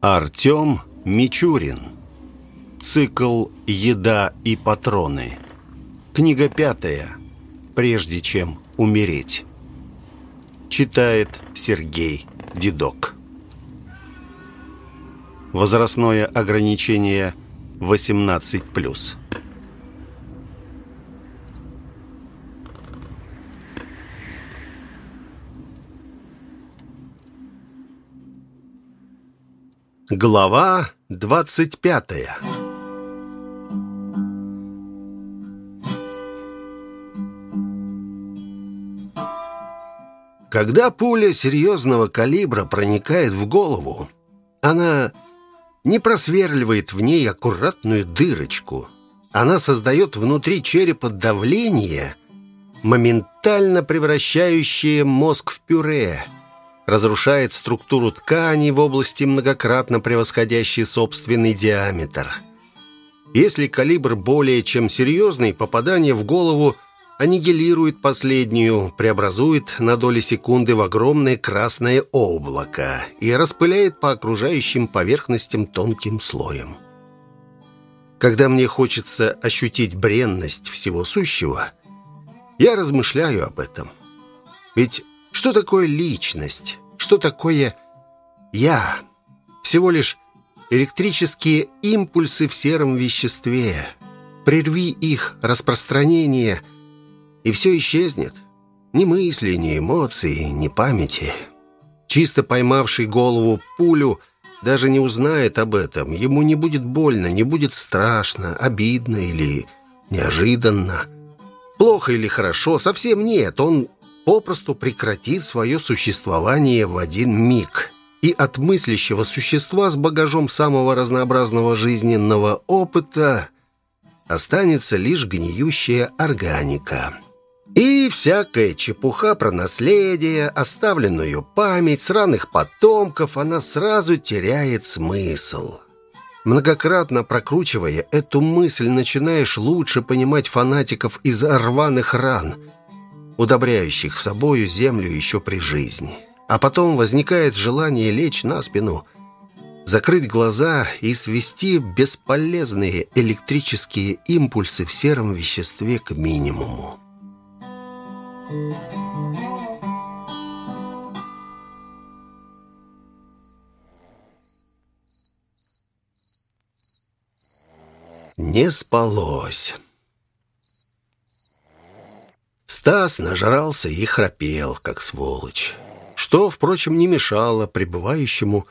Артем Мичурин. Цикл «Еда и патроны». Книга пятая. «Прежде чем умереть». Читает Сергей Дедок. Возрастное ограничение 18+. Глава 25 Когда пуля серьезного калибра проникает в голову, она не просверливает в ней аккуратную дырочку. Она создает внутри черепа давление, моментально превращающее мозг в пюре – разрушает структуру ткани в области, многократно превосходящей собственный диаметр. Если калибр более чем серьезный, попадание в голову аннигилирует последнюю, преобразует на доли секунды в огромное красное облако и распыляет по окружающим поверхностям тонким слоем. Когда мне хочется ощутить бренность всего сущего, я размышляю об этом. Ведь что такое личность? Что такое «я»? Всего лишь электрические импульсы в сером веществе. Прерви их распространение, и все исчезнет. Ни мысли, ни эмоций, ни памяти. Чисто поймавший голову пулю даже не узнает об этом. Ему не будет больно, не будет страшно, обидно или неожиданно. Плохо или хорошо, совсем нет. Он попросту прекратит свое существование в один миг. И от мыслящего существа с багажом самого разнообразного жизненного опыта останется лишь гниющая органика. И всякая чепуха про наследие, оставленную память, сраных потомков, она сразу теряет смысл. Многократно прокручивая эту мысль, начинаешь лучше понимать фанатиков из рваных ран – удобряющих собою землю еще при жизни. А потом возникает желание лечь на спину, закрыть глаза и свести бесполезные электрические импульсы в сером веществе к минимуму. Не спалось. Стас нажрался и храпел, как сволочь. Что, впрочем, не мешало пребывающему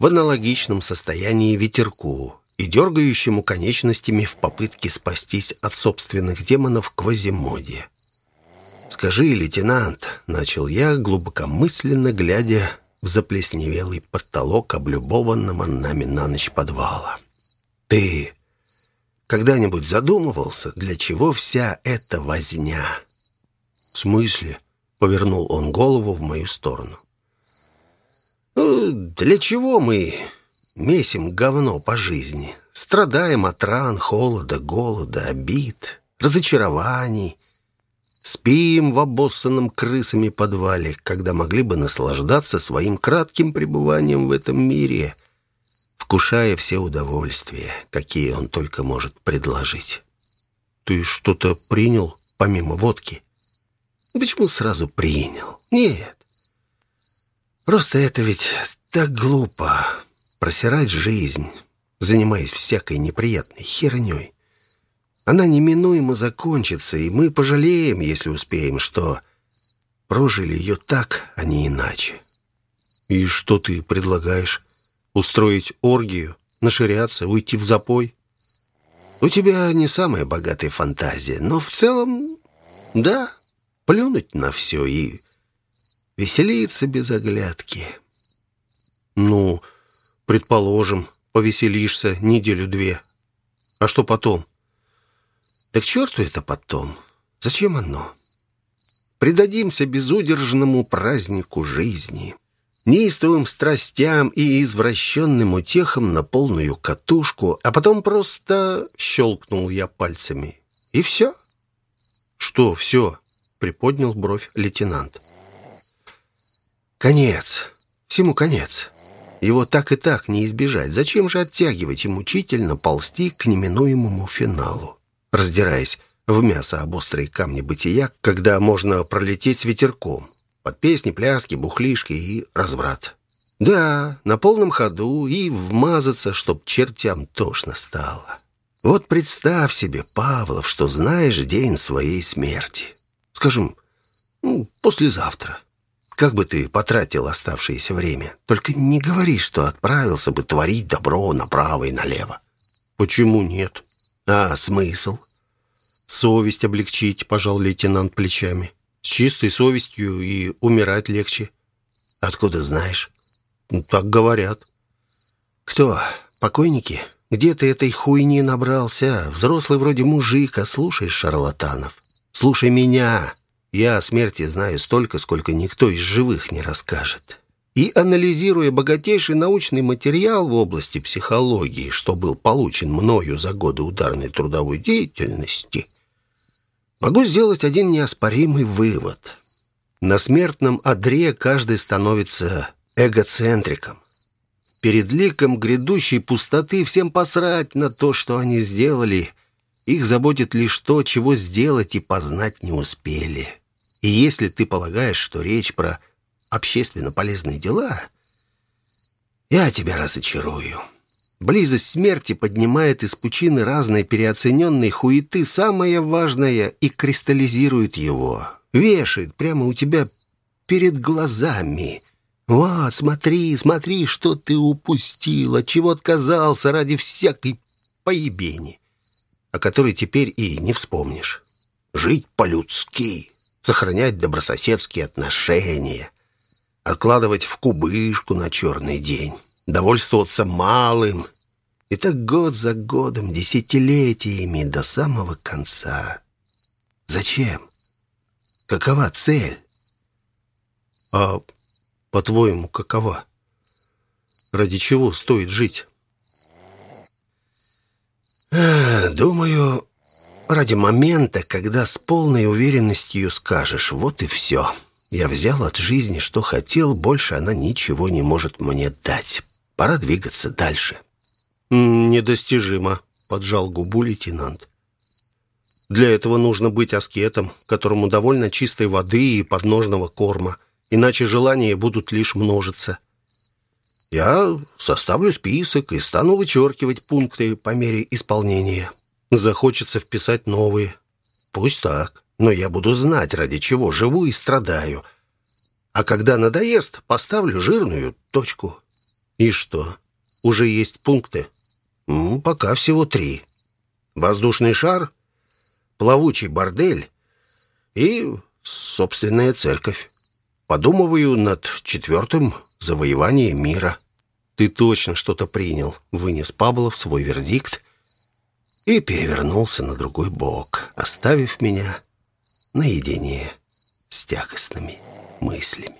в аналогичном состоянии ветерку и дергающему конечностями в попытке спастись от собственных демонов Квазимоде. «Скажи, лейтенант», — начал я, глубокомысленно глядя в заплесневелый потолок облюбованного нами на ночь подвала. «Ты когда-нибудь задумывался, для чего вся эта возня?» «В смысле?» — повернул он голову в мою сторону. «Ну, для чего мы месим говно по жизни? Страдаем от ран, холода, голода, обид, разочарований. Спим в обоссанном крысами подвале, когда могли бы наслаждаться своим кратким пребыванием в этом мире, вкушая все удовольствия, какие он только может предложить. Ты что-то принял помимо водки?» Ну, почему сразу принял? Нет. Просто это ведь так глупо. Просирать жизнь, занимаясь всякой неприятной херней. Она неминуемо закончится, и мы пожалеем, если успеем, что прожили ее так, а не иначе. И что ты предлагаешь? Устроить оргию, наширяться, уйти в запой? У тебя не самая богатая фантазия, но в целом, да, плюнуть на все и веселиться без оглядки. Ну, предположим, повеселишься неделю-две. А что потом? Так черту это потом. Зачем оно? Предадимся безудержному празднику жизни, неистовым страстям и извращенным утехам на полную катушку, а потом просто щелкнул я пальцами. И все. Что все? Приподнял бровь лейтенант. «Конец. Всему конец. Его так и так не избежать. Зачем же оттягивать и мучительно ползти к неминуемому финалу, раздираясь в мясо об острые камни бытия, когда можно пролететь с ветерком, под песни, пляски, бухлишки и разврат. Да, на полном ходу и вмазаться, чтоб чертям тошно стало. Вот представь себе, Павлов, что знаешь день своей смерти. Скажем, ну, послезавтра. Как бы ты потратил оставшееся время? Только не говори, что отправился бы творить добро направо и налево. Почему нет? А смысл? Совесть облегчить, пожал лейтенант плечами. С чистой совестью и умирать легче. Откуда знаешь? Ну, так говорят. Кто? Покойники? Где ты этой хуйни набрался? Взрослый вроде мужик, а слушаешь шарлатанов. Слушай меня. Я о смерти знаю столько, сколько никто из живых не расскажет. И анализируя богатейший научный материал в области психологии, что был получен мною за годы ударной трудовой деятельности, могу сделать один неоспоримый вывод. На смертном одре каждый становится эгоцентриком. Перед ликом грядущей пустоты всем посрать на то, что они сделали. Их заботит лишь то, чего сделать и познать не успели. И если ты полагаешь, что речь про общественно полезные дела, я тебя разочарую. Близость смерти поднимает из пучины разные переоцененные хуеты самое важное и кристаллизирует его. Вешает прямо у тебя перед глазами. Вот, смотри, смотри, что ты упустил, от чего отказался ради всякой поебени, о которой теперь и не вспомнишь. Жить по-людски сохранять добрососедские отношения, откладывать в кубышку на черный день, довольствоваться малым, и так год за годом, десятилетиями до самого конца. Зачем? Какова цель? А, по-твоему, какова? Ради чего стоит жить? Думаю, Ради момента, когда с полной уверенностью скажешь «вот и все». Я взял от жизни, что хотел, больше она ничего не может мне дать. Пора двигаться дальше. «Недостижимо», — поджал губу лейтенант. «Для этого нужно быть аскетом, которому довольно чистой воды и подножного корма, иначе желания будут лишь множиться». «Я составлю список и стану вычеркивать пункты по мере исполнения. Захочется вписать новые. Пусть так, но я буду знать, ради чего живу и страдаю. А когда надоест, поставлю жирную точку. И что? Уже есть пункты? Ну, пока всего три. Воздушный шар, плавучий бордель и собственная церковь. Подумываю над четвертым завоеванием мира. Ты точно что-то принял, вынес Павлов свой вердикт и перевернулся на другой бок, оставив меня наедине с тягостными мыслями.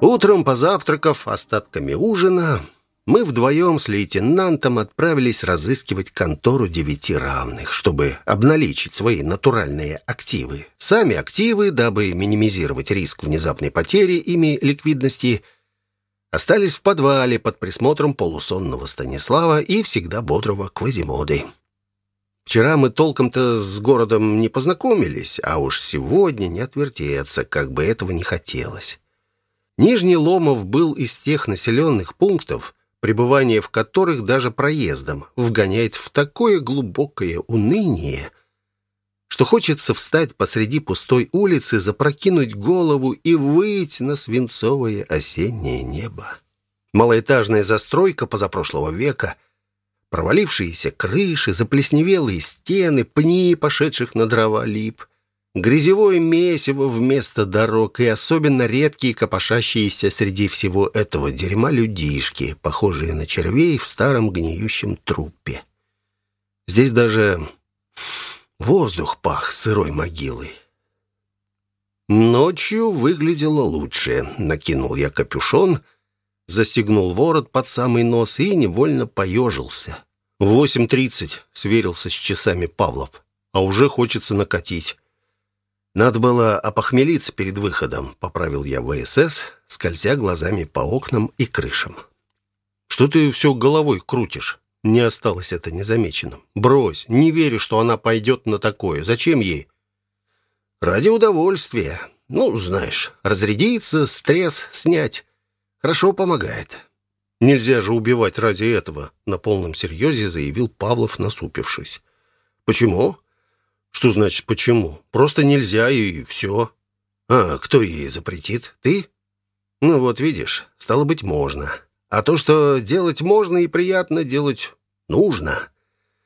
Утром, позавтракав остатками ужина, мы вдвоем с лейтенантом отправились разыскивать контору девяти равных, чтобы обналичить свои натуральные активы. Сами активы, дабы минимизировать риск внезапной потери ими ликвидности, остались в подвале под присмотром полусонного Станислава и всегда бодрого Квазимоды. Вчера мы толком-то с городом не познакомились, а уж сегодня не отвертеться, как бы этого не хотелось. Нижний Ломов был из тех населенных пунктов, пребывание в которых даже проездом вгоняет в такое глубокое уныние, что хочется встать посреди пустой улицы, запрокинуть голову и выйти на свинцовое осеннее небо. Малоэтажная застройка позапрошлого века, провалившиеся крыши, заплесневелые стены, пни, пошедших на дрова лип — Грязевое месиво вместо дорог и особенно редкие копошащиеся среди всего этого дерьма людишки, похожие на червей в старом гниющем трупе. Здесь даже воздух пах сырой могилой. Ночью выглядело лучше. Накинул я капюшон, застегнул ворот под самый нос и невольно поежился. «Восемь тридцать», — сверился с часами Павлов. а уже хочется накатить. Надо было опохмелиться перед выходом, поправил я ВСС, скользя глазами по окнам и крышам. Что ты все головой крутишь? Не осталось это незамеченным. Брось, не верю, что она пойдет на такое. Зачем ей? Ради удовольствия. Ну, знаешь, разрядиться, стресс снять. Хорошо помогает. Нельзя же убивать ради этого, на полном серьезе заявил Павлов, насупившись. Почему? Что значит почему? Просто нельзя и все. А кто ей запретит? Ты? Ну вот видишь, стало быть, можно. А то, что делать можно и приятно, делать нужно.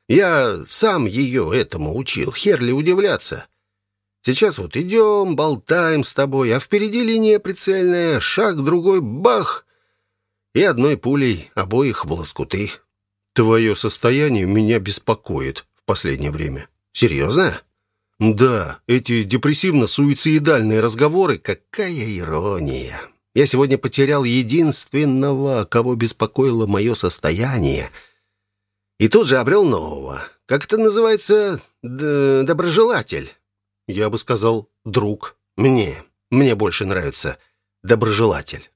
Я сам ее этому учил. Херли удивляться. Сейчас вот идем, болтаем с тобой, а впереди линия прицельная, шаг другой, бах! И одной пулей обоих в лоскуты. Твое состояние меня беспокоит в последнее время. Серьезно? Да, эти депрессивно-суицидальные разговоры, какая ирония. Я сегодня потерял единственного, кого беспокоило мое состояние. И тут же обрел нового. Как это называется? Д доброжелатель. Я бы сказал, друг. Мне, мне больше нравится доброжелатель.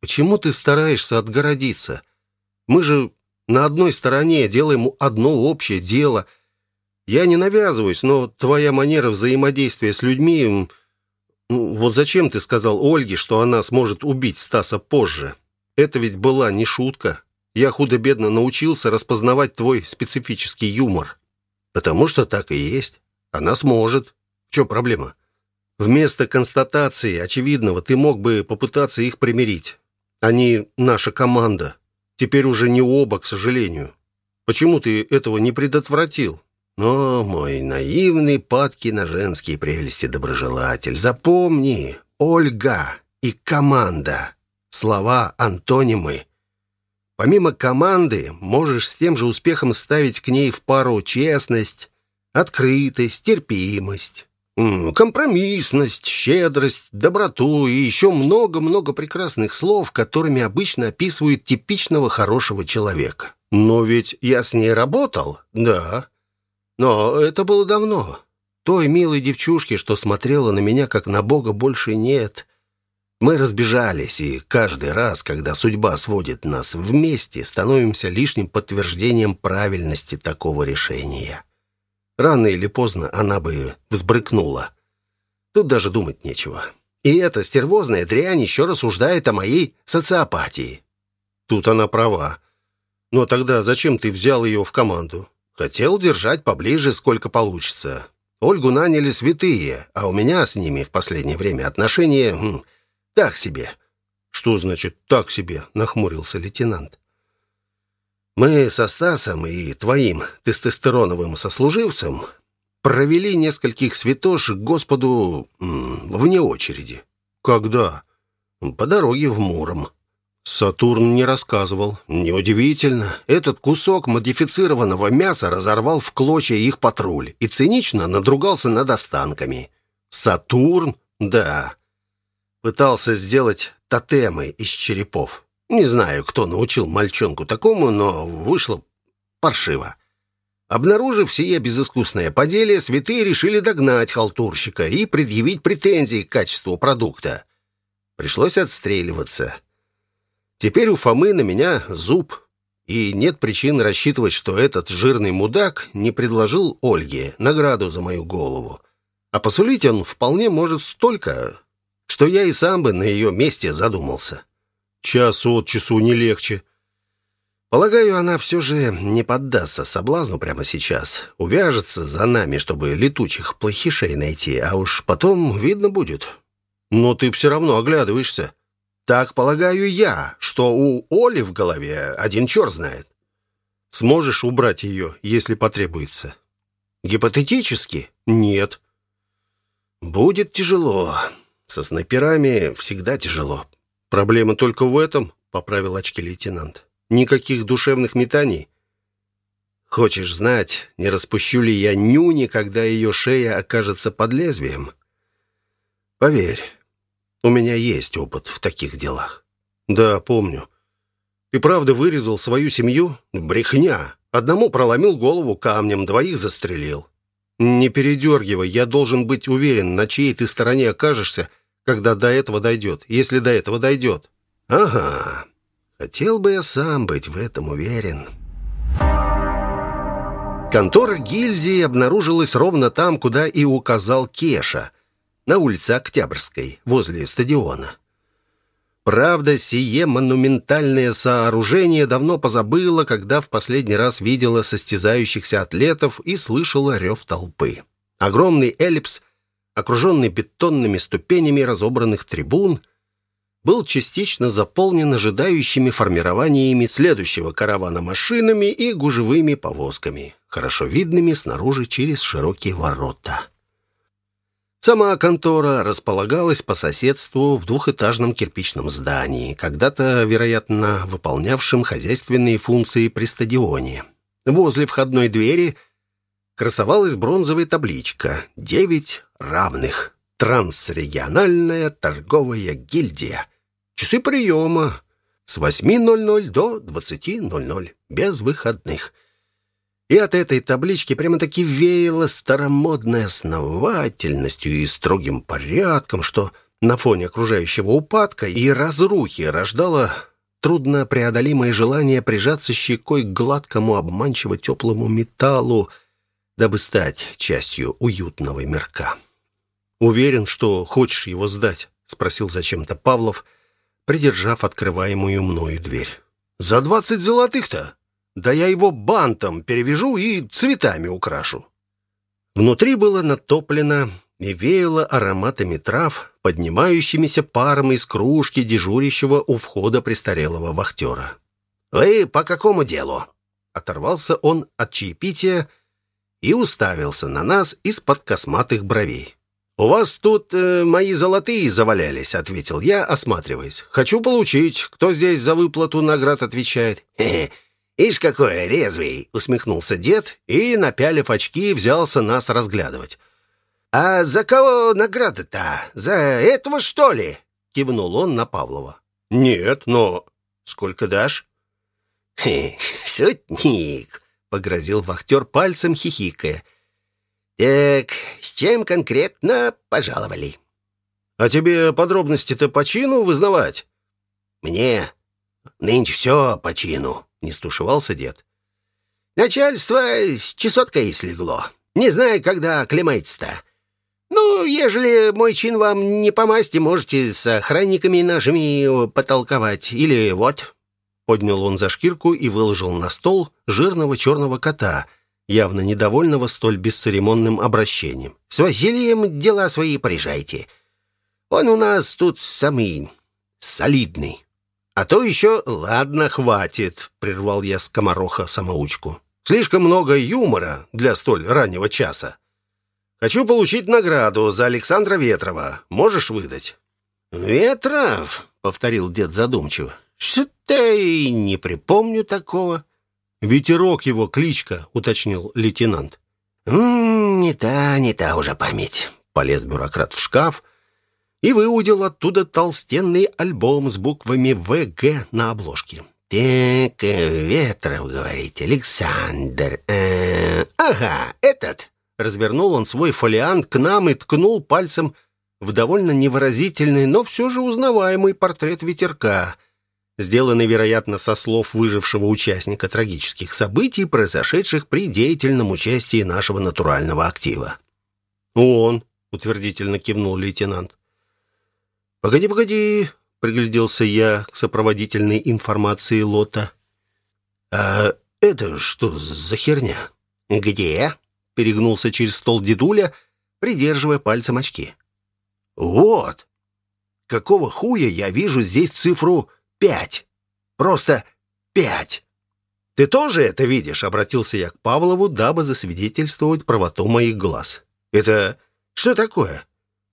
Почему ты стараешься отгородиться? Мы же на одной стороне делаем одно общее дело — я не навязываюсь, но твоя манера взаимодействия с людьми... Ну, вот зачем ты сказал Ольге, что она сможет убить Стаса позже? Это ведь была не шутка. Я худо-бедно научился распознавать твой специфический юмор. Потому что так и есть. Она сможет. В чем проблема? Вместо констатации очевидного ты мог бы попытаться их примирить. Они наша команда. Теперь уже не оба, к сожалению. Почему ты этого не предотвратил? Но, мой наивный, падкий на женские прелести доброжелатель, запомни, Ольга и команда. Слова антонимы. Помимо команды, можешь с тем же успехом ставить к ней в пару честность, открытость, терпимость, компромиссность, щедрость, доброту и еще много-много прекрасных слов, которыми обычно описывают типичного хорошего человека. Но ведь я с ней работал, да. Но это было давно. Той милой девчушки, что смотрела на меня как на Бога, больше нет. Мы разбежались, и каждый раз, когда судьба сводит нас вместе, становимся лишним подтверждением правильности такого решения. Рано или поздно она бы взбрыкнула. Тут даже думать нечего. И эта стервозная дрянь еще рассуждает о моей социопатии. Тут она права. Но тогда зачем ты взял ее в команду? Хотел держать поближе, сколько получится. Ольгу наняли святые, а у меня с ними в последнее время отношения м, так себе. Что значит так себе? нахмурился лейтенант. Мы со Стасом и твоим тестостероновым сослуживцем провели нескольких святош к Господу м, вне очереди. Когда? По дороге в Муром. Сатурн не рассказывал. Неудивительно. Этот кусок модифицированного мяса разорвал в клочья их патруль и цинично надругался над останками. Сатурн? Да. Пытался сделать тотемы из черепов. Не знаю, кто научил мальчонку такому, но вышло паршиво. Обнаружив сие безыскусное поделие, святые решили догнать халтурщика и предъявить претензии к качеству продукта. Пришлось отстреливаться. Теперь у Фомы на меня зуб, и нет причин рассчитывать, что этот жирный мудак не предложил Ольге награду за мою голову. А посулить он вполне может столько, что я и сам бы на ее месте задумался. Час от часу не легче. Полагаю, она все же не поддастся соблазну прямо сейчас. Увяжется за нами, чтобы летучих плохишей найти, а уж потом видно будет. Но ты все равно оглядываешься. Так полагаю я, что у Оли в голове один черт знает. Сможешь убрать ее, если потребуется? Гипотетически? Нет. Будет тяжело. Со снайперами всегда тяжело. Проблема только в этом, поправил очки лейтенант. Никаких душевных метаний. Хочешь знать, не распущу ли я нюни, когда ее шея окажется под лезвием? Поверь, у меня есть опыт в таких делах. Да, помню. Ты правда вырезал свою семью? Брехня. Одному проломил голову камнем, двоих застрелил. «Не передергивай, я должен быть уверен, на чьей ты стороне окажешься, когда до этого дойдет, если до этого дойдет». «Ага, хотел бы я сам быть в этом уверен». Контора гильдии обнаружилась ровно там, куда и указал Кеша, на улице Октябрьской, возле стадиона. Правда, сие монументальное сооружение давно позабыло, когда в последний раз видела состязающихся атлетов и слышала рев толпы. Огромный эллипс, окруженный бетонными ступенями разобранных трибун, был частично заполнен ожидающими формированиями следующего каравана машинами и гужевыми повозками, хорошо видными снаружи через широкие ворота. Сама контора располагалась по соседству в двухэтажном кирпичном здании, когда-то, вероятно, выполнявшем хозяйственные функции при стадионе. Возле входной двери красовалась бронзовая табличка «Девять равных». Трансрегиональная торговая гильдия. Часы приема с 8.00 до 20.00, без выходных. И от этой таблички прямо-таки веяло старомодной основательностью и строгим порядком, что на фоне окружающего упадка и разрухи рождало труднопреодолимое желание прижаться щекой к гладкому, обманчиво теплому металлу, дабы стать частью уютного мирка. «Уверен, что хочешь его сдать?» — спросил зачем-то Павлов, придержав открываемую мною дверь. «За двадцать золотых-то? Да я его бантом перевяжу и цветами украшу». Внутри было натоплено и веяло ароматами трав, поднимающимися паром из кружки дежурящего у входа престарелого вахтера. «Вы по какому делу?» Оторвался он от чаепития и уставился на нас из-под косматых бровей. «У вас тут э, мои золотые завалялись», — ответил я, осматриваясь. «Хочу получить. Кто здесь за выплату наград отвечает?» «Хе-хе, ишь какой резвый!» — усмехнулся дед и, напялив очки, взялся нас разглядывать. «А за кого награда-то? За этого, что ли?» — кивнул он на Павлова. «Нет, но сколько дашь?» «Хе, шутник!» — погрозил вахтер пальцем, хихикая. «Так, с чем конкретно пожаловали?» «А тебе подробности-то по чину вызнавать?» «Мне нынче все по чину», — не стушевался дед. «Начальство с чесоткой слегло. Не знаю, когда оклемается-то. Ну, ежели мой чин вам не по масти, можете с охранниками нашими потолковать. Или вот...» Поднял он за шкирку и выложил на стол жирного черного кота — явно недовольного столь бесцеремонным обращением. «С Василием дела свои порешайте. Он у нас тут самый солидный. А то еще, ладно, хватит», — прервал я скомороха самоучку. «Слишком много юмора для столь раннего часа. Хочу получить награду за Александра Ветрова. Можешь выдать?» «Ветров?» — повторил дед задумчиво. «Что-то и не припомню такого». «Ветерок его кличка», — уточнил лейтенант. «М -м, «Не та, не та уже память», — полез бюрократ в шкаф и выудил оттуда толстенный альбом с буквами «ВГ» на обложке. «Так, Ветров, говорите, Александр. Э, ага, этот». Развернул он свой фолиант к нам и ткнул пальцем в довольно невыразительный, но все же узнаваемый портрет ветерка — сделанный, вероятно, со слов выжившего участника трагических событий, произошедших при деятельном участии нашего натурального актива. «Он», — утвердительно кивнул лейтенант. «Погоди, погоди», — пригляделся я к сопроводительной информации лота. «А это что за херня?» «Где?» — перегнулся через стол дедуля, придерживая пальцем очки. «Вот! Какого хуя я вижу здесь цифру Пять. Просто пять. «Ты тоже это видишь?» — обратился я к Павлову, дабы засвидетельствовать правоту моих глаз. «Это что такое?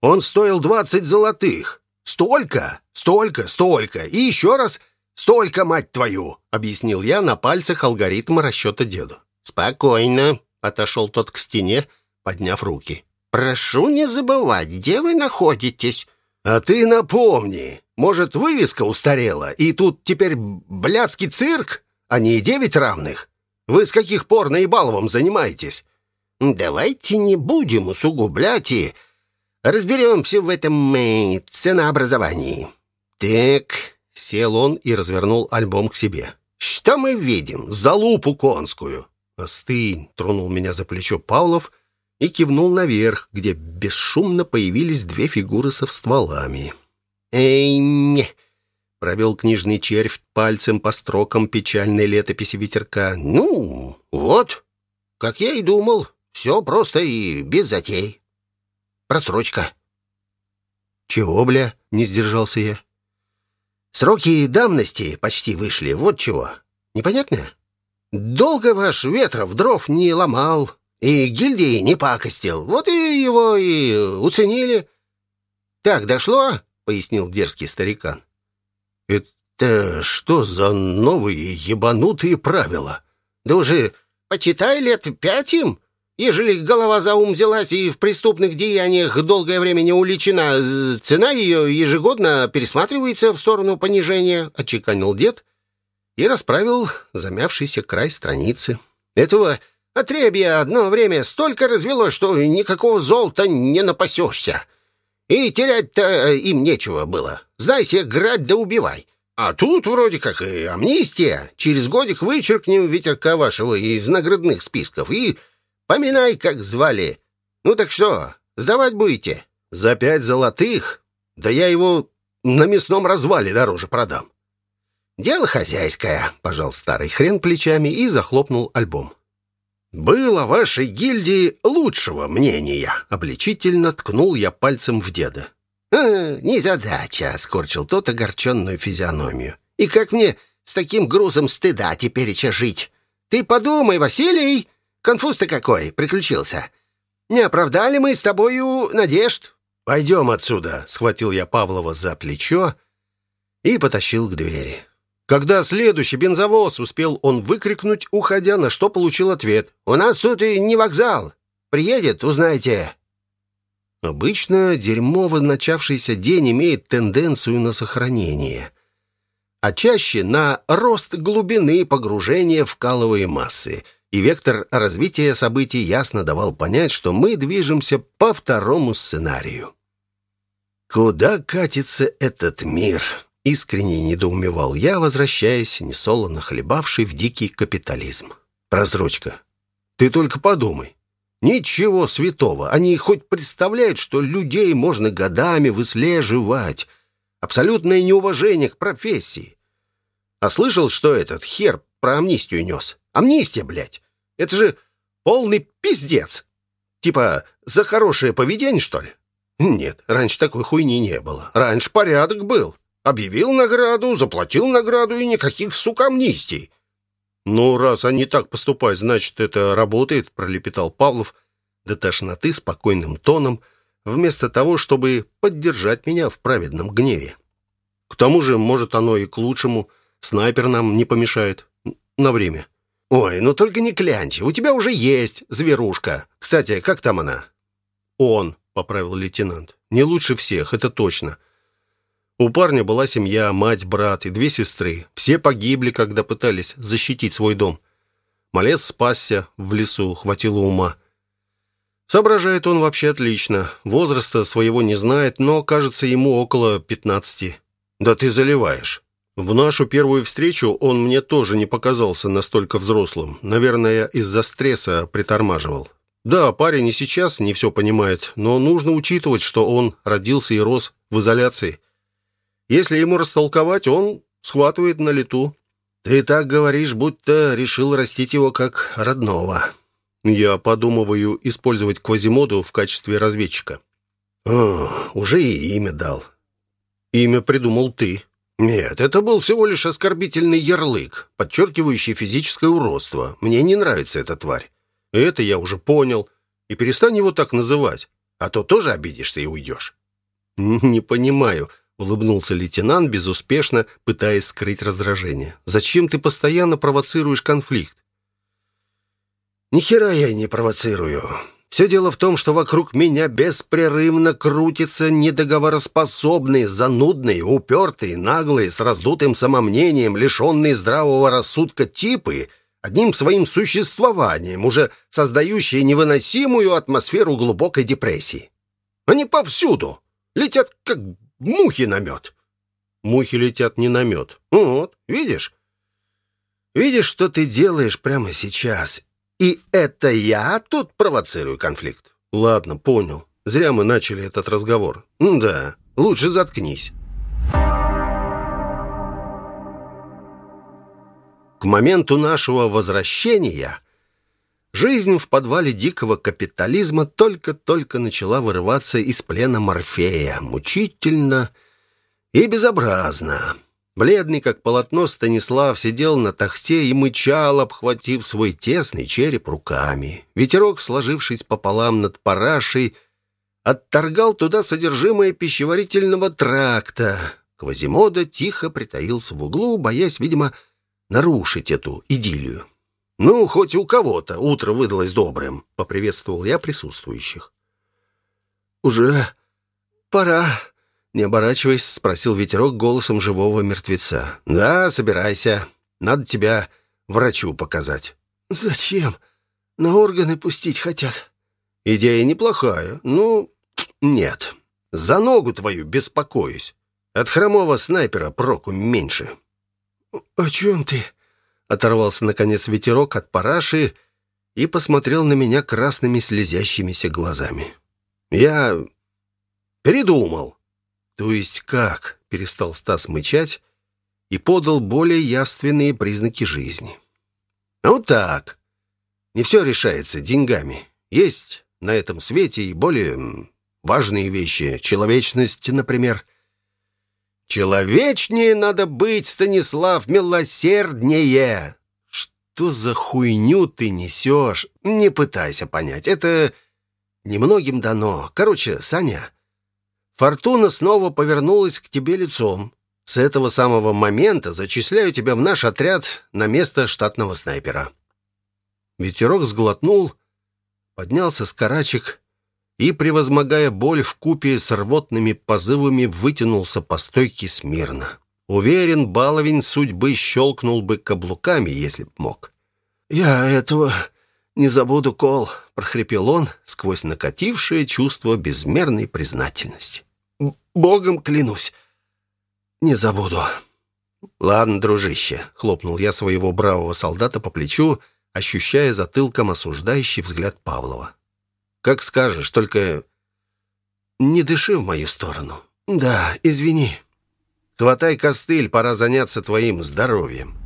Он стоил двадцать золотых. Столько, столько, столько. И еще раз столько, мать твою!» — объяснил я на пальцах алгоритма расчета деду. «Спокойно», — отошел тот к стене, подняв руки. «Прошу не забывать, где вы находитесь». «А ты напомни, может, вывеска устарела, и тут теперь блядский цирк, а не девять равных? Вы с каких пор наебаловым занимаетесь?» давайте не будем усугублять и разберемся в этом э, ценообразовании». «Так», — сел он и развернул альбом к себе. «Что мы видим? Залупу конскую!» «Остынь!» — тронул меня за плечо Павлов и кивнул наверх, где бесшумно появились две фигуры со стволами. «Эй, не!» — провел книжный червь пальцем по строкам печальной летописи ветерка. «Ну, вот, как я и думал, все просто и без затей. Просрочка». «Чего, бля?» — не сдержался я. «Сроки давности почти вышли, вот чего. Непонятно?» Долго ваш ветров дров не ломал и гильдии не пакостил. Вот и его и уценили. Так дошло, пояснил дерзкий старикан. Это что за новые ебанутые правила? Да уже почитай лет пять им. Ежели голова за ум взялась и в преступных деяниях долгое время не уличена, цена ее ежегодно пересматривается в сторону понижения, — отчеканил дед и расправил замявшийся край страницы. «Этого отребья одно время столько развело, что никакого золота не напасешься. И терять-то им нечего было. Знайся, грабь да убивай. А тут вроде как и амнистия. Через годик вычеркнем ветерка вашего из наградных списков и поминай, как звали. Ну так что, сдавать будете? За пять золотых? Да я его на мясном развале дороже продам. «Дело хозяйское», — пожал старый хрен плечами и захлопнул альбом. «Было вашей гильдии лучшего мнения», — обличительно ткнул я пальцем в деда. «А, незадача», — скорчил тот огорченную физиономию. «И как мне с таким грузом стыда теперь жить? Ты подумай, Василий, конфуз-то какой приключился. Не оправдали мы с тобою надежд?» «Пойдем отсюда», — схватил я Павлова за плечо и потащил к двери. Когда следующий бензовоз успел он выкрикнуть, уходя, на что получил ответ. «У нас тут и не вокзал. Приедет, узнаете». Обычно дерьмово начавшийся день имеет тенденцию на сохранение, а чаще на рост глубины погружения в массы, и вектор развития событий ясно давал понять, что мы движемся по второму сценарию. Куда катится этот мир? Искренне недоумевал я, возвращаясь, несолоно хлебавший в дикий капитализм. Прозрочка, ты только подумай. Ничего святого. Они хоть представляют, что людей можно годами выслеживать. Абсолютное неуважение к профессии. А слышал, что этот хер про амнистию нес? Амнистия, блядь. Это же полный пиздец. Типа за хорошее поведение, что ли? Нет, раньше такой хуйни не было. Раньше порядок был. Объявил награду, заплатил награду и никаких, сука, амнистий. «Ну, раз они так поступают, значит, это работает», — пролепетал Павлов до тошноты спокойным тоном, вместо того, чтобы поддержать меня в праведном гневе. «К тому же, может, оно и к лучшему. Снайпер нам не помешает. На время». «Ой, ну только не клянчи. У тебя уже есть зверушка. Кстати, как там она?» «Он», — поправил лейтенант. «Не лучше всех, это точно. У парня была семья, мать, брат и две сестры. Все погибли, когда пытались защитить свой дом. Малец спасся, в лесу хватило ума. Соображает он вообще отлично. Возраста своего не знает, но, кажется, ему около пятнадцати. Да ты заливаешь. В нашу первую встречу он мне тоже не показался настолько взрослым. Наверное, из-за стресса притормаживал. Да, парень и сейчас не все понимает, но нужно учитывать, что он родился и рос в изоляции. Если ему растолковать, он схватывает на лету. Ты так говоришь, будто решил растить его как родного. Я подумываю использовать Квазимоду в качестве разведчика. О, уже и имя дал. Имя придумал ты. Нет, это был всего лишь оскорбительный ярлык, подчеркивающий физическое уродство. Мне не нравится эта тварь. Это я уже понял. И перестань его так называть, а то тоже обидишься и уйдешь. Не понимаю, Улыбнулся лейтенант, безуспешно пытаясь скрыть раздражение. «Зачем ты постоянно провоцируешь конфликт?» «Ни хера я не провоцирую. Все дело в том, что вокруг меня беспрерывно крутятся недоговороспособные, занудные, упертые, наглые, с раздутым самомнением, лишенные здравого рассудка типы, одним своим существованием, уже создающие невыносимую атмосферу глубокой депрессии. Они повсюду, летят как мухи на мед. Мухи летят не на мед. Вот, видишь? Видишь, что ты делаешь прямо сейчас. И это я тут провоцирую конфликт. Ладно, понял. Зря мы начали этот разговор. Да, лучше заткнись. К моменту нашего возвращения жизнь в подвале дикого капитализма только-только начала вырываться из плена Морфея, мучительно и безобразно. Бледный, как полотно, Станислав сидел на тахте и мычал, обхватив свой тесный череп руками. Ветерок, сложившись пополам над парашей, отторгал туда содержимое пищеварительного тракта. Квазимода тихо притаился в углу, боясь, видимо, нарушить эту идиллию. «Ну, хоть у кого-то утро выдалось добрым», — поприветствовал я присутствующих. «Уже пора», — не оборачиваясь, спросил ветерок голосом живого мертвеца. «Да, собирайся. Надо тебя врачу показать». «Зачем? На органы пустить хотят». «Идея неплохая. Ну, нет. За ногу твою беспокоюсь. От хромого снайпера проку меньше». «О чем ты?» Оторвался, наконец, ветерок от параши и посмотрел на меня красными слезящимися глазами. «Я передумал». «То есть как?» — перестал Стас мычать и подал более явственные признаки жизни. «Ну так. Не все решается деньгами. Есть на этом свете и более важные вещи. Человечность, например». Человечнее надо быть, Станислав, милосерднее. Что за хуйню ты несешь? Не пытайся понять. Это немногим дано. Короче, Саня, фортуна снова повернулась к тебе лицом. С этого самого момента зачисляю тебя в наш отряд на место штатного снайпера. Ветерок сглотнул, поднялся с карачек и, превозмогая боль в купе с рвотными позывами, вытянулся по стойке смирно. Уверен, баловень судьбы щелкнул бы каблуками, если б мог. «Я этого не забуду, Кол», — прохрипел он сквозь накатившее чувство безмерной признательности. «Богом клянусь, не забуду». «Ладно, дружище», — хлопнул я своего бравого солдата по плечу, ощущая затылком осуждающий взгляд Павлова. Как скажешь, только не дыши в мою сторону. Да, извини. Хватай костыль, пора заняться твоим здоровьем.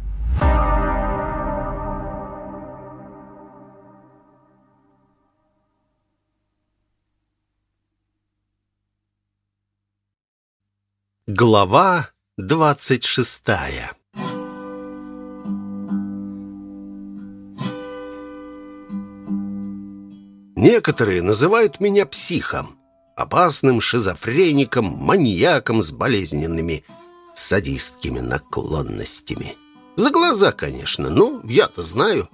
Глава двадцать шестая Некоторые называют меня психом, опасным шизофреником, маньяком с болезненными садистскими наклонностями. За глаза, конечно, но я-то знаю.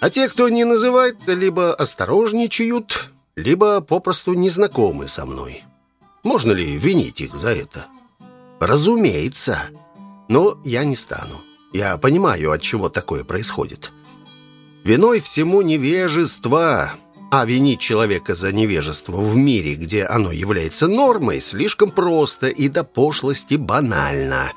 А те, кто не называет, либо осторожничают, либо попросту не знакомы со мной. Можно ли винить их за это? Разумеется. Но я не стану. Я понимаю, от чего такое происходит. Виной всему невежество, а винить человека за невежество в мире, где оно является нормой, слишком просто и до пошлости банально.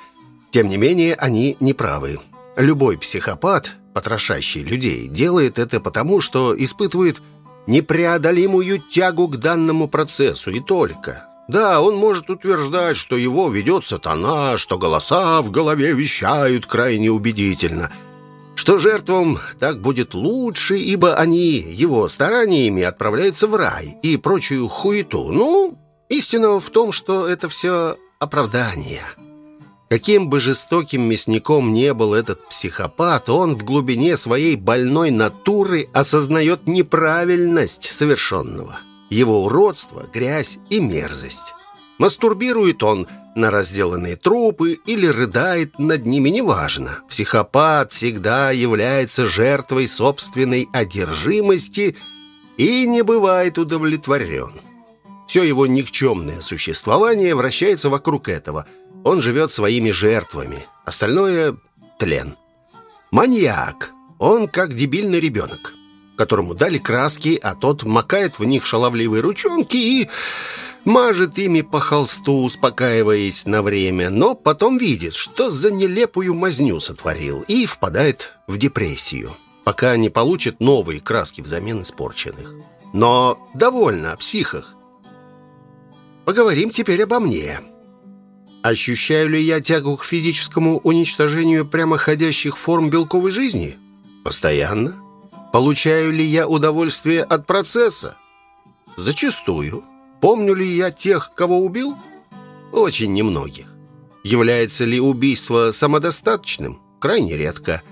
Тем не менее, они неправы. Любой психопат, потрошащий людей, делает это потому, что испытывает непреодолимую тягу к данному процессу и только. Да, он может утверждать, что его ведет сатана, что голоса в голове вещают крайне убедительно – что жертвам так будет лучше, ибо они его стараниями отправляются в рай и прочую хуету. Ну, истина в том, что это все оправдание. Каким бы жестоким мясником не был этот психопат, он в глубине своей больной натуры осознает неправильность совершенного, его уродство, грязь и мерзость. Мастурбирует он на разделанные трупы или рыдает над ними, неважно. Психопат всегда является жертвой собственной одержимости и не бывает удовлетворен. Все его никчемное существование вращается вокруг этого. Он живет своими жертвами. Остальное — тлен. Маньяк. Он как дебильный ребенок, которому дали краски, а тот макает в них шаловливые ручонки и мажет ими по холсту, успокаиваясь на время, но потом видит, что за нелепую мазню сотворил и впадает в депрессию, пока не получит новые краски взамен испорченных. Но довольно о психах. Поговорим теперь обо мне. Ощущаю ли я тягу к физическому уничтожению прямоходящих форм белковой жизни? Постоянно. Получаю ли я удовольствие от процесса? Зачастую. Помню ли я тех, кого убил? Очень немногих. Является ли убийство самодостаточным? Крайне редко.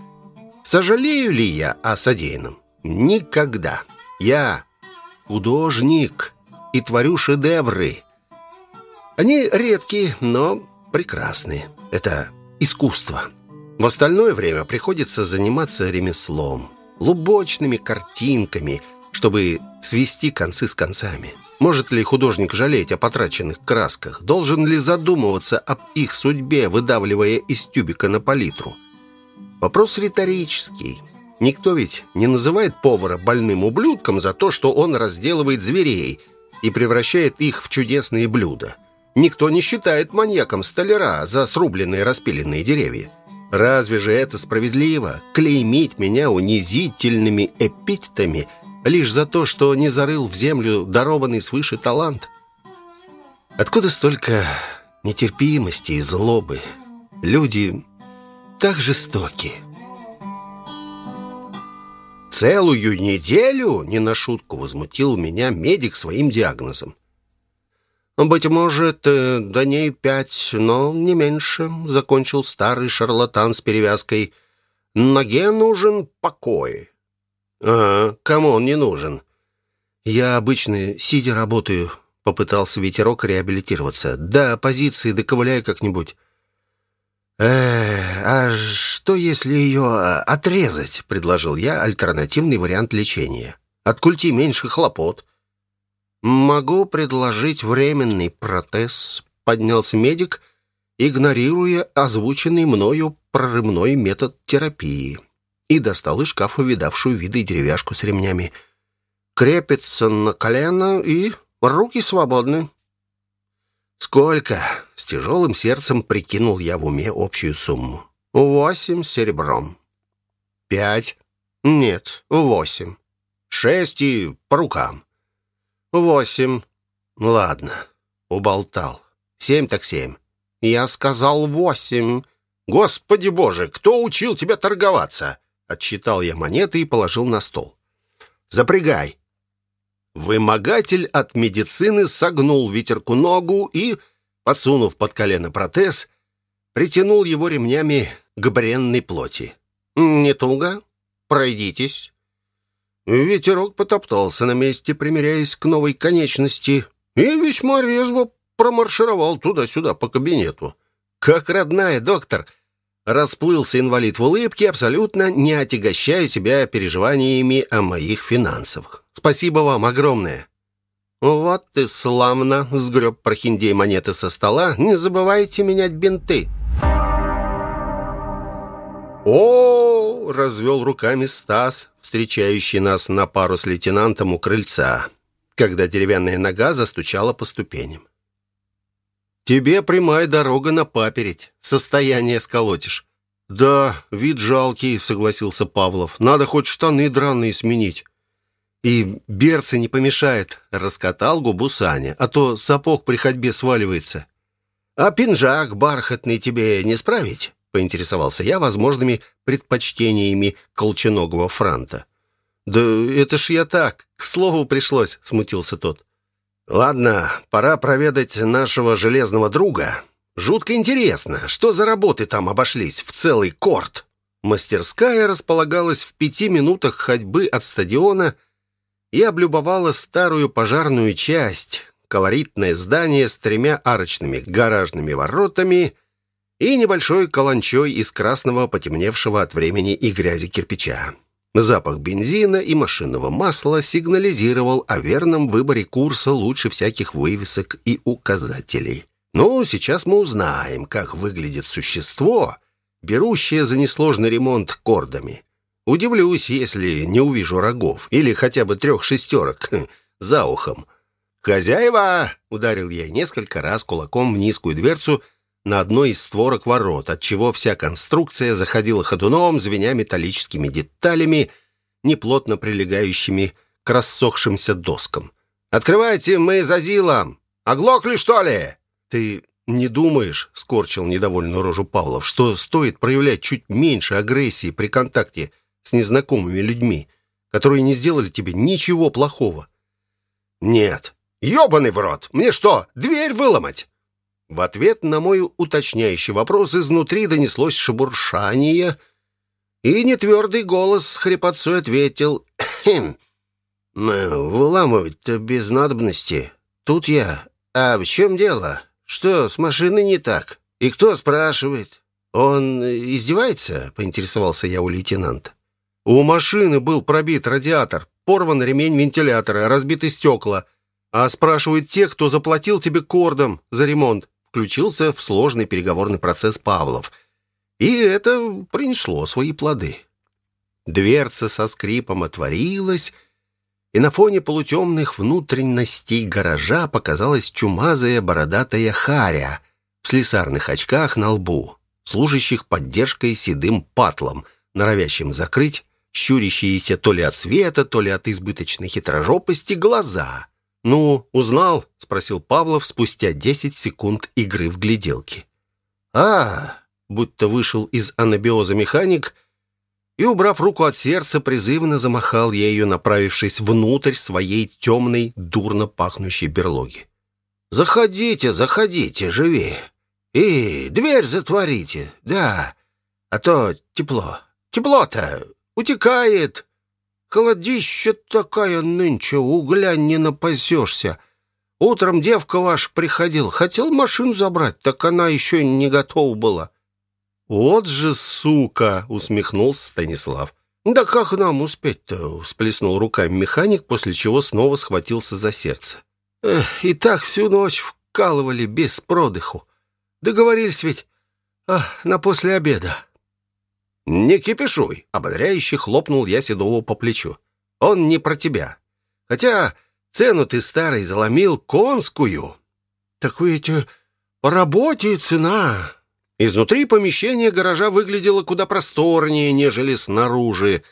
Сожалею ли я о содеянном? Никогда. Я художник и творю шедевры. Они редкие, но прекрасные. Это искусство. В остальное время приходится заниматься ремеслом, лубочными картинками, чтобы свести концы с концами. Может ли художник жалеть о потраченных красках? Должен ли задумываться об их судьбе, выдавливая из тюбика на палитру? Вопрос риторический. Никто ведь не называет повара больным ублюдком за то, что он разделывает зверей и превращает их в чудесные блюда. Никто не считает маньяком столяра за срубленные распиленные деревья. Разве же это справедливо? Клеймить меня унизительными эпитетами – лишь за то, что не зарыл в землю дарованный свыше талант? Откуда столько нетерпимости и злобы? Люди так жестоки. Целую неделю, не на шутку, возмутил меня медик своим диагнозом. «Быть может, э, до ней пять, но не меньше», — закончил старый шарлатан с перевязкой. «Ноге нужен покой. «А, кому он не нужен?» «Я обычно сидя работаю», — попытался ветерок реабилитироваться. «Да, позиции доковыляю как-нибудь». «Э, а что, если ее а, отрезать?» — предложил я альтернативный вариант лечения. «От культи меньше хлопот». «Могу предложить временный протез», — поднялся медик, игнорируя озвученный мною прорывной метод терапии и достал из шкафа видавшую виды деревяшку с ремнями. «Крепится на колено и руки свободны». «Сколько?» — с тяжелым сердцем прикинул я в уме общую сумму. «Восемь серебром». «Пять?» «Нет, восемь». «Шесть и по рукам». «Восемь». «Ладно, уболтал. Семь так семь». «Я сказал восемь». «Господи боже, кто учил тебя торговаться?» Отсчитал я монеты и положил на стол. «Запрягай!» Вымогатель от медицины согнул ветерку ногу и, подсунув под колено протез, притянул его ремнями к бренной плоти. «Не туго? Пройдитесь». Ветерок потоптался на месте, примеряясь к новой конечности, и весьма резво промаршировал туда-сюда по кабинету. «Как родная, доктор!» Расплылся инвалид в улыбке, абсолютно не отягощая себя переживаниями о моих финансах. «Спасибо вам огромное!» «Вот ты славно!» — сгреб прохиндей монеты со стола. «Не забывайте менять бинты!» «О!» — развел руками Стас, встречающий нас на пару с лейтенантом у крыльца, когда деревянная нога застучала по ступеням. Тебе прямая дорога на паперить. Состояние сколотишь». «Да, вид жалкий», — согласился Павлов. «Надо хоть штаны драные сменить». «И берцы не помешает», — раскатал губу Саня, «а то сапог при ходьбе сваливается». «А пинжак бархатный тебе не справить?» — поинтересовался я возможными предпочтениями колченогого франта. «Да это ж я так, к слову пришлось», — смутился тот. Ладно, пора проведать нашего железного друга. Жутко интересно, что за работы там обошлись в целый корт. Мастерская располагалась в пяти минутах ходьбы от стадиона и облюбовала старую пожарную часть, колоритное здание с тремя арочными гаражными воротами и небольшой каланчой из красного потемневшего от времени и грязи кирпича. Запах бензина и машинного масла сигнализировал о верном выборе курса лучше всяких вывесок и указателей. Ну, сейчас мы узнаем, как выглядит существо, берущее за несложный ремонт кордами. Удивлюсь, если не увижу рогов или хотя бы трех шестерок за ухом. «Хозяева!» — ударил я несколько раз кулаком в низкую дверцу на одной из створок ворот, отчего вся конструкция заходила ходуном, звеня металлическими деталями, неплотно прилегающими к рассохшимся доскам. «Открывайте, мы за Зилом! Оглохли, что ли?» «Ты не думаешь, — скорчил недовольную рожу Павлов, — что стоит проявлять чуть меньше агрессии при контакте с незнакомыми людьми, которые не сделали тебе ничего плохого?» «Нет. Ёбаный в рот! Мне что, дверь выломать?» В ответ на мой уточняющий вопрос изнутри донеслось шебуршание, и нетвердый голос с хрипотцой ответил «Хм, выламывать-то без надобности. Тут я. А в чем дело? Что с машиной не так? И кто спрашивает?» «Он издевается?» — поинтересовался я у лейтенанта. «У машины был пробит радиатор, порван ремень вентилятора, разбиты стекла. А спрашивают те, кто заплатил тебе кордом за ремонт включился в сложный переговорный процесс Павлов. И это принесло свои плоды. Дверца со скрипом отворилась, и на фоне полутемных внутренностей гаража показалась чумазая бородатая харя в слесарных очках на лбу, служащих поддержкой седым патлом, норовящим закрыть щурящиеся то ли от света, то ли от избыточной хитрожопости глаза. «Ну, узнал?» — спросил Павлов спустя десять секунд игры в гляделки. «А!» — будто вышел из анабиоза механик и, убрав руку от сердца, призывно замахал ею, направившись внутрь своей темной, дурно пахнущей берлоги. «Заходите, заходите, живее! И дверь затворите, да, а то тепло. Тепло-то утекает!» Холодища такая нынче, угля не напасешься. Утром девка ваша приходила, хотел машину забрать, так она еще не готова была». «Вот же сука!» — усмехнулся Станислав. «Да как нам успеть-то?» — всплеснул руками механик, после чего снова схватился за сердце. Эх, «И так всю ночь вкалывали без продыху. Договорились ведь а, на после обеда». «Не кипишуй!» — ободряюще хлопнул я Седову по плечу. «Он не про тебя. Хотя цену ты, старый, заломил конскую». «Так ведь э, по работе цена...» Изнутри помещение гаража выглядело куда просторнее, нежели снаружи.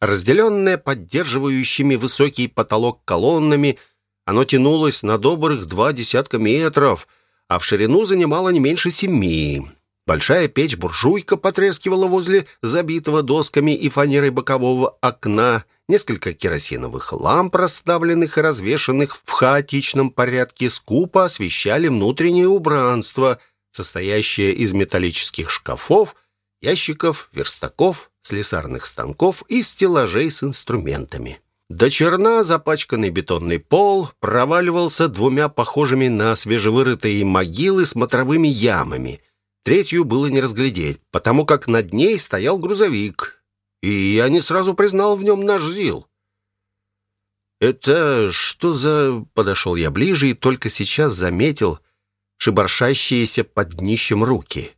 Разделенное поддерживающими высокий потолок колоннами, оно тянулось на добрых два десятка метров, а в ширину занимало не меньше семи. Большая печь-буржуйка потрескивала возле забитого досками и фанерой бокового окна. Несколько керосиновых ламп, расставленных и развешанных в хаотичном порядке, скупо освещали внутреннее убранство, состоящее из металлических шкафов, ящиков, верстаков, слесарных станков и стеллажей с инструментами. До черна запачканный бетонный пол проваливался двумя похожими на свежевырытые могилы смотровыми ямами – Третью было не разглядеть, потому как над ней стоял грузовик, и я не сразу признал в нем наш ЗИЛ. «Это что за...» — подошел я ближе и только сейчас заметил шибаршащиеся под днищем руки.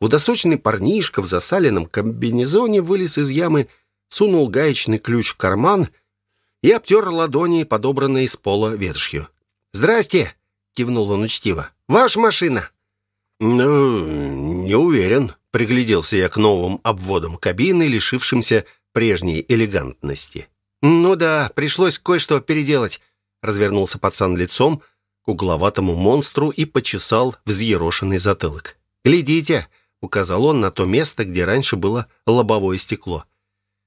Худосочный парнишка в засаленном комбинезоне вылез из ямы, сунул гаечный ключ в карман и обтер ладони, подобранные с пола ветошью. «Здрасте!» — кивнул он учтиво. «Ваша машина!» «Ну, не уверен», — пригляделся я к новым обводам кабины, лишившимся прежней элегантности. «Ну да, пришлось кое-что переделать», — развернулся пацан лицом к угловатому монстру и почесал взъерошенный затылок. «Глядите», — указал он на то место, где раньше было лобовое стекло.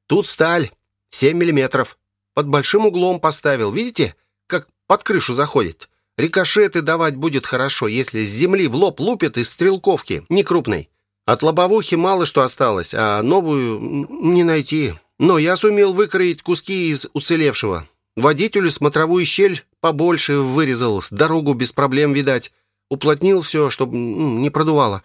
«Тут сталь, семь миллиметров. Под большим углом поставил, видите, как под крышу заходит. Рикошеты давать будет хорошо, если с земли в лоб лупят из стрелковки, не крупной. От лобовухи мало что осталось, а новую не найти. Но я сумел выкроить куски из уцелевшего. Водителю смотровую щель побольше вырезал, дорогу без проблем видать. Уплотнил все, чтобы не продувало.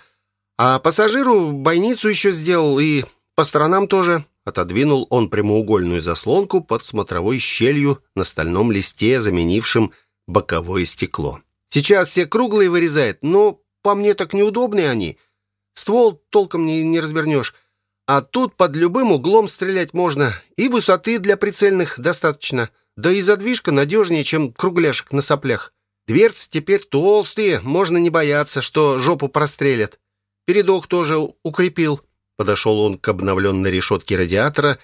А пассажиру бойницу еще сделал и по сторонам тоже. Отодвинул он прямоугольную заслонку под смотровой щелью на стальном листе, заменившим боковое стекло. Сейчас все круглые вырезают, но по мне так неудобные они. Ствол толком не, не развернешь. А тут под любым углом стрелять можно, и высоты для прицельных достаточно. Да и задвижка надежнее, чем кругляшек на соплях. Дверцы теперь толстые, можно не бояться, что жопу прострелят. Передок тоже укрепил. Подошел он к обновленной решетке радиатора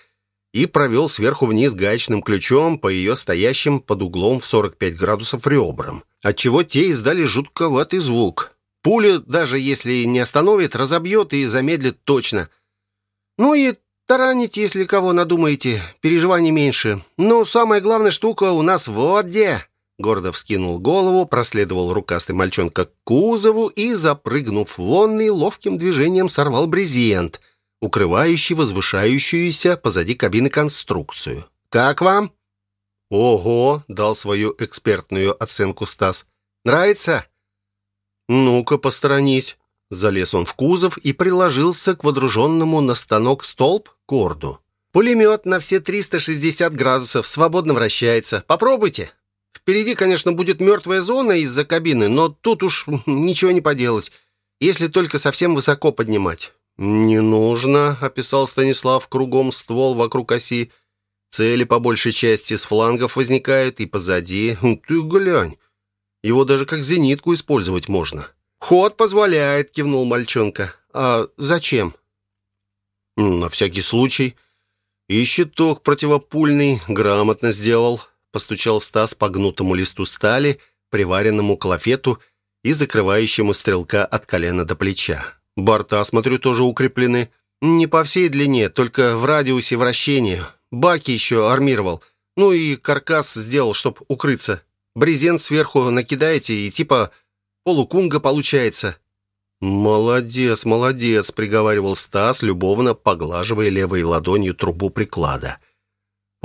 и провел сверху вниз гаечным ключом по ее стоящим под углом в 45 градусов ребрам, отчего те издали жутковатый звук. Пуля, даже если не остановит, разобьет и замедлит точно. Ну и таранить, если кого надумаете, переживаний меньше. Но самая главная штука у нас вот где. Гордо вскинул голову, проследовал рукастый мальчонка к кузову и, запрыгнув в лонный, ловким движением сорвал брезент, укрывающий возвышающуюся позади кабины конструкцию. «Как вам?» «Ого!» — дал свою экспертную оценку Стас. «Нравится?» «Ну-ка, посторонись!» Залез он в кузов и приложился к водруженному на станок столб корду. «Пулемет на все 360 градусов свободно вращается. Попробуйте!» Впереди, конечно, будет мертвая зона из-за кабины, но тут уж ничего не поделать, если только совсем высоко поднимать». «Не нужно», — описал Станислав кругом ствол вокруг оси. «Цели по большей части с флангов возникают и позади. Ты глянь, его даже как зенитку использовать можно». «Ход позволяет», — кивнул мальчонка. «А зачем?» «На всякий случай. И щиток противопульный грамотно сделал постучал Стас по гнутому листу стали, приваренному к лафету и закрывающему стрелка от колена до плеча. Борта, смотрю, тоже укреплены. Не по всей длине, только в радиусе вращения. Баки еще армировал. Ну и каркас сделал, чтоб укрыться. Брезент сверху накидаете, и типа полукунга получается. «Молодец, молодец», — приговаривал Стас, любовно поглаживая левой ладонью трубу приклада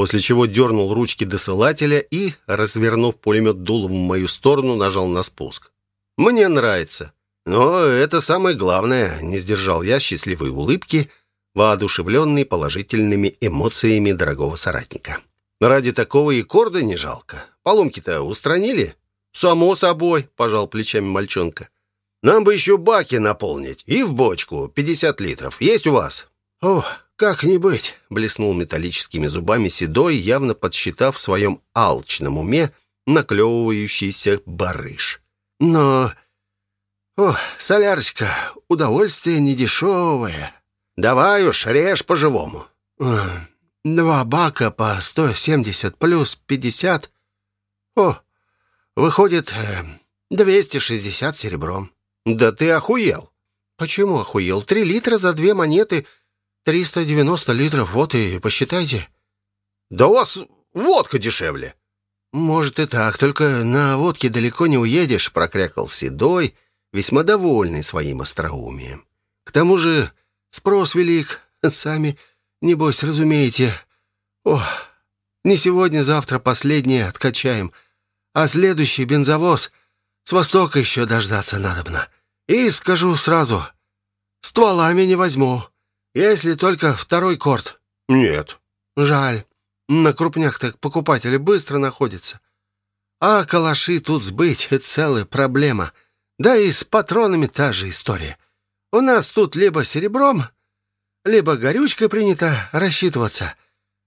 после чего дернул ручки досылателя и, развернув пулемет дулом в мою сторону, нажал на спуск. «Мне нравится». «Но это самое главное», — не сдержал я счастливой улыбки, воодушевленный положительными эмоциями дорогого соратника. «Ради такого и корда не жалко. Поломки-то устранили?» «Само собой», — пожал плечами мальчонка. «Нам бы еще баки наполнить и в бочку, 50 литров. Есть у вас?» «Ох, «Как не быть?» — блеснул металлическими зубами седой, явно подсчитав в своем алчном уме наклевывающийся барыш. «Но... О, солярочка, удовольствие недешевое. Давай уж, режь по-живому». «Два бака по сто семьдесят плюс пятьдесят. О, выходит, э, двести шестьдесят серебром». «Да ты охуел!» «Почему охуел? Три литра за две монеты — «Триста девяносто литров, вот и посчитайте». «Да у вас водка дешевле». «Может и так, только на водке далеко не уедешь», — прокрякал Седой, весьма довольный своим остроумием. «К тому же спрос велик, сами, небось, разумеете. Ох, не сегодня-завтра последнее откачаем, а следующий бензовоз с востока еще дождаться надобно. И скажу сразу, стволами не возьму». Если только второй корт. Нет. Жаль. На крупнях так покупатели быстро находятся. А калаши тут сбыть — целая проблема. Да и с патронами та же история. У нас тут либо серебром, либо горючкой принято рассчитываться.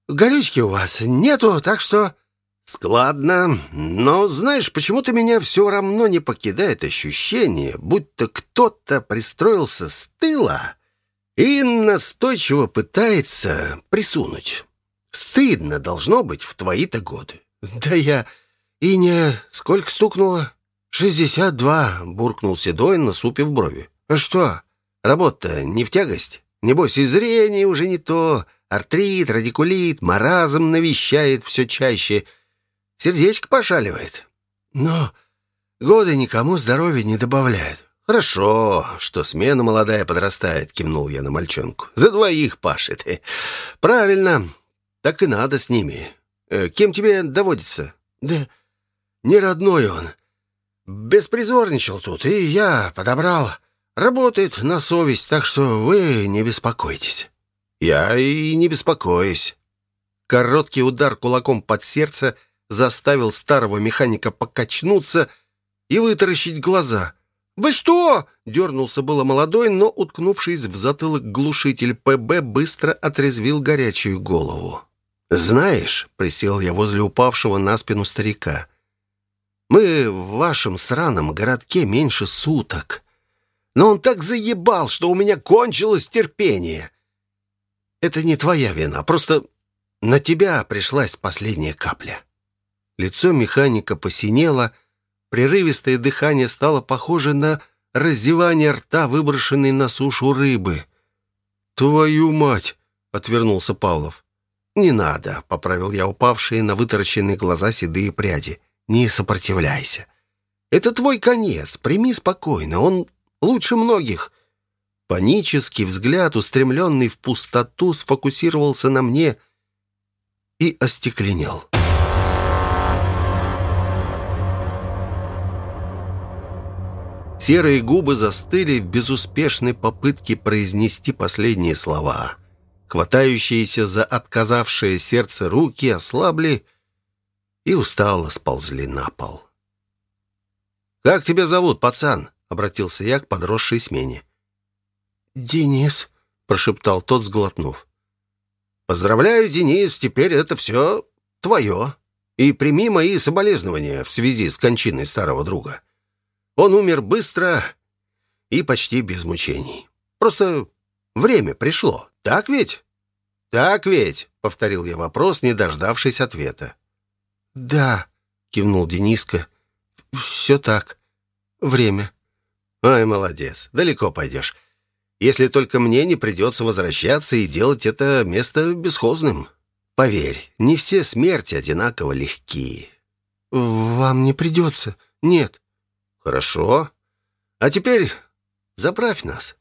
Горючки у вас нету, так что... Складно, но, знаешь, почему-то меня все равно не покидает ощущение, будто кто-то пристроился с тыла и настойчиво пытается присунуть. Стыдно должно быть в твои-то годы. Да я и не... Сколько стукнуло? «Шестьдесят два», — буркнул Седой, насупив брови. «А что? Работа не в тягость? Небось, и зрение уже не то. Артрит, радикулит, маразм навещает все чаще. Сердечко пошаливает. Но годы никому здоровья не добавляют. «Хорошо, что смена молодая подрастает», — кивнул я на мальчонку. «За двоих пашет. Правильно, так и надо с ними. Э, кем тебе доводится?» «Да не родной он. Беспризорничал тут, и я подобрал. Работает на совесть, так что вы не беспокойтесь». «Я и не беспокоюсь». Короткий удар кулаком под сердце заставил старого механика покачнуться и вытаращить глаза — «Вы что?» — дернулся было молодой, но, уткнувшись в затылок глушитель ПБ, быстро отрезвил горячую голову. «Знаешь», — присел я возле упавшего на спину старика, «мы в вашем сраном городке меньше суток. Но он так заебал, что у меня кончилось терпение. Это не твоя вина, просто на тебя пришлась последняя капля». Лицо механика посинело, прерывистое дыхание стало похоже на раззевание рта, выброшенной на сушу рыбы. «Твою мать!» — отвернулся Павлов. «Не надо», — поправил я упавшие на вытаращенные глаза седые пряди. «Не сопротивляйся. Это твой конец, прими спокойно, он лучше многих». Панический взгляд, устремленный в пустоту, сфокусировался на мне и остекленел. Серые губы застыли в безуспешной попытке произнести последние слова. Хватающиеся за отказавшее сердце руки ослабли и устало сползли на пол. «Как тебя зовут, пацан?» — обратился я к подросшей смене. «Денис», — прошептал тот, сглотнув. «Поздравляю, Денис, теперь это все твое. И прими мои соболезнования в связи с кончиной старого друга». Он умер быстро и почти без мучений. Просто время пришло. Так ведь? Так ведь, повторил я вопрос, не дождавшись ответа. Да, кивнул Дениска. Все так. Время. Ай, молодец. Далеко пойдешь. Если только мне не придется возвращаться и делать это место бесхозным. Поверь, не все смерти одинаково легкие. Вам не придется. Нет. «Хорошо. А теперь заправь нас».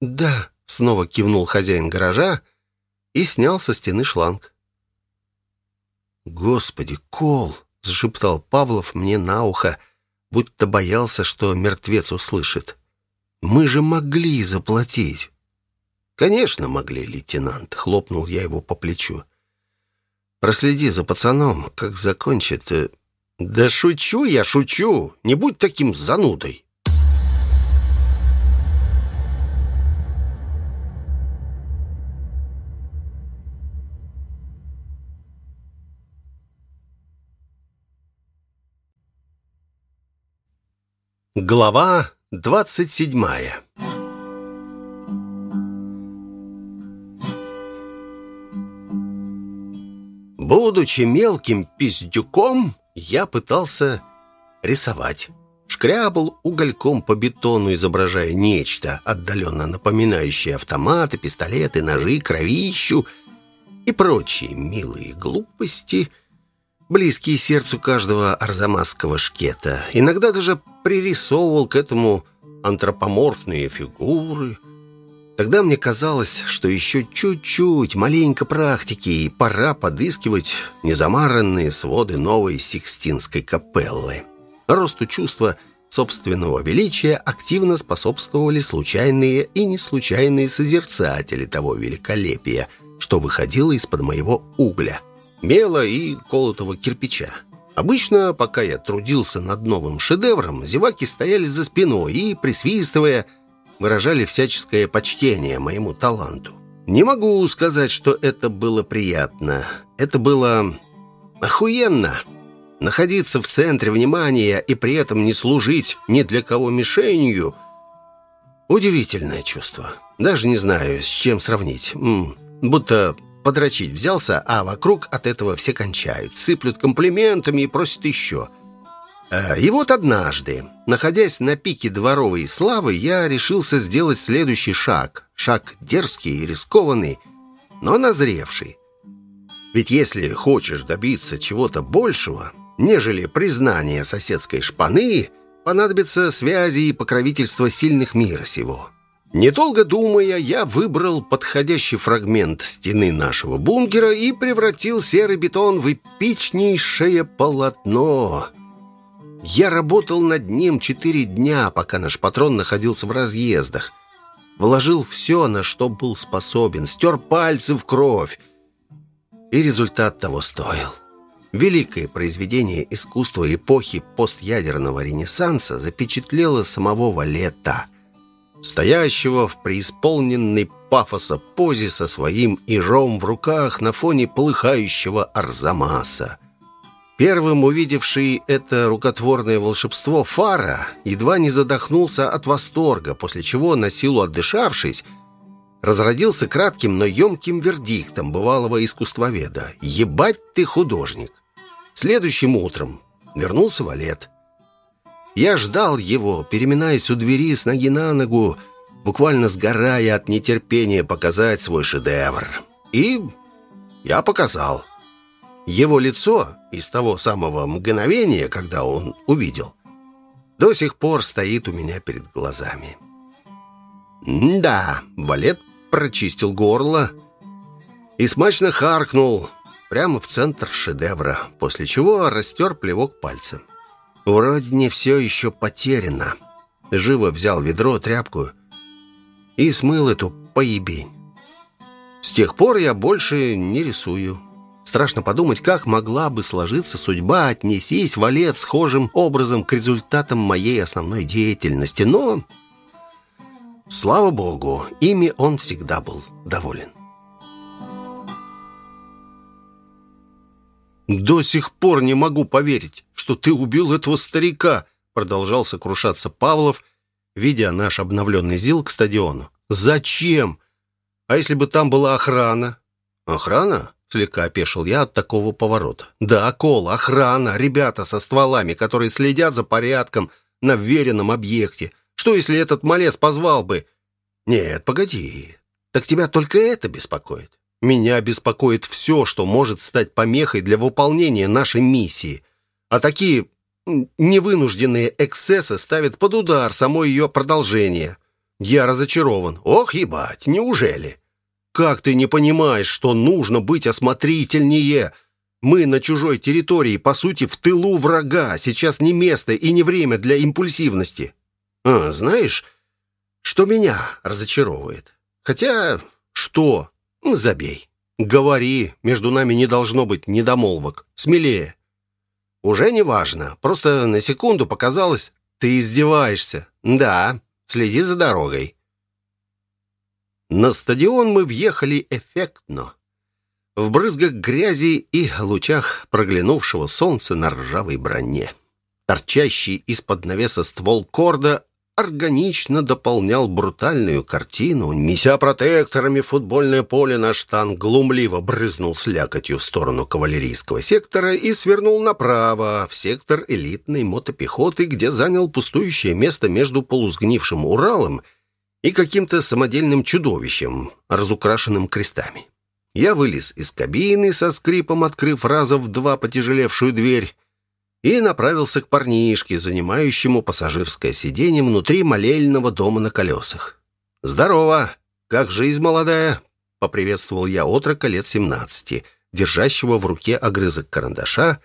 «Да», — снова кивнул хозяин гаража и снял со стены шланг. «Господи, Кол!» — зашептал Павлов мне на ухо, будто боялся, что мертвец услышит. «Мы же могли заплатить». «Конечно могли, лейтенант», — хлопнул я его по плечу. «Проследи за пацаном, как закончит...» э, «Да шучу я, шучу! Не будь таким занудой!» Глава двадцать седьмая Будучи мелким пиздюком, я пытался рисовать. Шкрябал угольком по бетону, изображая нечто, отдаленно напоминающее автоматы, пистолеты, ножи, кровищу и прочие милые глупости, близкие сердцу каждого арзамасского шкета. Иногда даже пририсовывал к этому антропоморфные фигуры – Тогда мне казалось, что еще чуть-чуть, маленько практики, и пора подыскивать незамаранные своды новой Сикстинской капеллы. Росту чувства собственного величия активно способствовали случайные и неслучайные созерцатели того великолепия, что выходило из-под моего угля, мела и колотого кирпича. Обычно, пока я трудился над новым шедевром, зеваки стояли за спиной и, присвистывая, выражали всяческое почтение моему таланту. Не могу сказать, что это было приятно. Это было охуенно. Находиться в центре внимания и при этом не служить ни для кого мишенью – удивительное чувство. Даже не знаю, с чем сравнить. М -м, будто подрочить взялся, а вокруг от этого все кончают, сыплют комплиментами и просят еще – Э, и вот однажды, находясь на пике дворовой славы, я решился сделать следующий шаг. Шаг дерзкий и рискованный, но назревший. Ведь если хочешь добиться чего-то большего, нежели признание соседской шпаны, понадобятся связи и покровительство сильных мира сего. Недолго думая, я выбрал подходящий фрагмент стены нашего бункера и превратил серый бетон в эпичнейшее полотно — я работал над ним четыре дня, пока наш патрон находился в разъездах. Вложил все, на что был способен, стер пальцы в кровь. И результат того стоил. Великое произведение искусства эпохи постядерного ренессанса запечатлело самого Валета, стоящего в преисполненной пафоса позе со своим ижом в руках на фоне полыхающего Арзамаса. Первым увидевший это рукотворное волшебство Фара едва не задохнулся от восторга, после чего, на силу отдышавшись, разродился кратким, но емким вердиктом бывалого искусствоведа. «Ебать ты художник!» Следующим утром вернулся Валет. Я ждал его, переминаясь у двери с ноги на ногу, буквально сгорая от нетерпения показать свой шедевр. И я показал. Его лицо из того самого мгновения, когда он увидел, до сих пор стоит у меня перед глазами. Да, Валет прочистил горло и смачно харкнул прямо в центр шедевра, после чего растер плевок пальцем. Вроде не все еще потеряно. Живо взял ведро, тряпку и смыл эту поебень. С тех пор я больше не рисую. Страшно подумать, как могла бы сложиться судьба, отнесись валет схожим образом к результатам моей основной деятельности, но... Слава богу, ими он всегда был доволен. «До сих пор не могу поверить, что ты убил этого старика», продолжал сокрушаться Павлов, видя наш обновленный ЗИЛ к стадиону. «Зачем? А если бы там была охрана?» «Охрана?» Слегка опешил я от такого поворота. «Да, Кол, охрана, ребята со стволами, которые следят за порядком на веренном объекте. Что, если этот малец позвал бы?» «Нет, погоди. Так тебя только это беспокоит?» «Меня беспокоит все, что может стать помехой для выполнения нашей миссии. А такие невынужденные эксцессы ставят под удар само ее продолжение. Я разочарован. Ох, ебать, неужели?» Как ты не понимаешь, что нужно быть осмотрительнее? Мы на чужой территории, по сути, в тылу врага. Сейчас не место и не время для импульсивности. А, знаешь, что меня разочаровывает? Хотя, что? Ну, забей. Говори, между нами не должно быть недомолвок. Смелее. Уже не важно. Просто на секунду показалось, ты издеваешься. Да, следи за дорогой. На стадион мы въехали эффектно. В брызгах грязи и лучах проглянувшего солнца на ржавой броне. Торчащий из-под навеса ствол корда органично дополнял брутальную картину. Неся протекторами футбольное поле, наш танк глумливо брызнул слякотью в сторону кавалерийского сектора и свернул направо, в сектор элитной мотопехоты, где занял пустующее место между полусгнившим Уралом и каким-то самодельным чудовищем, разукрашенным крестами. Я вылез из кабины со скрипом, открыв раза в два потяжелевшую дверь, и направился к парнишке, занимающему пассажирское сиденье внутри молельного дома на колесах. «Здорово! Как жизнь молодая?» — поприветствовал я отрока лет семнадцати, держащего в руке огрызок карандаша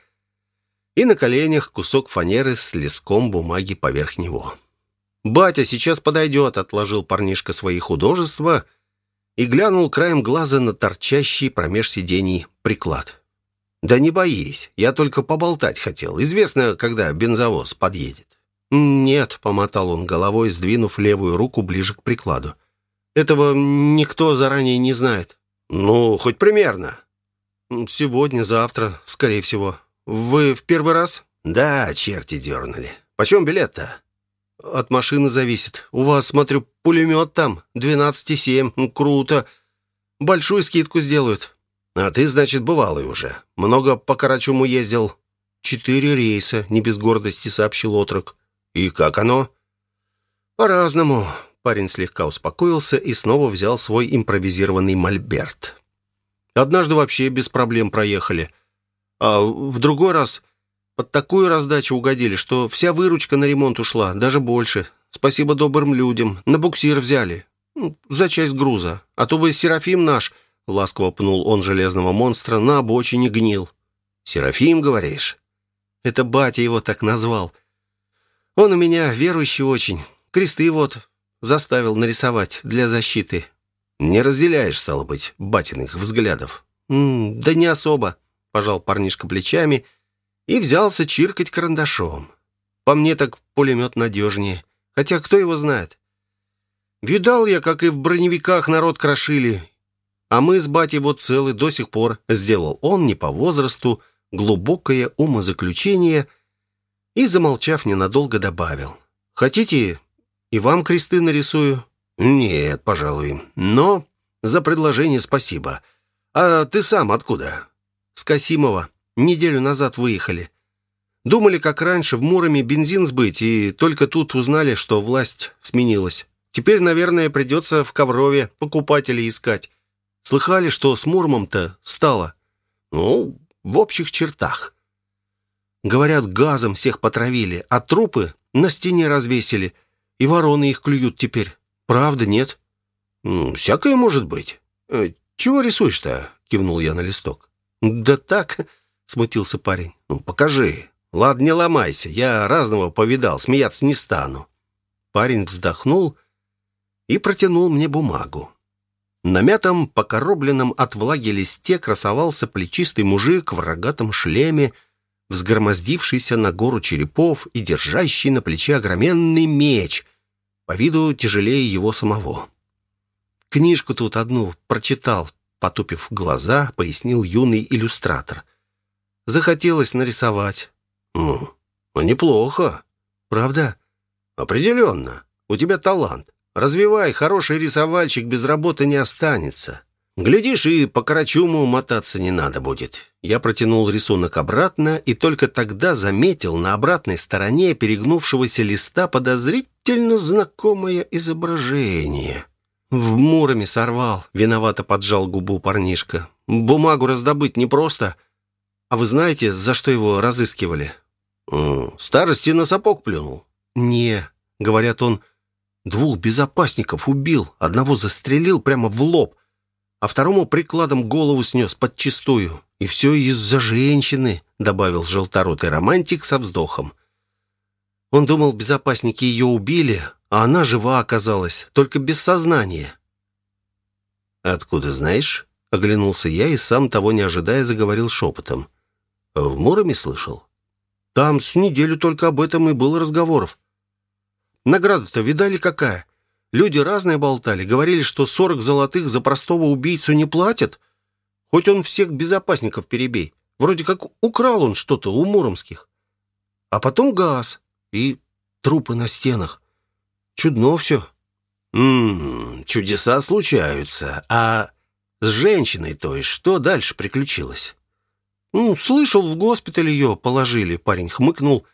и на коленях кусок фанеры с листком бумаги поверх него. «Батя сейчас подойдет», — отложил парнишка свои художества и глянул краем глаза на торчащий промеж сидений приклад. «Да не боись, я только поболтать хотел. Известно, когда бензовоз подъедет». «Нет», — помотал он головой, сдвинув левую руку ближе к прикладу. «Этого никто заранее не знает». «Ну, хоть примерно». «Сегодня, завтра, скорее всего. Вы в первый раз?» «Да, черти дернули. Почем билет-то?» от машины зависит. У вас, смотрю, пулемет там, 12,7. Круто. Большую скидку сделают. А ты, значит, бывалый уже. Много по Карачуму ездил. Четыре рейса, не без гордости сообщил отрок. И как оно? По-разному. Парень слегка успокоился и снова взял свой импровизированный мольберт. Однажды вообще без проблем проехали. А в другой раз под такую раздачу угодили, что вся выручка на ремонт ушла, даже больше. Спасибо добрым людям. На буксир взяли. Ну, за часть груза. А то бы Серафим наш, ласково пнул он железного монстра, на обочине гнил. Серафим, говоришь? Это батя его так назвал. Он у меня верующий очень. Кресты вот заставил нарисовать для защиты. Не разделяешь, стало быть, батиных взглядов. М -м, да не особо. — пожал парнишка плечами и взялся чиркать карандашом. «По мне так пулемет надежнее. Хотя кто его знает? Видал я, как и в броневиках народ крошили. А мы с батей вот целы до сих пор. Сделал он не по возрасту глубокое умозаключение и, замолчав ненадолго, добавил. Хотите, и вам кресты нарисую? Нет, пожалуй. Но за предложение спасибо. А ты сам откуда? С Касимова. Неделю назад выехали. Думали, как раньше, в Муроме бензин сбыть, и только тут узнали, что власть сменилась. Теперь, наверное, придется в Коврове покупателей искать. Слыхали, что с Муромом-то стало? Ну, в общих чертах. Говорят, газом всех потравили, а трупы на стене развесили, и вороны их клюют теперь. Правда, нет? «Всякое может быть. Э, чего рисуешь-то?» — кивнул я на листок. «Да так», — смутился парень. «Ну, покажи. Ладно, не ломайся. Я разного повидал, смеяться не стану». Парень вздохнул и протянул мне бумагу. На мятом, покоробленном от влаги листе красовался плечистый мужик в рогатом шлеме, взгромоздившийся на гору черепов и держащий на плече огроменный меч, по виду тяжелее его самого. Книжку тут одну прочитал, потупив глаза, пояснил юный иллюстратор. Захотелось нарисовать. «Ну, неплохо. Правда?» «Определенно. У тебя талант. Развивай, хороший рисовальщик без работы не останется. Глядишь, и по Карачуму мотаться не надо будет». Я протянул рисунок обратно и только тогда заметил на обратной стороне перегнувшегося листа подозрительно знакомое изображение. «В Муроме сорвал», — виновато поджал губу парнишка. «Бумагу раздобыть непросто. А вы знаете, за что его разыскивали?» «Старости на сапог плюнул». «Не», — говорят, он двух безопасников убил, одного застрелил прямо в лоб, а второму прикладом голову снес подчистую. И все из-за женщины», — добавил желторотый романтик со вздохом. Он думал, безопасники ее убили, а она жива оказалась, только без сознания. «Откуда знаешь?» — оглянулся я и, сам того не ожидая, заговорил шепотом. «В Муроме слышал?» «Там с неделю только об этом и было разговоров. Награда-то видали какая? Люди разные болтали, говорили, что сорок золотых за простого убийцу не платят. Хоть он всех безопасников перебей. Вроде как украл он что-то у муромских. А потом газ и трупы на стенах. Чудно все. Ммм, чудеса случаются. А с женщиной, то есть, что дальше приключилось? Ну, слышал, в госпиталь ее положили. Парень хмыкнул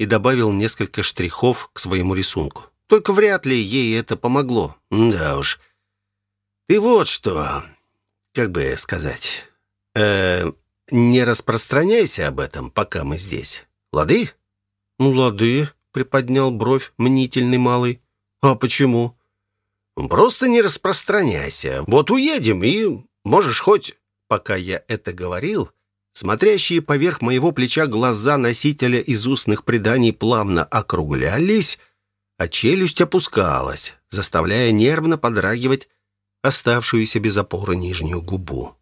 и добавил несколько штрихов к своему рисунку. Только вряд ли ей это помогло. Да уж. Ты вот что, как бы сказать, э, не распространяйся об этом, пока мы здесь. Лады? Ну, лады, приподнял бровь мнительный малый. «А почему?» «Просто не распространяйся. Вот уедем, и можешь хоть...» Пока я это говорил, смотрящие поверх моего плеча глаза носителя из устных преданий плавно округлялись, а челюсть опускалась, заставляя нервно подрагивать оставшуюся без опоры нижнюю губу.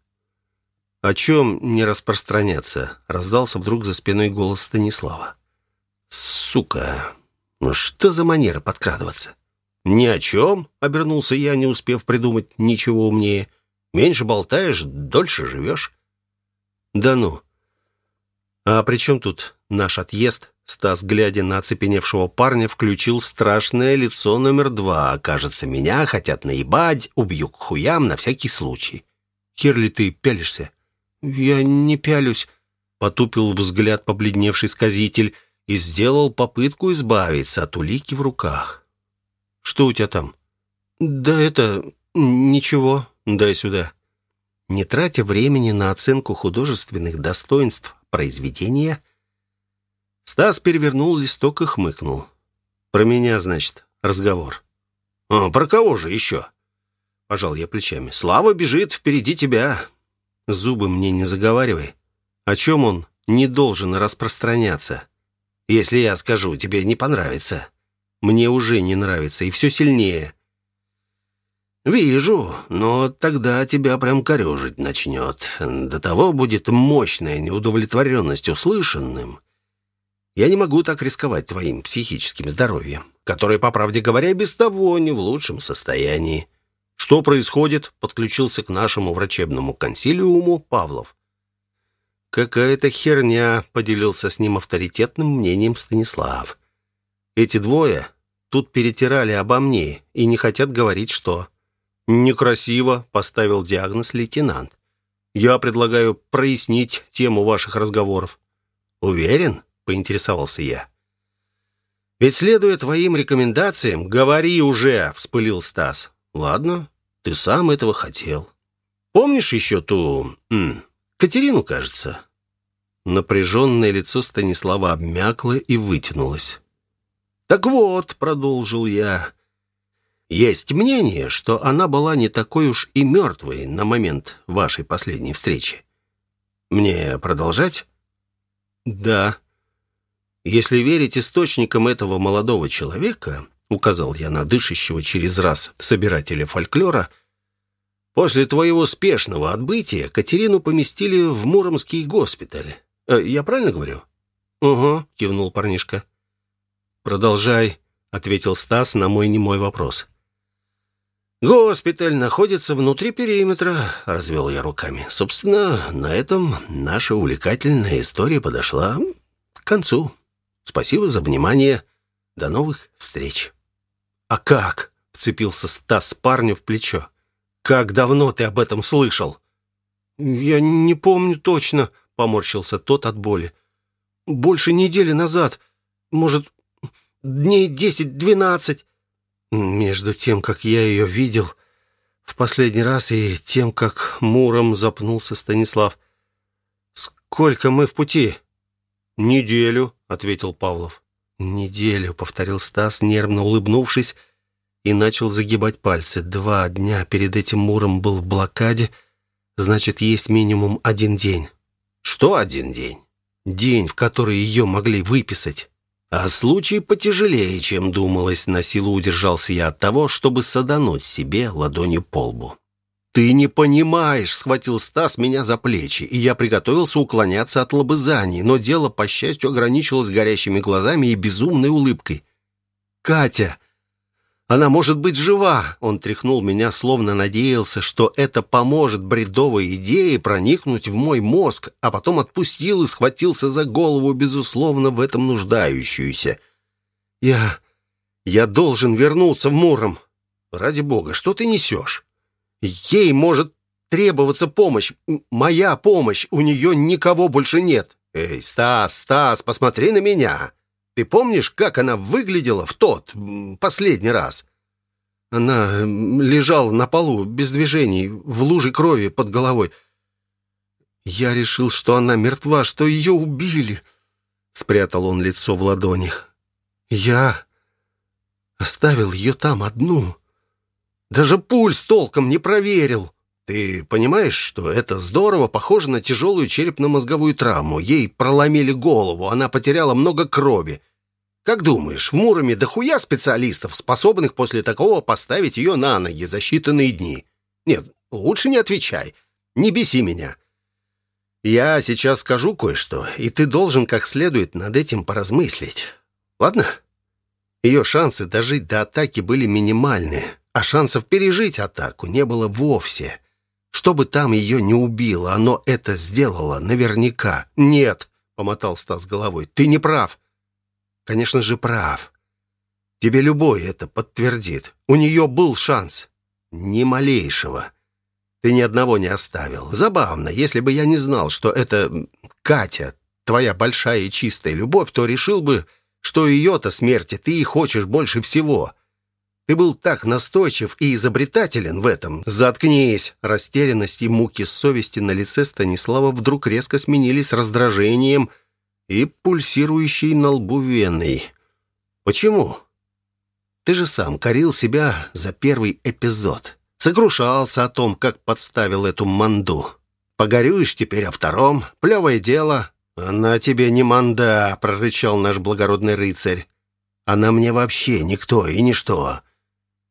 «О чем не распространяться?» — раздался вдруг за спиной голос Станислава. «Сука! Ну что за манера подкрадываться?» «Ни о чем», — обернулся я, не успев придумать ничего умнее. «Меньше болтаешь, дольше живешь». «Да ну». «А при чем тут наш отъезд?» Стас, глядя на оцепеневшего парня, включил страшное лицо номер два. «Кажется, меня хотят наебать, убью к хуям на всякий случай». «Хер ты пялишься?» «Я не пялюсь», — потупил взгляд побледневший сказитель и сделал попытку избавиться от улики в руках. Что у тебя там?» «Да это... ничего. Дай сюда». Не тратя времени на оценку художественных достоинств произведения, Стас перевернул листок и хмыкнул. «Про меня, значит, разговор». «А, про кого же еще?» Пожал я плечами. «Слава бежит впереди тебя». «Зубы мне не заговаривай. О чем он не должен распространяться? Если я скажу, тебе не понравится». Мне уже не нравится, и все сильнее. «Вижу, но тогда тебя прям корежить начнет. До того будет мощная неудовлетворенность услышанным. Я не могу так рисковать твоим психическим здоровьем, которое, по правде говоря, без того не в лучшем состоянии». «Что происходит?» — подключился к нашему врачебному консилиуму Павлов. «Какая-то херня», — поделился с ним авторитетным мнением Станислав. «Эти двое тут перетирали обо мне и не хотят говорить, что...» «Некрасиво», — поставил диагноз лейтенант. «Я предлагаю прояснить тему ваших разговоров». «Уверен?» — поинтересовался я. «Ведь, следуя твоим рекомендациям, говори уже», — вспылил Стас. «Ладно, ты сам этого хотел. Помнишь еще ту... М, Катерину, кажется?» Напряженное лицо Станислава обмякло и вытянулось. «Так вот», — продолжил я, есть мнение, что она была не такой уж и мертвой на момент вашей последней встречи. Мне продолжать? Да. Если верить источникам этого молодого человека, указал я на дышащего через раз собирателя фольклора, после твоего спешного отбытия Катерину поместили в Муромский госпиталь. Э, я правильно говорю? Угу, кивнул парнишка. Продолжай, ответил Стас на мой немой вопрос. «Госпиталь находится внутри периметра», — развел я руками. «Собственно, на этом наша увлекательная история подошла к концу. Спасибо за внимание. До новых встреч». «А как?» — вцепился Стас парню в плечо. «Как давно ты об этом слышал?» «Я не помню точно», — поморщился тот от боли. «Больше недели назад. Может, дней десять-двенадцать. Между тем, как я ее видел в последний раз, и тем, как Муром запнулся Станислав. «Сколько мы в пути?» «Неделю», — ответил Павлов. «Неделю», — повторил Стас, нервно улыбнувшись, и начал загибать пальцы. Два дня перед этим Муром был в блокаде, значит, есть минимум один день. «Что один день?» «День, в который ее могли выписать». А случай потяжелее, чем думалось, на силу удержался я от того, чтобы садануть себе ладонью по лбу. «Ты не понимаешь!» — схватил Стас меня за плечи, и я приготовился уклоняться от лобызаний, но дело, по счастью, ограничилось горящими глазами и безумной улыбкой. «Катя!» Она может быть жива!» Он тряхнул меня, словно надеялся, что это поможет бредовой идее проникнуть в мой мозг, а потом отпустил и схватился за голову, безусловно, в этом нуждающуюся. «Я... я должен вернуться в Муром. Ради бога, что ты несешь? Ей может требоваться помощь. Моя помощь. У нее никого больше нет. Эй, Стас, Стас, посмотри на меня!» Ты помнишь, как она выглядела в тот, последний раз?» Она лежала на полу, без движений, в луже крови под головой. «Я решил, что она мертва, что ее убили!» Спрятал он лицо в ладонях. «Я оставил ее там одну. Даже пульс толком не проверил. Ты понимаешь, что это здорово похоже на тяжелую черепно-мозговую травму. Ей проломили голову, она потеряла много крови. Как думаешь, в Муроме дохуя специалистов, способных после такого поставить ее на ноги за считанные дни? Нет, лучше не отвечай. Не беси меня. Я сейчас скажу кое-что, и ты должен как следует над этим поразмыслить. Ладно? Ее шансы дожить до атаки были минимальны, а шансов пережить атаку не было вовсе. Чтобы там ее не убило, оно это сделало наверняка. Нет, помотал Стас головой, ты не прав конечно же, прав. Тебе любой это подтвердит. У нее был шанс. Ни малейшего. Ты ни одного не оставил. Забавно, если бы я не знал, что это Катя, твоя большая и чистая любовь, то решил бы, что ее-то смерти ты и хочешь больше всего. Ты был так настойчив и изобретателен в этом. Заткнись. Растерянность и муки совести на лице Станислава вдруг резко сменились раздражением – и пульсирующей на лбу веной. Почему? Ты же сам корил себя за первый эпизод. Сокрушался о том, как подставил эту манду. Погорюешь теперь о втором. Плевое дело. Она тебе не манда, прорычал наш благородный рыцарь. Она мне вообще никто и ничто.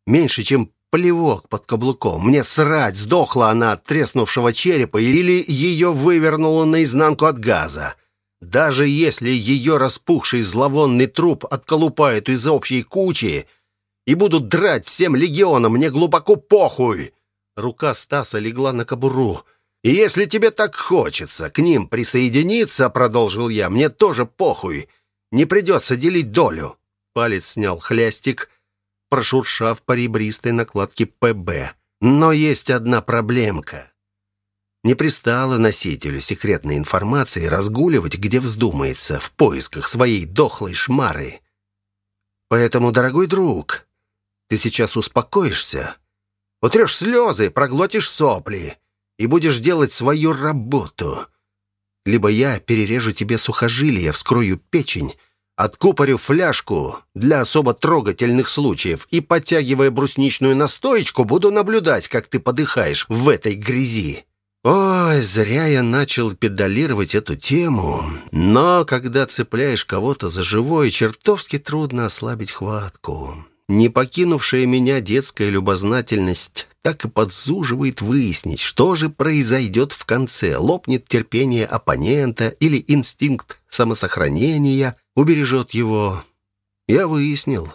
Меньше, чем плевок под каблуком. Мне срать, сдохла она от треснувшего черепа или ее вывернуло наизнанку от газа. Даже если ее распухший зловонный труп отколупают из общей кучи и будут драть всем легионам, мне глубоко похуй. Рука Стаса легла на кобуру. «И если тебе так хочется к ним присоединиться, — продолжил я, — мне тоже похуй. Не придется делить долю». Палец снял хлястик, прошуршав по ребристой накладке ПБ. «Но есть одна проблемка. Не пристало носителю секретной информации разгуливать, где вздумается, в поисках своей дохлой шмары. Поэтому, дорогой друг, ты сейчас успокоишься, утрешь слезы, проглотишь сопли и будешь делать свою работу. Либо я перережу тебе сухожилия, вскрою печень, откупорю фляжку для особо трогательных случаев и, подтягивая брусничную настоечку, буду наблюдать, как ты подыхаешь в этой грязи. Ой, зря я начал педалировать эту тему. Но когда цепляешь кого-то за живое, чертовски трудно ослабить хватку. Не покинувшая меня детская любознательность так и подзуживает выяснить, что же произойдет в конце. Лопнет терпение оппонента или инстинкт самосохранения убережет его. Я выяснил.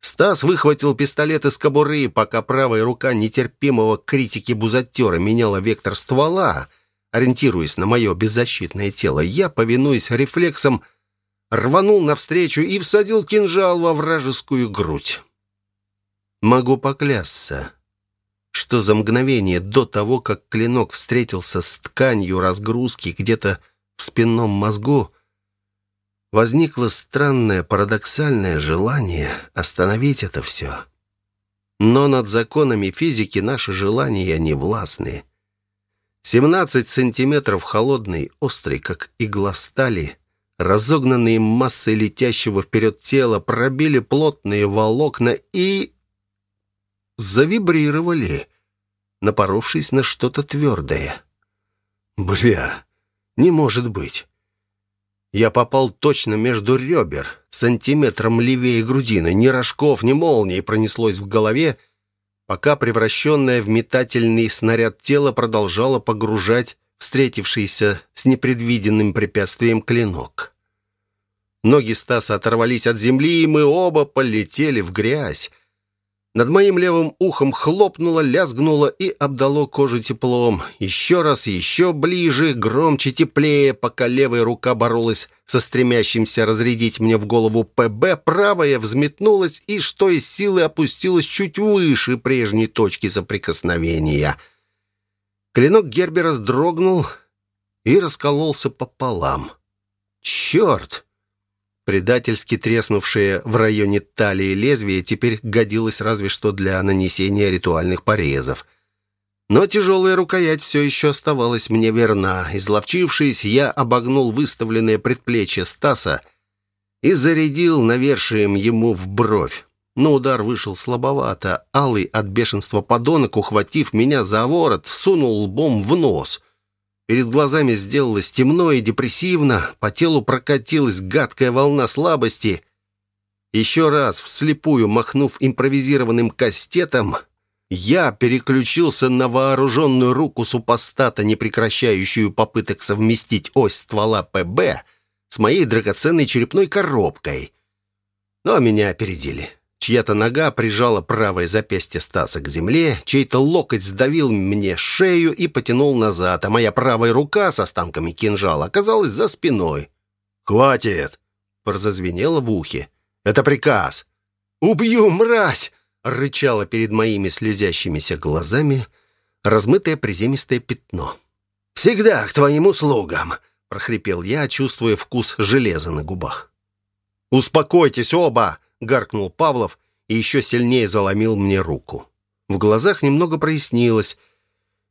Стас выхватил пистолет из кобуры, пока правая рука нетерпимого критики бузатера меняла вектор ствола, ориентируясь на мое беззащитное тело. Я, повинуясь рефлексам, рванул навстречу и всадил кинжал во вражескую грудь. Могу поклясться, что за мгновение до того, как клинок встретился с тканью разгрузки где-то в спинном мозгу, возникло странное парадоксальное желание остановить это все. Но над законами физики наши желания не властны. 17 сантиметров холодной, острой, как игла стали, разогнанные массой летящего вперед тела, пробили плотные волокна и... завибрировали, напоровшись на что-то твердое. «Бля, не может быть!» Я попал точно между ребер, сантиметром левее грудины. Ни рожков, ни молнии пронеслось в голове, пока превращенное в метательный снаряд тело продолжало погружать встретившийся с непредвиденным препятствием клинок. Ноги Стаса оторвались от земли, и мы оба полетели в грязь. Над моим левым ухом хлопнуло, лязгнуло и обдало кожу теплом. Еще раз, еще ближе, громче, теплее, пока левая рука боролась со стремящимся разрядить мне в голову ПБ, правая взметнулась и, что из силы, опустилась чуть выше прежней точки соприкосновения. Клинок Гербера дрогнул и раскололся пополам. «Черт!» Предательски треснувшее в районе талии лезвие теперь годилось разве что для нанесения ритуальных порезов. Но тяжелая рукоять все еще оставалась мне верна. Изловчившись, я обогнул выставленное предплечье Стаса и зарядил навершием ему в бровь. Но удар вышел слабовато. Алый от бешенства подонок, ухватив меня за ворот, сунул лбом в нос. Перед глазами сделалось темно и депрессивно, по телу прокатилась гадкая волна слабости. Еще раз, вслепую махнув импровизированным кастетом, я переключился на вооруженную руку супостата, не прекращающую попыток совместить ось ствола ПБ с моей драгоценной черепной коробкой. Но меня опередили. Чья-то нога прижала правое запястье Стаса к земле, чей-то локоть сдавил мне шею и потянул назад, а моя правая рука с останками кинжала оказалась за спиной. «Хватит!» — прозазвенело в ухе. «Это приказ!» «Убью, мразь!» — рычало перед моими слезящимися глазами размытое приземистое пятно. «Всегда к твоим услугам!» — прохрипел я, чувствуя вкус железа на губах. «Успокойтесь оба!» — гаркнул Павлов и еще сильнее заломил мне руку. В глазах немного прояснилось,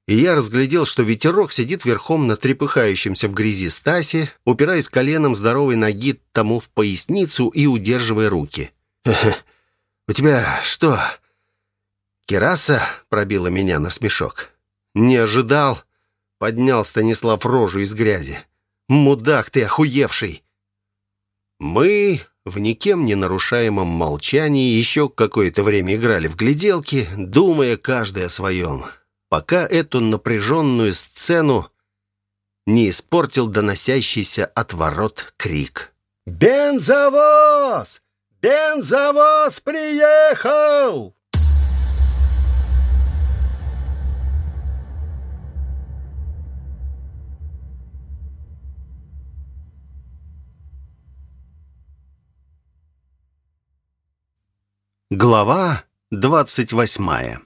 и я разглядел, что ветерок сидит верхом на трепыхающемся в грязи Стасе, упираясь коленом здоровой ноги тому в поясницу и удерживая руки. «У тебя что, кераса?» — пробила меня на смешок. «Не ожидал?» — поднял Станислав рожу из грязи. «Мудак ты охуевший!» Мы в никем не нарушаемом молчании еще какое-то время играли в гляделки, думая каждый о своем, пока эту напряженную сцену не испортил доносящийся от ворот крик. «Бензовоз! Бензовоз приехал!» Глава двадцать восьмая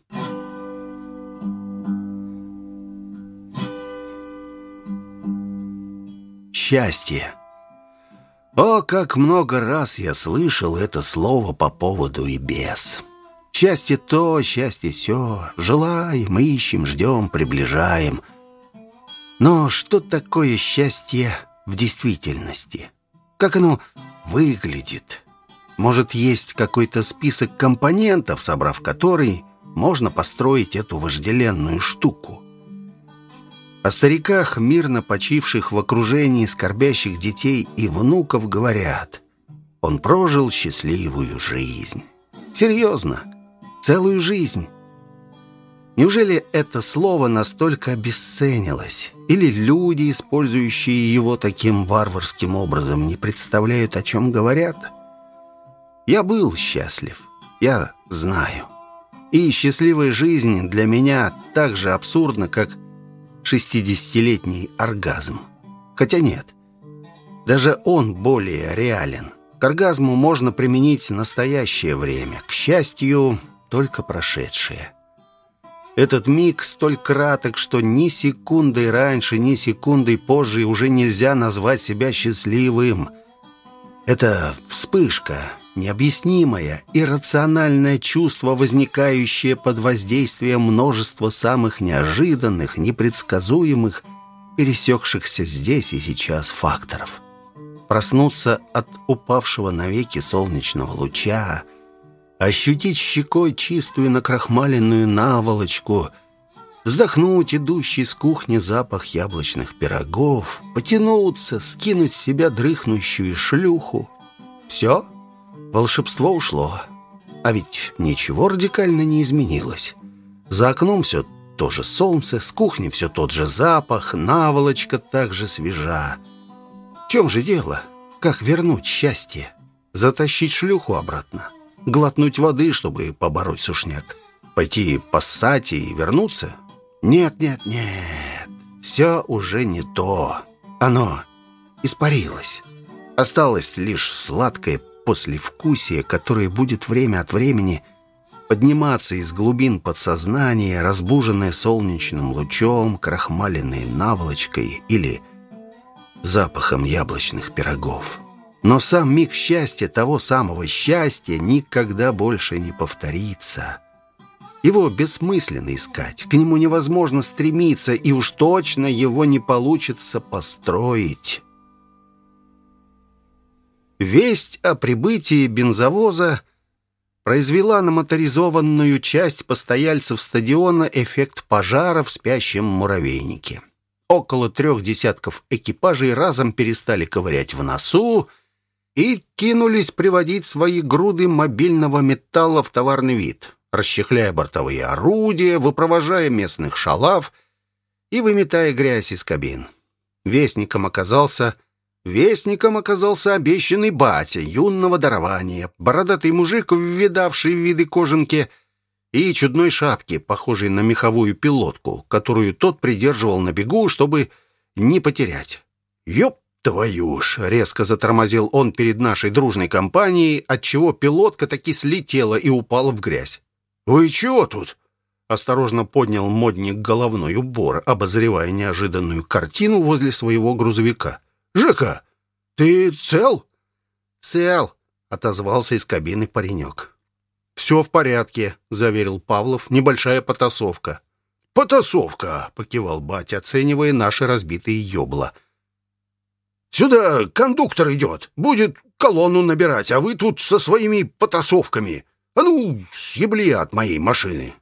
Счастье. О, как много раз я слышал это слово по поводу и без. Счастье то, счастье сё. Желаем, ищем, ждем, приближаем. Но что такое счастье в действительности? Как оно выглядит? Может, есть какой-то список компонентов, собрав который, можно построить эту вожделенную штуку. О стариках, мирно почивших в окружении скорбящих детей и внуков, говорят. Он прожил счастливую жизнь. Серьезно, целую жизнь. Неужели это слово настолько обесценилось? Или люди, использующие его таким варварским образом, не представляют, о чем говорят? Я был счастлив. Я знаю. И счастливая жизнь для меня так же абсурдна, как шестидесятилетний оргазм. Хотя нет. Даже он более реален. К оргазму можно применить настоящее время. К счастью, только прошедшее. Этот миг столь краток, что ни секундой раньше, ни секундой позже уже нельзя назвать себя счастливым. Это вспышка, необъяснимое, иррациональное чувство, возникающее под воздействием множества самых неожиданных, непредсказуемых, пересекшихся здесь и сейчас факторов. Проснуться от упавшего навеки солнечного луча, ощутить щекой чистую накрахмаленную наволочку, вздохнуть идущий с кухни запах яблочных пирогов, потянуться, скинуть с себя дрыхнущую шлюху. Все — Волшебство ушло. А ведь ничего радикально не изменилось. За окном все то же солнце, с кухни все тот же запах, наволочка также свежа. В чем же дело? Как вернуть счастье? Затащить шлюху обратно? Глотнуть воды, чтобы побороть сушняк? Пойти поссать и вернуться? Нет, нет, нет. Все уже не то. Оно испарилось. Осталось лишь сладкое послевкусие, которое будет время от времени подниматься из глубин подсознания, разбуженное солнечным лучом, крахмаленной наволочкой или запахом яблочных пирогов. Но сам миг счастья, того самого счастья, никогда больше не повторится. Его бессмысленно искать, к нему невозможно стремиться, и уж точно его не получится построить. Весть о прибытии бензовоза произвела на моторизованную часть постояльцев стадиона эффект пожара в спящем муравейнике. Около трех десятков экипажей разом перестали ковырять в носу и кинулись приводить свои груды мобильного металла в товарный вид, расчехляя бортовые орудия, выпровожая местных шалав и выметая грязь из кабин. Вестником оказался Вестником оказался обещанный батя юного дарования, бородатый мужик, видавший виды кожанки и чудной шапки, похожей на меховую пилотку, которую тот придерживал на бегу, чтобы не потерять. «Ёп твою ж!» — резко затормозил он перед нашей дружной компанией, отчего пилотка таки слетела и упала в грязь. «Вы чего тут?» Осторожно поднял модник головной убор, обозревая неожиданную картину возле своего грузовика. «Жека, ты цел?» «Цел», — отозвался из кабины паренек. «Все в порядке», — заверил Павлов. «Небольшая потасовка». «Потасовка», — покивал батя, оценивая наши разбитые ёбла. «Сюда кондуктор идет, будет колонну набирать, а вы тут со своими потасовками. А ну, съебли от моей машины».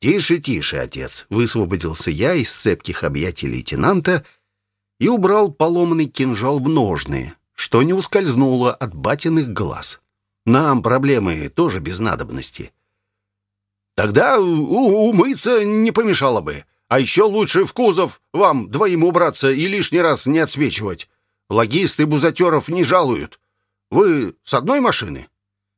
«Тише, тише, отец», — высвободился я из цепких объятий лейтенанта и убрал поломанный кинжал в ножны. что не ускользнуло от батиных глаз. Нам проблемы тоже без надобности. Тогда умыться не помешало бы. А еще лучше в кузов вам двоим убраться и лишний раз не отсвечивать. Логисты Бузатеров не жалуют. Вы с одной машины?»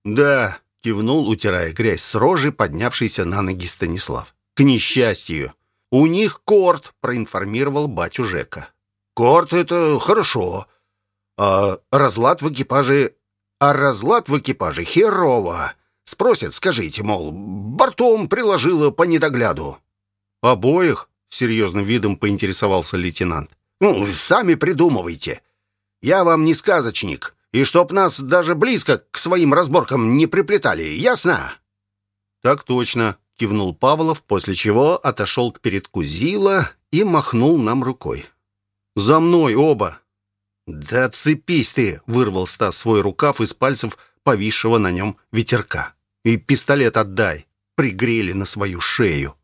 «Да», — кивнул, утирая грязь с рожи, поднявшийся на ноги Станислав. «К несчастью. У них корт», — проинформировал батю Жека. «Корт — это хорошо. А разлад в экипаже... А разлад в экипаже херово. Спросят, скажите, мол, бортом приложила по недогляду». «Обоих?» — серьезным видом поинтересовался лейтенант. «Ну, сами придумывайте. Я вам не сказочник, и чтоб нас даже близко к своим разборкам не приплетали, ясно?» «Так точно», — кивнул Павлов, после чего отошел к передку Зила и махнул нам рукой. «За мной оба!» «Да цепись ты!» — вырвал Стас свой рукав из пальцев повисшего на нем ветерка. «И пистолет отдай!» — пригрели на свою шею.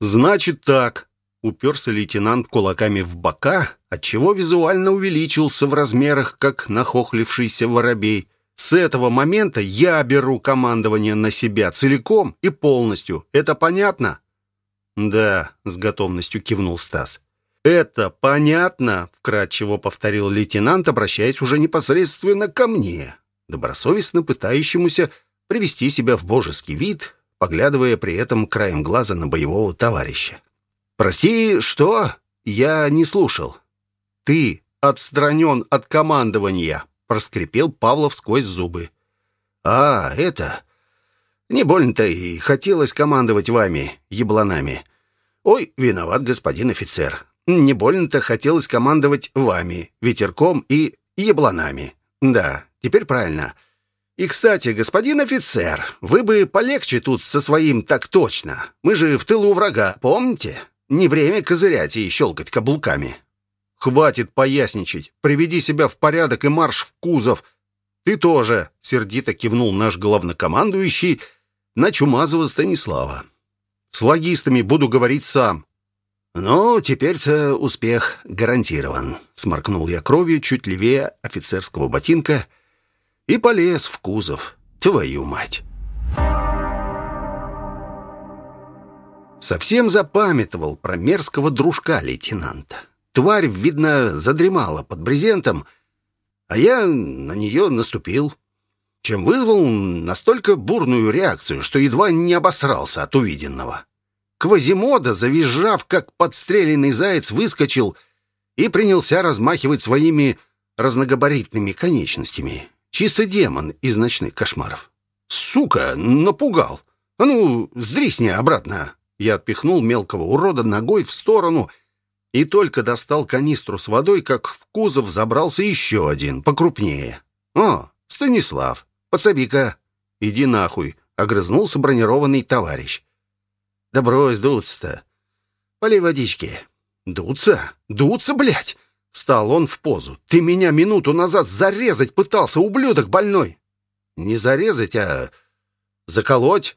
«Значит так!» — уперся лейтенант кулаками в бока, отчего визуально увеличился в размерах, как нахохлившийся воробей. «С этого момента я беру командование на себя целиком и полностью. Это понятно?» «Да», — с готовностью кивнул Стас. «Это понятно», — вкратчиво повторил лейтенант, обращаясь уже непосредственно ко мне, добросовестно пытающемуся привести себя в божеский вид, поглядывая при этом краем глаза на боевого товарища. «Прости, что? Я не слушал». «Ты отстранен от командования», — проскрипел Павлов сквозь зубы. «А, это...» «Не больно-то и хотелось командовать вами, ебланами». «Ой, виноват, господин офицер. Не больно-то хотелось командовать вами, ветерком и ебланами. Да, теперь правильно. И, кстати, господин офицер, вы бы полегче тут со своим так точно. Мы же в тылу врага, помните? Не время козырять и щелкать каблуками. Хватит поясничать. Приведи себя в порядок и марш в кузов. Ты тоже, сердито кивнул наш главнокомандующий на Чумазова Станислава. С логистами буду говорить сам. «Ну, теперь-то успех гарантирован», — сморкнул я кровью чуть левее офицерского ботинка и полез в кузов. Твою мать! Совсем запамятовал про мерзкого дружка лейтенанта. Тварь, видно, задремала под брезентом, а я на нее наступил, чем вызвал настолько бурную реакцию, что едва не обосрался от увиденного. Квазимода, завизжав, как подстреленный заяц, выскочил и принялся размахивать своими разногабаритными конечностями. Чисто демон из ночных кошмаров. «Сука, напугал! А ну, сдрисни обратно!» Я отпихнул мелкого урода ногой в сторону и только достал канистру с водой, как в кузов забрался еще один, покрупнее. «О, Станислав, подсоби-ка!» «Иди нахуй!» — огрызнулся бронированный товарищ. Да брось дуться-то. Полей водички. Дуться? Дуться, блядь! Стал он в позу. Ты меня минуту назад зарезать пытался, ублюдок больной. Не зарезать, а заколоть.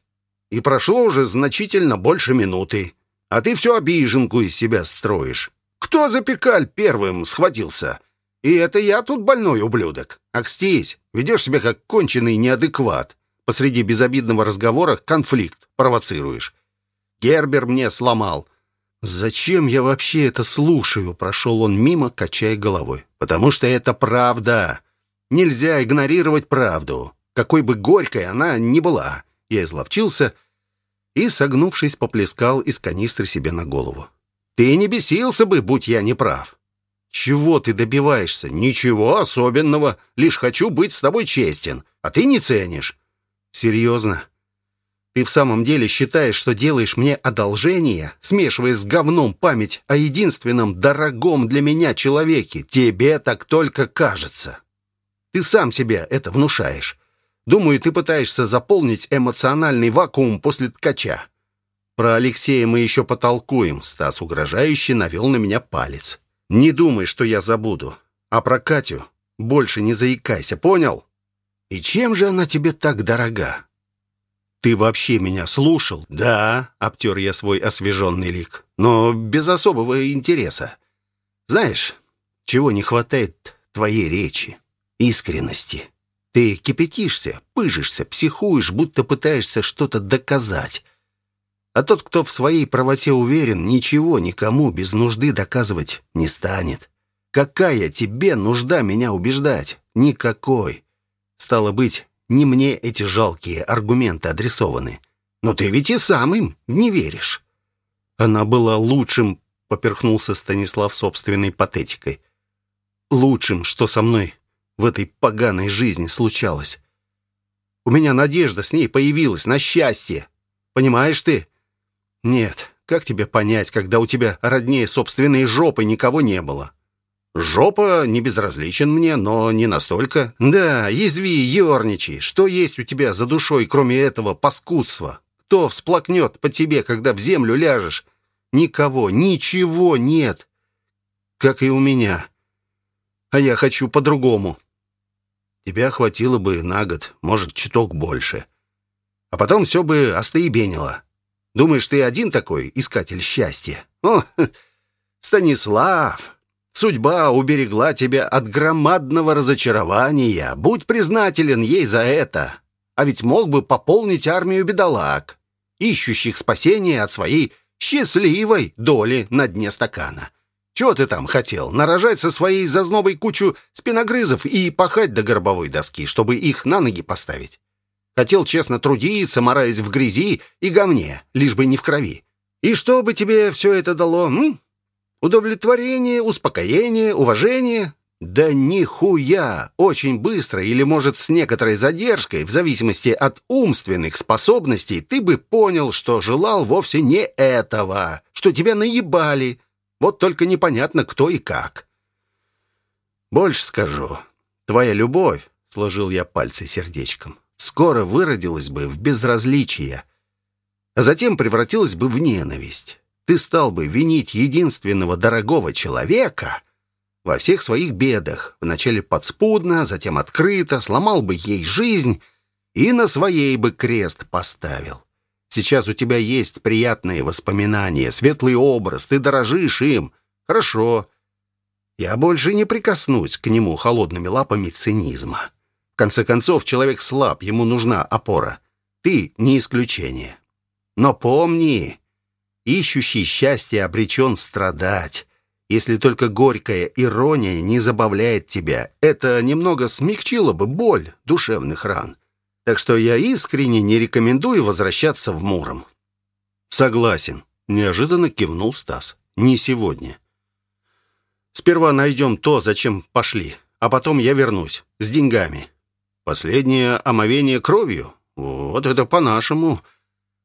И прошло уже значительно больше минуты. А ты всю обиженку из себя строишь. Кто за пекаль первым схватился? И это я тут больной ублюдок. Акстись, ведешь себя как конченый неадекват. Посреди безобидного разговора конфликт провоцируешь. Гербер мне сломал. Зачем я вообще это слушаю? Прошел он мимо, качая головой. Потому что это правда. Нельзя игнорировать правду, какой бы горькой она ни была. Я изловчился и, согнувшись, поплескал из канистры себе на голову. Ты не бесился бы, будь я не прав. Чего ты добиваешься? Ничего особенного. Лишь хочу быть с тобой честен. А ты не ценишь. Серьезно? Ты в самом деле считаешь, что делаешь мне одолжение, смешивая с говном память о единственном дорогом для меня человеке? Тебе так только кажется. Ты сам себе это внушаешь. Думаю, ты пытаешься заполнить эмоциональный вакуум после ткача. Про Алексея мы еще потолкуем. Стас угрожающе навел на меня палец. Не думай, что я забуду. А про Катю больше не заикайся, понял? И чем же она тебе так дорога? «Ты вообще меня слушал?» «Да», — обтер я свой освеженный лик, «но без особого интереса. Знаешь, чего не хватает твоей речи? искренности. Ты кипятишься, пыжишься, психуешь, будто пытаешься что-то доказать. А тот, кто в своей правоте уверен, ничего никому без нужды доказывать не станет. Какая тебе нужда меня убеждать? Никакой. Стало быть, не мне эти жалкие аргументы адресованы. Но ты ведь и сам им не веришь. Она была лучшим, поперхнулся Станислав собственной патетикой. Лучшим, что со мной в этой поганой жизни случалось. У меня надежда с ней появилась на счастье. Понимаешь ты? Нет, как тебе понять, когда у тебя роднее собственной жопы никого не было? Жопа не безразличен мне, но не настолько. Да, язви, ерничай. Что есть у тебя за душой, кроме этого паскудства? Кто всплакнет по тебе, когда в землю ляжешь? Никого, ничего нет. Как и у меня. А я хочу по-другому. Тебя хватило бы на год, может, чуток больше. А потом все бы остаебенило. Думаешь, ты один такой искатель счастья? О, Станислав, судьба уберегла тебя от громадного разочарования. Будь признателен ей за это. А ведь мог бы пополнить армию бедолаг, ищущих спасения от своей счастливой доли на дне стакана. Чего ты там хотел? Нарожать со своей зазнобой кучу спиногрызов и пахать до горбовой доски, чтобы их на ноги поставить? Хотел честно трудиться, мораясь в грязи и говне, лишь бы не в крови. И что бы тебе все это дало, м? Удовлетворение, успокоение, уважение? Да нихуя! Очень быстро или, может, с некоторой задержкой, в зависимости от умственных способностей, ты бы понял, что желал вовсе не этого, что тебя наебали, вот только непонятно, кто и как. Больше скажу. Твоя любовь, сложил я пальцы сердечком, скоро выродилась бы в безразличие, а затем превратилась бы в ненависть. Ты стал бы винить единственного дорогого человека во всех своих бедах, вначале подспудно, затем открыто, сломал бы ей жизнь и на своей бы крест поставил. Сейчас у тебя есть приятные воспоминания, светлый образ, ты дорожишь им. Хорошо. Я больше не прикоснусь к нему холодными лапами цинизма. В конце концов, человек слаб, ему нужна опора. Ты не исключение. Но помни, ищущий счастье обречен страдать. Если только горькая ирония не забавляет тебя, это немного смягчило бы боль душевных ран. Так что я искренне не рекомендую возвращаться в Муром. Согласен, неожиданно кивнул Стас. Не сегодня. Сперва найдем то, зачем пошли, а потом я вернусь с деньгами. Последнее омовение кровью. Вот это по-нашему.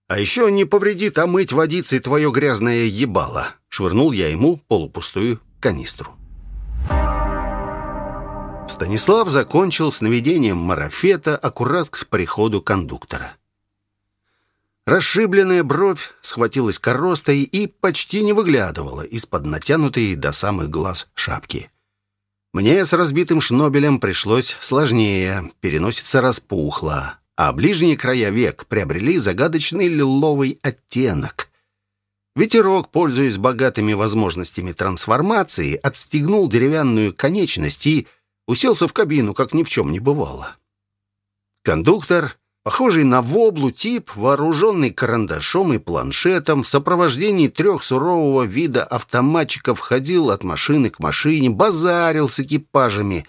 А еще не повредит омыть водицей твое грязное ебало. Швырнул я ему полупустую канистру. Станислав закончил с наведением марафета аккурат к приходу кондуктора. Расшибленная бровь схватилась коростой и почти не выглядывала из-под натянутой до самых глаз шапки. Мне с разбитым шнобелем пришлось сложнее, переносица распухла, а ближние края век приобрели загадочный лиловый оттенок. Ветерок, пользуясь богатыми возможностями трансформации, отстегнул деревянную конечность и уселся в кабину, как ни в чем не бывало. Кондуктор, похожий на воблу тип, вооруженный карандашом и планшетом, в сопровождении трех сурового вида автоматчиков ходил от машины к машине, базарил с экипажами,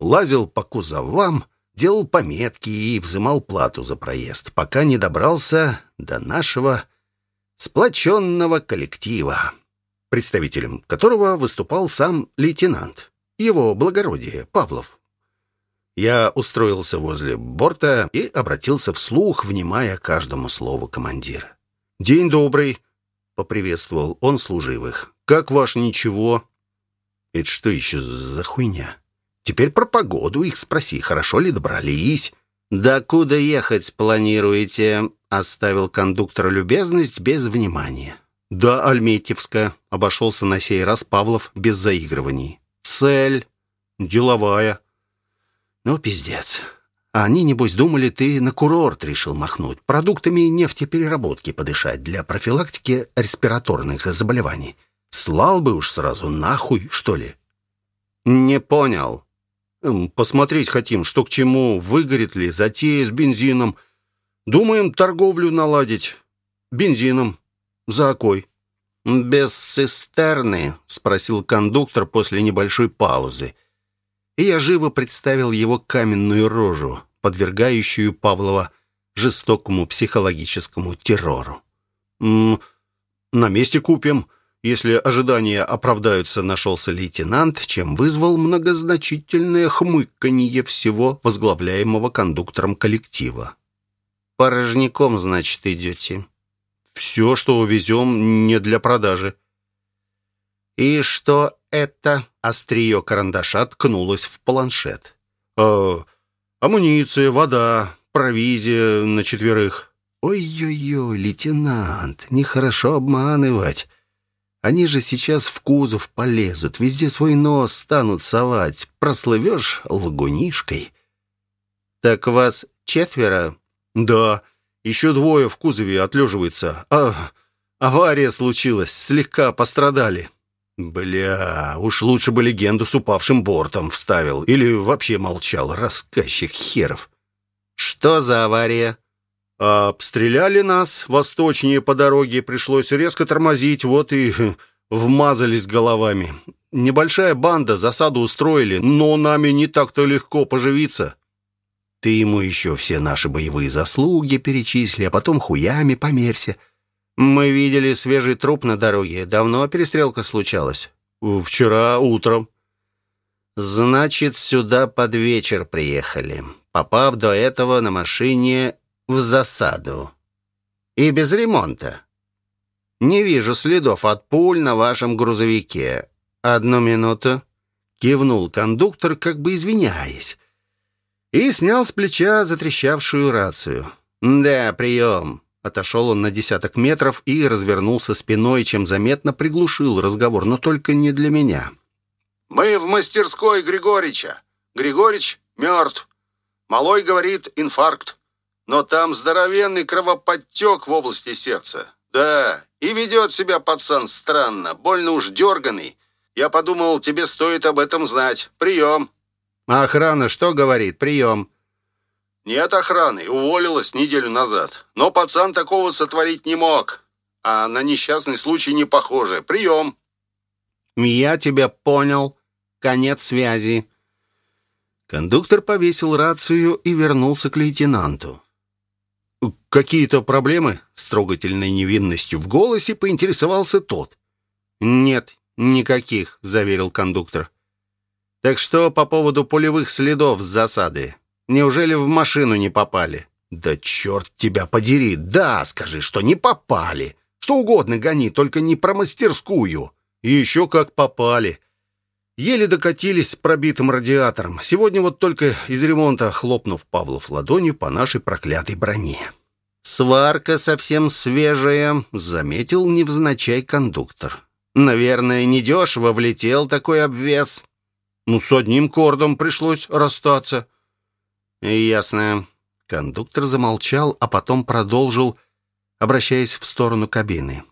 лазил по кузовам, делал пометки и взимал плату за проезд, пока не добрался до нашего сплоченного коллектива, представителем которого выступал сам лейтенант его благородие Павлов. Я устроился возле борта и обратился вслух, внимая каждому слову командира. «День добрый», — поприветствовал он служивых. «Как ваш ничего?» «Это что еще за хуйня?» «Теперь про погоду их спроси, хорошо ли добрались?» «Да куда ехать планируете?» — оставил кондуктор любезность без внимания. «Да, Альметьевска», — обошелся на сей раз Павлов без заигрываний. Цель деловая. Ну, пиздец. А они, небось, думали, ты на курорт решил махнуть, продуктами нефтепереработки подышать для профилактики респираторных заболеваний. Слал бы уж сразу нахуй, что ли? Не понял. Эм, посмотреть хотим, что к чему, выгорит ли затея с бензином. Думаем торговлю наладить. Бензином. За окой». «Без цистерны?» — спросил кондуктор после небольшой паузы. И я живо представил его каменную рожу, подвергающую Павлова жестокому психологическому террору. «М -м, «На месте купим». Если ожидания оправдаются, нашелся лейтенант, чем вызвал многозначительное хмыканье всего возглавляемого кондуктором коллектива. «Порожняком, значит, идете?» Все, что увезем, не для продажи». «И что это?» — острие карандаша ткнулось в планшет. «Э, «Амуниция, вода, провизия на четверых». «Ой-ой-ой, лейтенант, нехорошо обманывать. Они же сейчас в кузов полезут, везде свой нос станут совать. Прослывешь лгунишкой». «Так вас четверо?» «Да». Еще двое в кузове отлеживаются. А, авария случилась, слегка пострадали. Бля, уж лучше бы легенду с упавшим бортом вставил. Или вообще молчал, рассказчик херов. Что за авария? Обстреляли нас восточнее по дороге, пришлось резко тормозить, вот и вмазались головами. Небольшая банда засаду устроили, но нами не так-то легко поживиться. Ты ему еще все наши боевые заслуги перечисли, а потом хуями померься. Мы видели свежий труп на дороге. Давно перестрелка случалась? Вчера утром. Значит, сюда под вечер приехали, попав до этого на машине в засаду. И без ремонта. Не вижу следов от пуль на вашем грузовике. Одну минуту. Кивнул кондуктор, как бы извиняясь и снял с плеча затрещавшую рацию. «Да, прием!» Отошел он на десяток метров и развернулся спиной, чем заметно приглушил разговор, но только не для меня. «Мы в мастерской Григорича. Григорич мертв. Малой говорит инфаркт. Но там здоровенный кровоподтек в области сердца. Да, и ведет себя пацан странно, больно уж дерганый. Я подумал, тебе стоит об этом знать. Прием!» А охрана что говорит? Прием. Нет охраны, уволилась неделю назад. Но пацан такого сотворить не мог. А на несчастный случай не похоже. Прием. Я тебя понял. Конец связи. Кондуктор повесил рацию и вернулся к лейтенанту. «Какие-то проблемы?» — с трогательной невинностью в голосе поинтересовался тот. «Нет, никаких», — заверил кондуктор. Так что по поводу пулевых следов с засады? Неужели в машину не попали? Да черт тебя подери! Да, скажи, что не попали. Что угодно гони, только не про мастерскую. Еще как попали. Еле докатились с пробитым радиатором. Сегодня вот только из ремонта, хлопнув Павлов ладонью по нашей проклятой броне. «Сварка совсем свежая», — заметил невзначай кондуктор. «Наверное, недешево влетел такой обвес». Ну, с одним кордом пришлось расстаться. Ясно. Кондуктор замолчал, а потом продолжил, обращаясь в сторону кабины.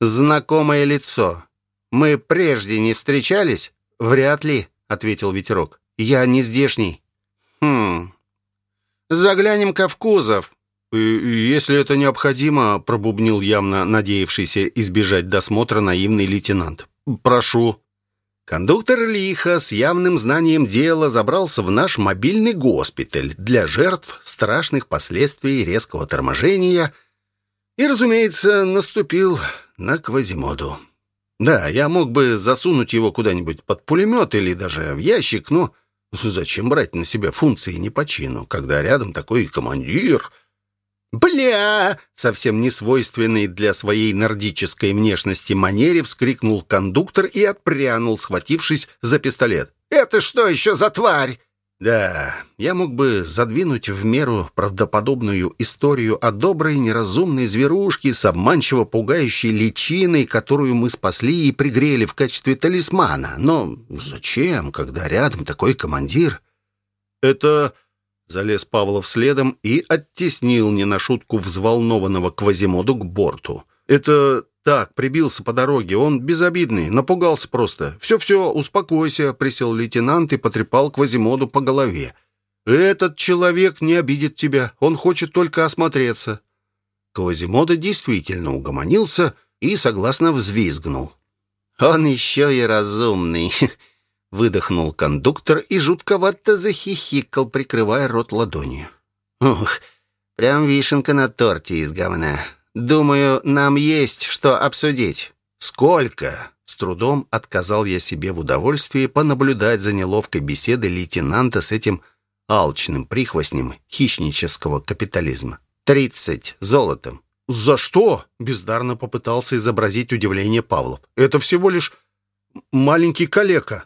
Знакомое лицо. Мы прежде не встречались? Вряд ли, ответил ветерок. Я не здешний. Хм. Заглянем-ка в кузов. «Если это необходимо», — пробубнил явно надеявшийся избежать досмотра наивный лейтенант. «Прошу». Кондуктор лихо с явным знанием дела забрался в наш мобильный госпиталь для жертв страшных последствий резкого торможения и, разумеется, наступил на Квазимоду. Да, я мог бы засунуть его куда-нибудь под пулемет или даже в ящик, но зачем брать на себя функции не по чину, когда рядом такой командир — «Бля!» — совсем не свойственный для своей нордической внешности манере вскрикнул кондуктор и отпрянул, схватившись за пистолет. «Это что еще за тварь?» Да, я мог бы задвинуть в меру правдоподобную историю о доброй неразумной зверушке с обманчиво пугающей личиной, которую мы спасли и пригрели в качестве талисмана. Но зачем, когда рядом такой командир? «Это Залез Павлов следом и оттеснил не на шутку взволнованного Квазимоду к борту. «Это Так, прибился по дороге. Он безобидный, напугался просто. Все-все, успокойся, присел лейтенант и потрепал Квазимоду по голове. Этот человек не обидит тебя, он хочет только осмотреться. Квазимода действительно угомонился и согласно взвизгнул. «Он еще и разумный», — выдохнул кондуктор и жутковато захихикал, прикрывая рот ладонью. «Ух, прям вишенка на торте из говна. Думаю, нам есть что обсудить». «Сколько?» С трудом отказал я себе в удовольствии понаблюдать за неловкой беседой лейтенанта с этим алчным прихвостнем хищнического капитализма. «Тридцать золотом». «За что?» — бездарно попытался изобразить удивление Павлов. «Это всего лишь маленький калека».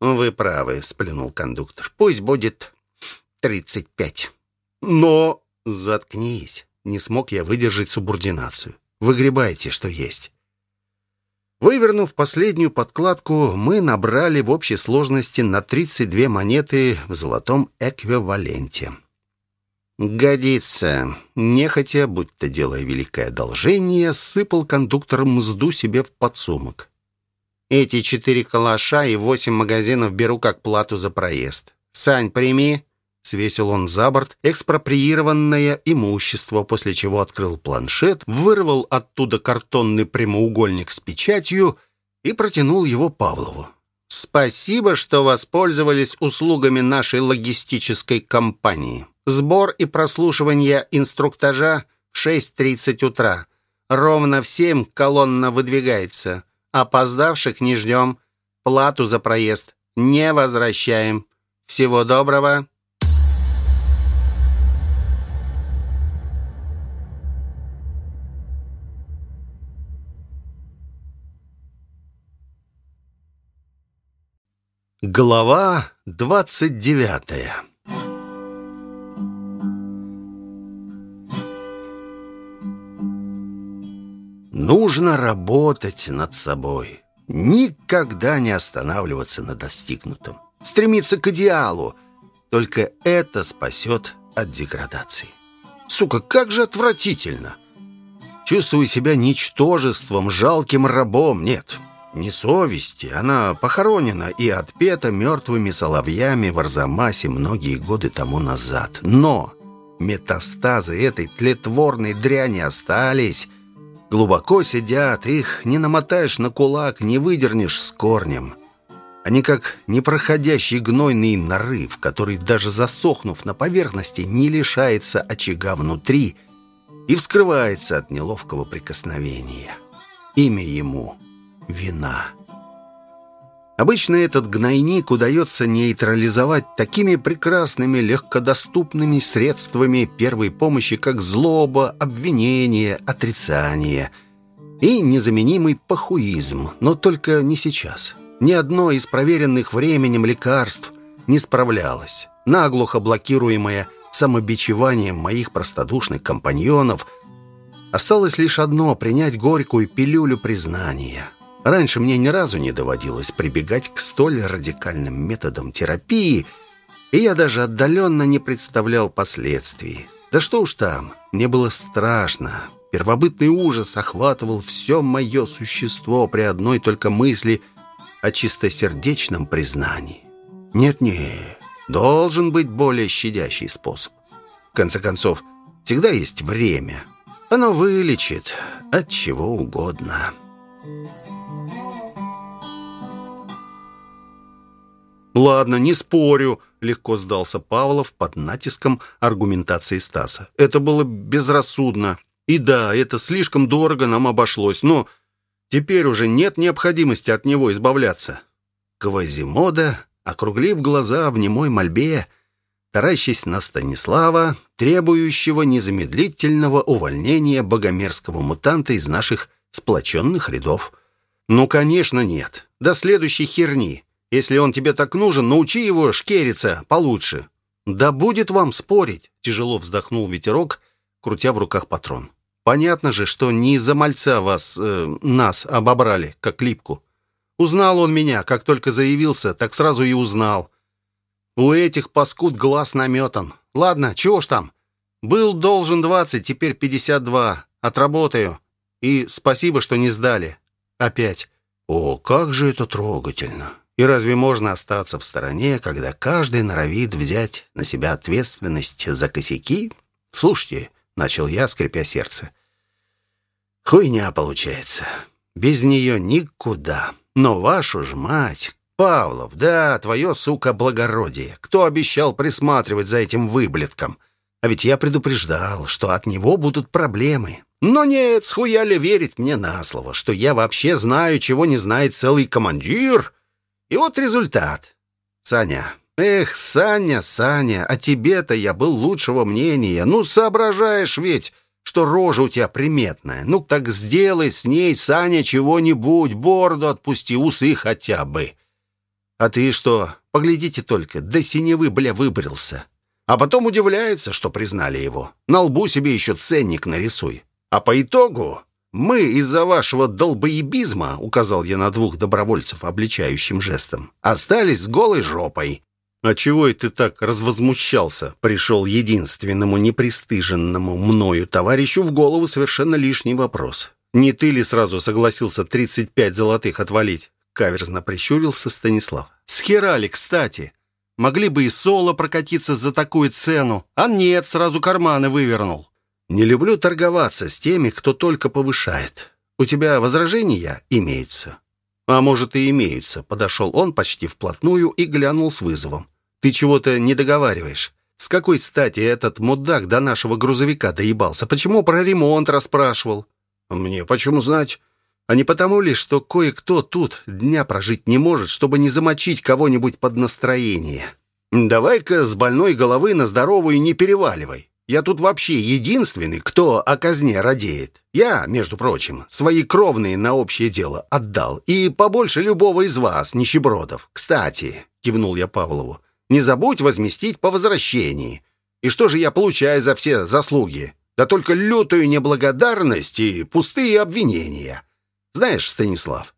«Вы правы», — сплюнул кондуктор. «Пусть будет тридцать пять». «Но...» «Заткнись». Не смог я выдержать субординацию. «Выгребайте, что есть». Вывернув последнюю подкладку, мы набрали в общей сложности на 32 монеты в золотом эквиваленте. «Годится!» Нехотя, будто делая великое одолжение, сыпал кондуктор мзду себе в подсумок. «Эти четыре калаша и восемь магазинов беру как плату за проезд. Сань, прими!» Свесил он за борт экспроприированное имущество, после чего открыл планшет, вырвал оттуда картонный прямоугольник с печатью и протянул его Павлову. «Спасибо, что воспользовались услугами нашей логистической компании. Сбор и прослушивание инструктажа в 6.30 утра. Ровно в 7 колонна выдвигается. Опоздавших не ждем. Плату за проезд не возвращаем. Всего доброго!» Глава двадцать девятая Нужно работать над собой. Никогда не останавливаться на достигнутом. Стремиться к идеалу. Только это спасет от деградации. Сука, как же отвратительно! Чувствую себя ничтожеством, жалким рабом. Нет, не совести. Она похоронена и отпета мертвыми соловьями в Арзамасе многие годы тому назад. Но метастазы этой тлетворной дряни остались. Глубоко сидят, их не намотаешь на кулак, не выдернешь с корнем. Они как непроходящий гнойный нарыв, который, даже засохнув на поверхности, не лишается очага внутри и вскрывается от неловкого прикосновения. Имя ему вина. Обычно этот гнойник удается нейтрализовать такими прекрасными, легкодоступными средствами первой помощи, как злоба, обвинение, отрицание и незаменимый похуизм, но только не сейчас. Ни одно из проверенных временем лекарств не справлялось. Наглухо блокируемое самобичеванием моих простодушных компаньонов, осталось лишь одно — принять горькую пилюлю признания — Раньше мне ни разу не доводилось прибегать к столь радикальным методам терапии, и я даже отдаленно не представлял последствий. Да что уж там, мне было страшно. Первобытный ужас охватывал все мое существо при одной только мысли о чистосердечном признании. Нет-нет, должен быть более щадящий способ. В конце концов, всегда есть время. Оно вылечит от чего угодно». «Ладно, не спорю», — легко сдался Павлов под натиском аргументации Стаса. «Это было безрассудно. И да, это слишком дорого нам обошлось, но теперь уже нет необходимости от него избавляться». Квазимода, округлив глаза в немой мольбе, таращась на Станислава, требующего незамедлительного увольнения богомерзкого мутанта из наших сплоченных рядов. «Ну, конечно, нет. До следующей херни. Если он тебе так нужен, научи его шкериться получше». «Да будет вам спорить», — тяжело вздохнул ветерок, крутя в руках патрон. «Понятно же, что не из-за мальца вас, э, нас обобрали, как липку. Узнал он меня, как только заявился, так сразу и узнал. У этих паскуд глаз наметан. Ладно, чего ж там? Был должен двадцать, теперь пятьдесят два. Отработаю. И спасибо, что не сдали. Опять. О, как же это трогательно. И разве можно остаться в стороне, когда каждый норовит взять на себя ответственность за косяки? Слушайте, начал я, скрипя сердце. Хуйня получается. Без нее никуда. Но вашу ж мать, Павлов, да, твое, сука, благородие. Кто обещал присматривать за этим выблетком? А ведь я предупреждал, что от него будут проблемы. Но нет, схуяли верить мне на слово, что я вообще знаю, чего не знает целый командир. И вот результат. Саня, эх, Саня, Саня, о тебе-то я был лучшего мнения. Ну, соображаешь ведь, что рожа у тебя приметная. Ну, так сделай с ней, Саня, чего-нибудь, бороду отпусти, усы хотя бы. А ты что, поглядите только, до синевы, бля, выбрился. А потом удивляется, что признали его. На лбу себе еще ценник нарисуй. А по итогу мы из-за вашего долбоебизма, указал я на двух добровольцев обличающим жестом, остались с голой жопой. «А чего и ты так развозмущался?» Пришел единственному непристыженному мною товарищу в голову совершенно лишний вопрос. «Не ты ли сразу согласился 35 золотых отвалить?» Каверзно прищурился Станислав. «Схерали, кстати. Могли бы и соло прокатиться за такую цену. А нет, сразу карманы вывернул. Не люблю торговаться с теми, кто только повышает. У тебя возражения имеются?» «А может, и имеются», — подошел он почти вплотную и глянул с вызовом. «Ты чего-то не договариваешь. С какой стати этот мудак до нашего грузовика доебался? Почему про ремонт расспрашивал?» «Мне почему знать?» «А не потому ли, что кое-кто тут дня прожить не может, чтобы не замочить кого-нибудь под настроение? Давай-ка с больной головы на здоровую не переваливай. Я тут вообще единственный, кто о казне радеет. Я, между прочим, свои кровные на общее дело отдал. И побольше любого из вас, нищебродов. Кстати, кивнул я Павлову, не забудь возместить по возвращении. И что же я получаю за все заслуги? Да только лютую неблагодарность и пустые обвинения. Знаешь, Станислав,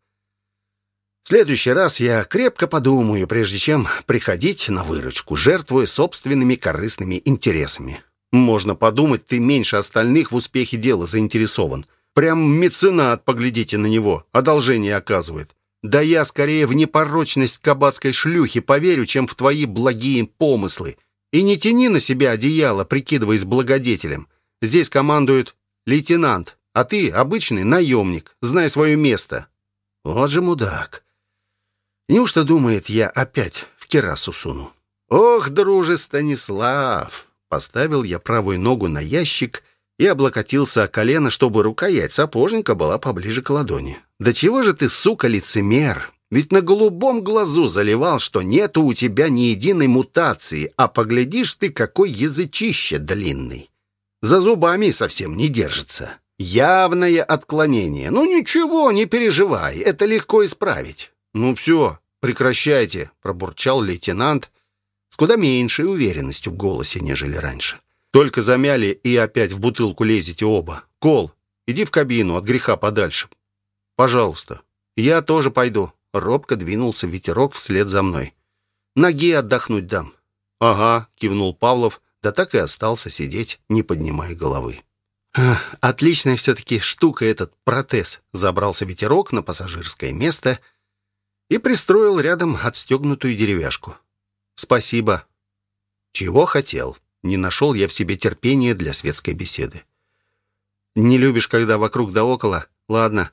в следующий раз я крепко подумаю, прежде чем приходить на выручку, жертвуя собственными корыстными интересами. Можно подумать, ты меньше остальных в успехе дела заинтересован. Прям меценат, поглядите на него, одолжение оказывает. Да я скорее в непорочность кабацкой шлюхи поверю, чем в твои благие помыслы. И не тяни на себя одеяло, прикидываясь благодетелем. Здесь командует лейтенант, а ты обычный наемник, знай свое место. Вот же мудак. Неужто думает, я опять в керасу суну? Ох, друже Станислав, Поставил я правую ногу на ящик и облокотился о колено, чтобы рукоять сапожника была поближе к ладони. «Да чего же ты, сука, лицемер? Ведь на голубом глазу заливал, что нету у тебя ни единой мутации, а поглядишь ты, какой язычище длинный. За зубами совсем не держится. Явное отклонение. Ну ничего, не переживай, это легко исправить». «Ну все, прекращайте», — пробурчал лейтенант, с куда меньшей уверенностью в голосе, нежели раньше. Только замяли и опять в бутылку лезете оба. Кол, иди в кабину, от греха подальше. Пожалуйста. Я тоже пойду. Робко двинулся ветерок вслед за мной. Ноги отдохнуть дам. Ага, кивнул Павлов, да так и остался сидеть, не поднимая головы. Отличная все-таки штука этот протез. Забрался ветерок на пассажирское место и пристроил рядом отстегнутую деревяшку. «Спасибо». «Чего хотел?» Не нашел я в себе терпения для светской беседы. «Не любишь, когда вокруг да около? Ладно.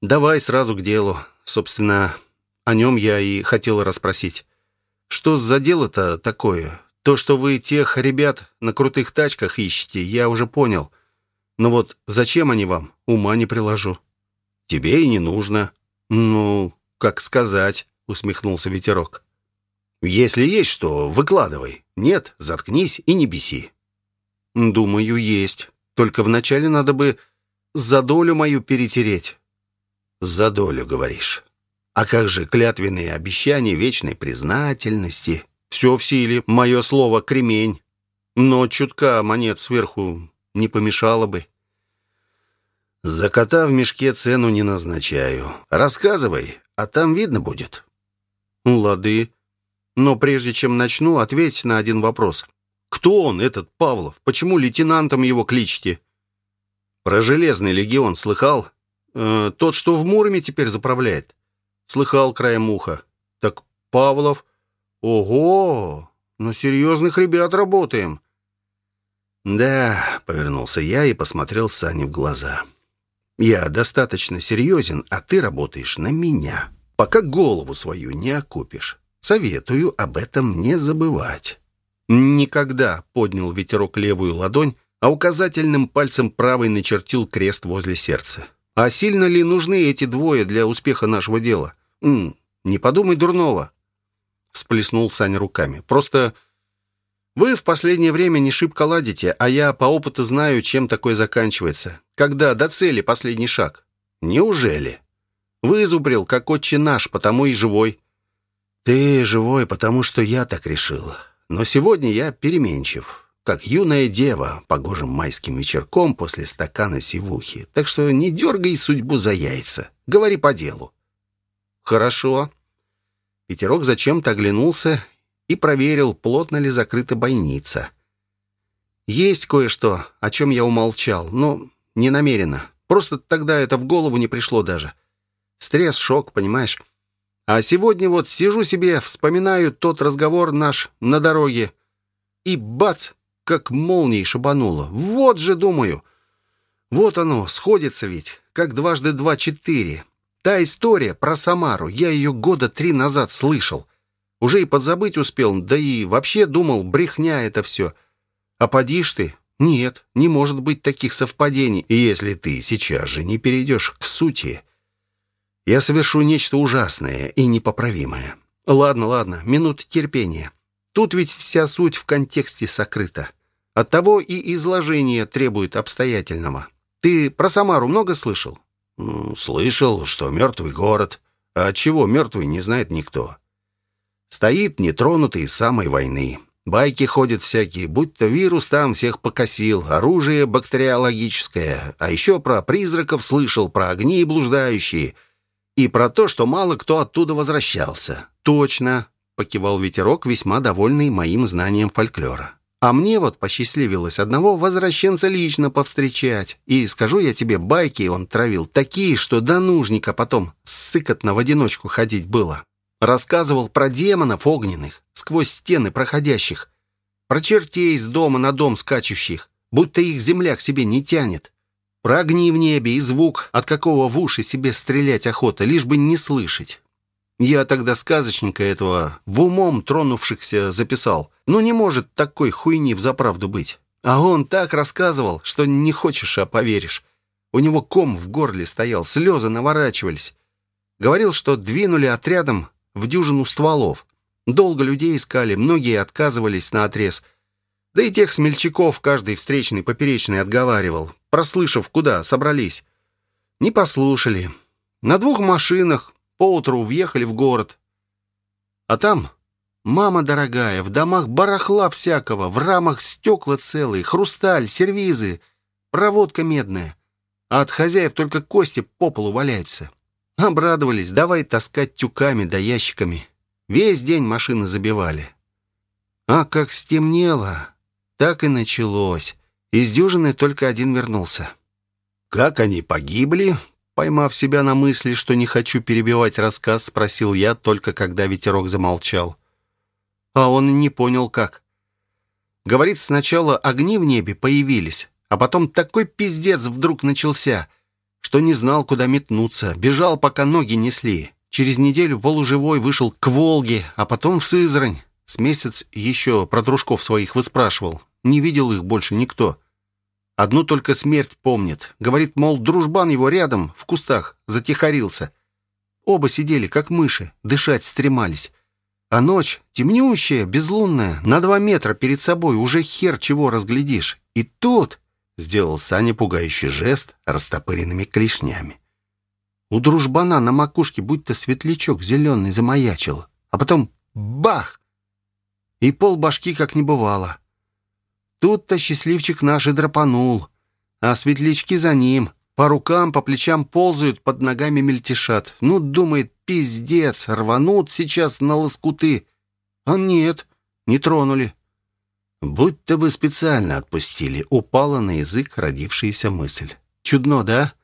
Давай сразу к делу. Собственно, о нем я и хотел расспросить. Что за дело-то такое? То, что вы тех ребят на крутых тачках ищете, я уже понял. Но вот зачем они вам? Ума не приложу». «Тебе и не нужно». «Ну, как сказать», — усмехнулся ветерок. Если есть что, выкладывай. Нет, заткнись и не беси. Думаю, есть. Только вначале надо бы за долю мою перетереть. За долю, говоришь. А как же клятвенные обещания вечной признательности? Все в силе, мое слово кремень. Но чутка монет сверху не помешало бы. За кота в мешке цену не назначаю. Рассказывай, а там видно будет. Лады. Но прежде чем начну, ответь на один вопрос. Кто он, этот Павлов? Почему лейтенантом его кличете? Про Железный легион слыхал? Э, тот, что в Муроме теперь заправляет. Слыхал краем уха. Так Павлов... Ого! На серьезных ребят работаем. Да, повернулся я и посмотрел Сане в глаза. Я достаточно серьезен, а ты работаешь на меня. Пока голову свою не окупишь. Советую об этом не забывать. Никогда поднял ветерок левую ладонь, а указательным пальцем правой начертил крест возле сердца. А сильно ли нужны эти двое для успеха нашего дела? М -м, не подумай дурного. Всплеснул Саня руками. Просто вы в последнее время не шибко ладите, а я по опыту знаю, чем такое заканчивается. Когда до цели последний шаг. Неужели? Вызубрил, как отче наш, потому и живой. Ты живой, потому что я так решил. Но сегодня я переменчив как юная дева, погожим майским вечерком после стакана сивухи. Так что не дергай судьбу за яйца. Говори по делу. Хорошо. Петерок зачем-то оглянулся и проверил, плотно ли закрыта бойница. Есть кое-что, о чем я умолчал, но не намеренно. Просто тогда это в голову не пришло даже. Стресс, шок, понимаешь? А сегодня вот сижу себе, вспоминаю тот разговор наш на дороге. И бац, как молнией шибануло. Вот же, думаю. Вот оно, сходится ведь, как дважды два четыре. Та история про Самару, я ее года три назад слышал. Уже и подзабыть успел, да и вообще думал, брехня это все. А подишь ты? Нет, не может быть таких совпадений. Если ты сейчас же не перейдешь к сути, я совершу нечто ужасное и непоправимое. Ладно, ладно, минут терпения. Тут ведь вся суть в контексте сокрыта. Оттого и изложение требует обстоятельного. Ты про Самару много слышал? Слышал, что мертвый город. А чего мертвый, не знает никто. Стоит нетронутый из самой войны. Байки ходят всякие, будто вирус там всех покосил, оружие бактериологическое. А еще про призраков слышал, про огни блуждающие. И про то, что мало кто оттуда возвращался. Точно, покивал ветерок, весьма довольный моим знанием фольклора. А мне вот посчастливилось одного возвращенца лично повстречать. И скажу я тебе, байки он травил такие, что до нужника потом сыкотно в одиночку ходить было. Рассказывал про демонов огненных, сквозь стены проходящих, про чертей с дома на дом скачущих, будто их земля к себе не тянет. Про в небе и звук, от какого в уши себе стрелять охота, лишь бы не слышать. Я тогда сказочника этого в умом тронувшихся записал. Ну не может такой хуйни в заправду быть. А он так рассказывал, что не хочешь, а поверишь. У него ком в горле стоял, слезы наворачивались. Говорил, что двинули отрядом в дюжину стволов. Долго людей искали, многие отказывались на отрез. Да и тех смельчаков каждый встречный поперечный отговаривал, прослышав, куда собрались. Не послушали. На двух машинах Поутру въехали в город. А там, мама дорогая, в домах барахла всякого, в рамах стекла целые, хрусталь, сервизы, проводка медная. А от хозяев только кости по полу валяются. Обрадовались, давай таскать тюками да ящиками. Весь день машины забивали. А как стемнело, так и началось. Из дюжины только один вернулся. Как они погибли, Поймав себя на мысли, что не хочу перебивать рассказ, спросил я, только когда ветерок замолчал. А он не понял, как. Говорит, сначала огни в небе появились, а потом такой пиздец вдруг начался, что не знал, куда метнуться. Бежал, пока ноги несли. Через неделю полуживой вышел к Волге, а потом в Сызрань. С месяц еще про дружков своих выспрашивал. Не видел их больше никто. Одну только смерть помнит. Говорит, мол, дружбан его рядом, в кустах, затихарился. Оба сидели, как мыши, дышать стремались. А ночь темнющая, безлунная, на два метра перед собой, уже хер чего разглядишь. И тут сделал Саня пугающий жест растопыренными клешнями. У дружбана на макушке будто светлячок зеленый замаячил. А потом бах! И пол башки как не бывало. Тут-то счастливчик наш и драпанул, а светлячки за ним. По рукам, по плечам ползают, под ногами мельтешат. Ну, думает, пиздец, рванут сейчас на лоскуты. А нет, не тронули. Будь-то бы специально отпустили, упала на язык родившаяся мысль. Чудно, да?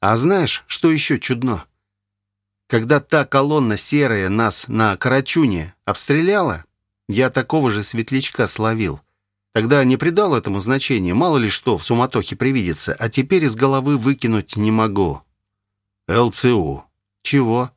А знаешь, что еще чудно? Когда та колонна серая нас на Карачуне обстреляла, я такого же светлячка словил. Тогда не придал этому значения, мало ли что в суматохе привидится, а теперь из головы выкинуть не могу. ЛЦУ. Чего?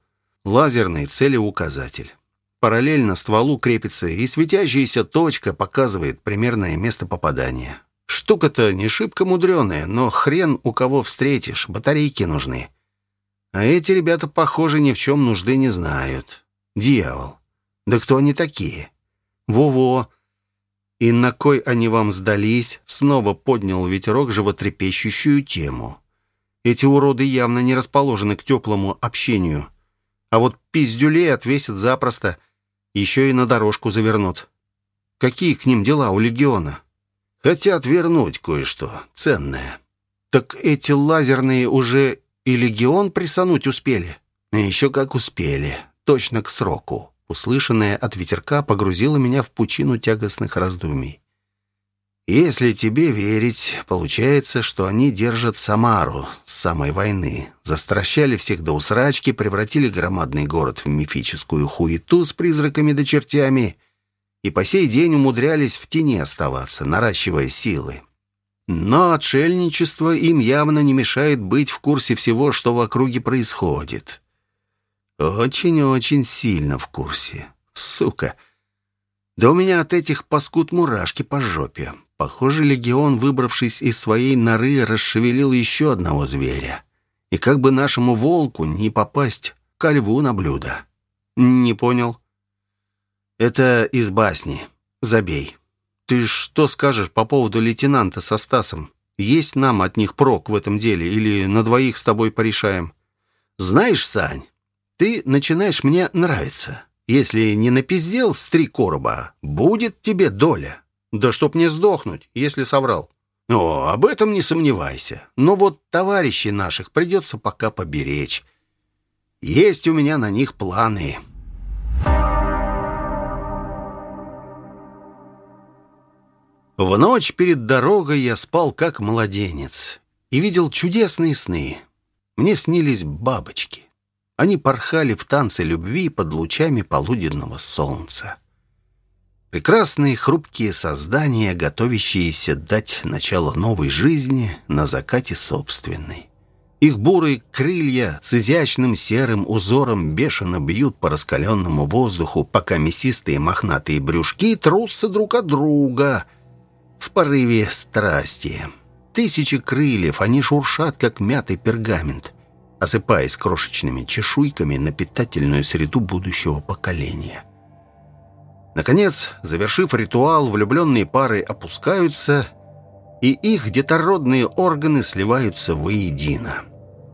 Лазерный целеуказатель. Параллельно стволу крепится, и светящаяся точка показывает примерное место попадания. Штука-то не шибко мудреная, но хрен у кого встретишь, батарейки нужны. А эти ребята, похоже, ни в чем нужды не знают. Дьявол. Да кто они такие? Во-во. И на кой они вам сдались? Снова поднял ветерок животрепещущую тему. Эти уроды явно не расположены к теплому общению. А вот пиздюлей отвесят запросто. Еще и на дорожку завернут. Какие к ним дела у легиона? Хотят вернуть кое-что ценное. Так эти лазерные уже и легион присануть успели? Еще как успели. Точно к сроку. Услышанное от ветерка погрузило меня в пучину тягостных раздумий. Если тебе верить, получается, что они держат Самару с самой войны. Застращали всех до усрачки, превратили громадный город в мифическую хуету с призраками да чертями и по сей день умудрялись в тени оставаться, наращивая силы. Но отшельничество им явно не мешает быть в курсе всего, что в округе происходит. Очень-очень сильно в курсе. Сука. Да у меня от этих паскуд мурашки по жопе. Похоже, легион, выбравшись из своей норы, расшевелил еще одного зверя. И как бы нашему волку не попасть ко льву на блюдо. Не понял. Это из басни. Забей. Ты что скажешь по поводу лейтенанта со Стасом? Есть нам от них прок в этом деле или на двоих с тобой порешаем? Знаешь, Сань, ты начинаешь мне нравиться. Если не напиздел с три короба, будет тебе доля. Да чтоб не сдохнуть, если соврал. О, об этом не сомневайся. Но вот товарищей наших придется пока поберечь. Есть у меня на них планы. В ночь перед дорогой я спал как младенец и видел чудесные сны. Мне снились бабочки. Они порхали в танце любви под лучами полуденного солнца. Прекрасные хрупкие создания, готовящиеся дать начало новой жизни на закате собственной. Их бурые крылья с изящным серым узором бешено бьют по раскаленному воздуху, пока мясистые мохнатые брюшки трутся друг от друга в порыве страсти. Тысячи крыльев, они шуршат, как мятый пергамент осыпаясь крошечными чешуйками на питательную среду будущего поколения. Наконец, завершив ритуал, влюбленные пары опускаются, и их детородные органы сливаются воедино.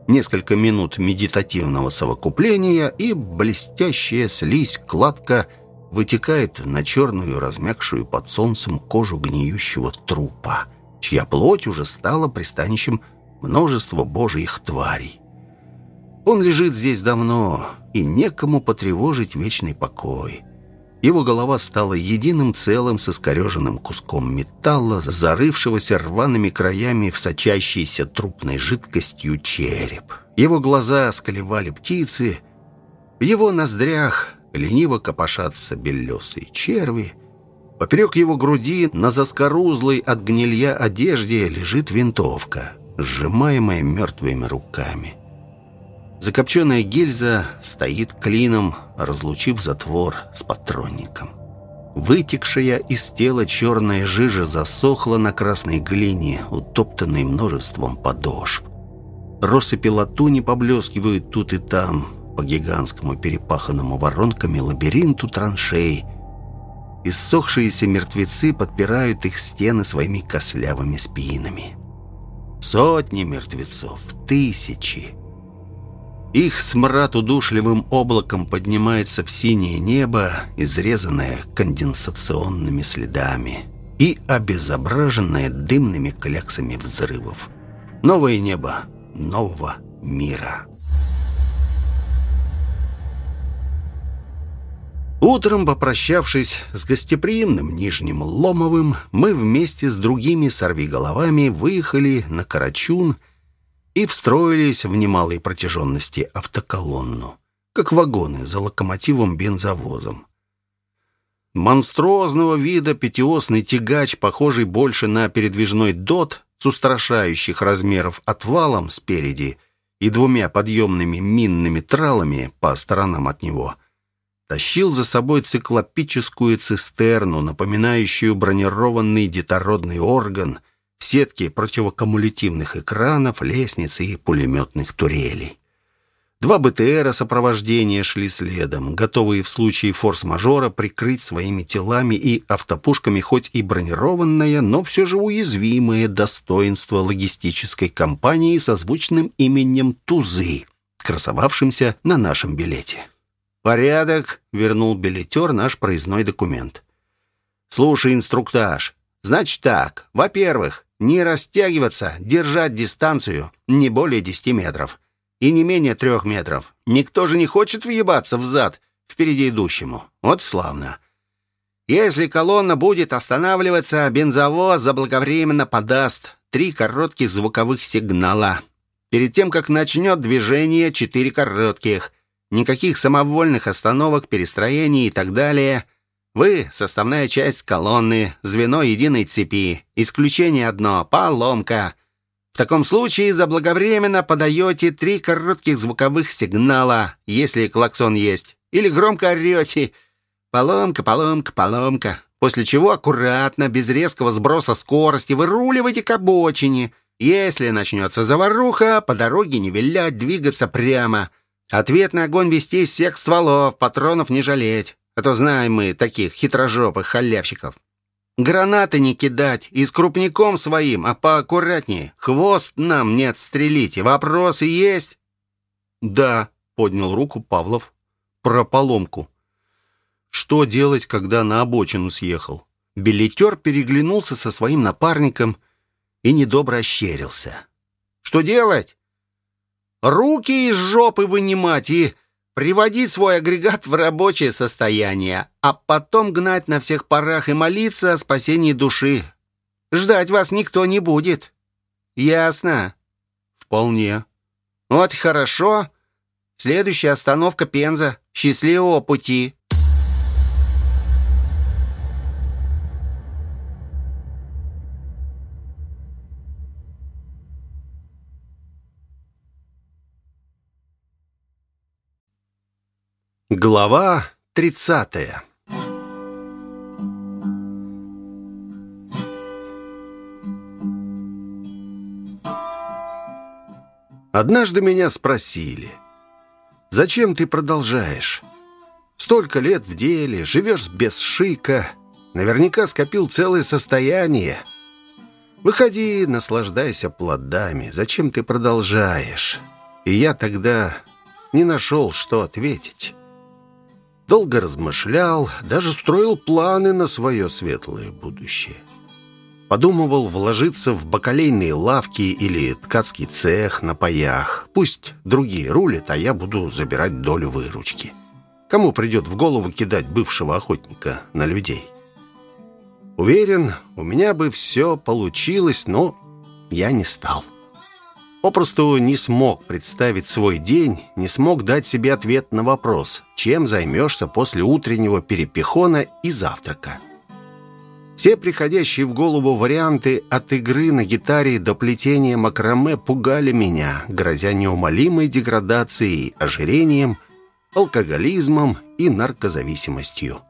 Несколько минут медитативного совокупления, и блестящая слизь кладка вытекает на черную, размягшую под солнцем кожу гниющего трупа, чья плоть уже стала пристанищем множества божьих тварей. Он лежит здесь давно, и некому потревожить вечный покой. Его голова стала единым целым с искореженным куском металла, зарывшегося рваными краями в сочащейся трупной жидкостью череп. Его глаза сколевали птицы, в его ноздрях лениво копошатся белесые черви. Поперек его груди на заскорузлой от гнилья одежде лежит винтовка, сжимаемая мертвыми руками. Закопченная гильза стоит клином, разлучив затвор с патронником. Вытекшая из тела черная жижа засохла на красной глине, утоптанной множеством подошв. Россыпи латуни поблескивают тут и там, по гигантскому перепаханному воронками лабиринту траншей. Иссохшиеся мертвецы подпирают их стены своими кослявыми спинами. Сотни мертвецов, тысячи. Их смрад удушливым облаком поднимается в синее небо, изрезанное конденсационными следами и обезображенное дымными кляксами взрывов. Новое небо нового мира. Утром, попрощавшись с гостеприимным Нижним Ломовым, мы вместе с другими сорвиголовами выехали на Карачун и встроились в немалой протяженности автоколонну, как вагоны за локомотивом-бензовозом. Монструозного вида пятиосный тягач, похожий больше на передвижной дот с устрашающих размеров отвалом спереди и двумя подъемными минными тралами по сторонам от него, тащил за собой циклопическую цистерну, напоминающую бронированный детородный орган в сетке противокумулятивных экранов, лестниц и пулеметных турелей. Два БТРа сопровождения шли следом, готовые в случае форс-мажора прикрыть своими телами и автопушками хоть и бронированное, но все же уязвимое достоинство логистической компании со звучным именем «Тузы», красовавшимся на нашем билете. «Порядок», — вернул билетер наш проездной документ. «Слушай инструктаж. Значит так. Во-первых, не растягиваться, держать дистанцию не более 10 метров и не менее трех метров. Никто же не хочет въебаться в зад впереди идущему. Вот славно. Если колонна будет останавливаться, бензовоз заблаговременно подаст три коротких звуковых сигнала. Перед тем, как начнет движение, четыре коротких. Никаких самовольных остановок, перестроений и так далее. Вы — составная часть колонны, звено единой цепи. Исключение одно — поломка. В таком случае заблаговременно подаете три коротких звуковых сигнала, если клаксон есть, или громко орете «Поломка, поломка, поломка», после чего аккуратно, без резкого сброса скорости, выруливайте к обочине. Если начнется заваруха, по дороге не вилять, двигаться прямо. Ответный огонь вести из всех стволов, патронов не жалеть. А то знаем мы таких хитрожопых халявщиков. Гранаты не кидать и с крупником своим, а поаккуратнее. Хвост нам не отстрелите. Вопросы есть?» «Да», — поднял руку Павлов. «Про поломку. Что делать, когда на обочину съехал?» Билетер переглянулся со своим напарником и недобро ощерился. «Что делать? Руки из жопы вынимать и приводить свой агрегат в рабочее состояние, а потом гнать на всех парах и молиться о спасении души. Ждать вас никто не будет. Ясно? Вполне. Вот хорошо. Следующая остановка Пенза. Счастливого пути. Глава тридцатая Однажды меня спросили, «Зачем ты продолжаешь? Столько лет в деле, живешь без шика, наверняка скопил целое состояние. Выходи, наслаждайся плодами. Зачем ты продолжаешь?» И я тогда не нашел, что ответить. Долго размышлял, даже строил планы на свое светлое будущее. Подумывал вложиться в бакалейные лавки или ткацкий цех на паях. Пусть другие рулят, а я буду забирать долю выручки. Кому придет в голову кидать бывшего охотника на людей? Уверен, у меня бы все получилось, но я не стал. Попросту не смог представить свой день, не смог дать себе ответ на вопрос, чем займешься после утреннего перепихона и завтрака. Все приходящие в голову варианты от игры на гитаре до плетения макраме пугали меня, грозя неумолимой деградацией, ожирением, алкоголизмом и наркозависимостью.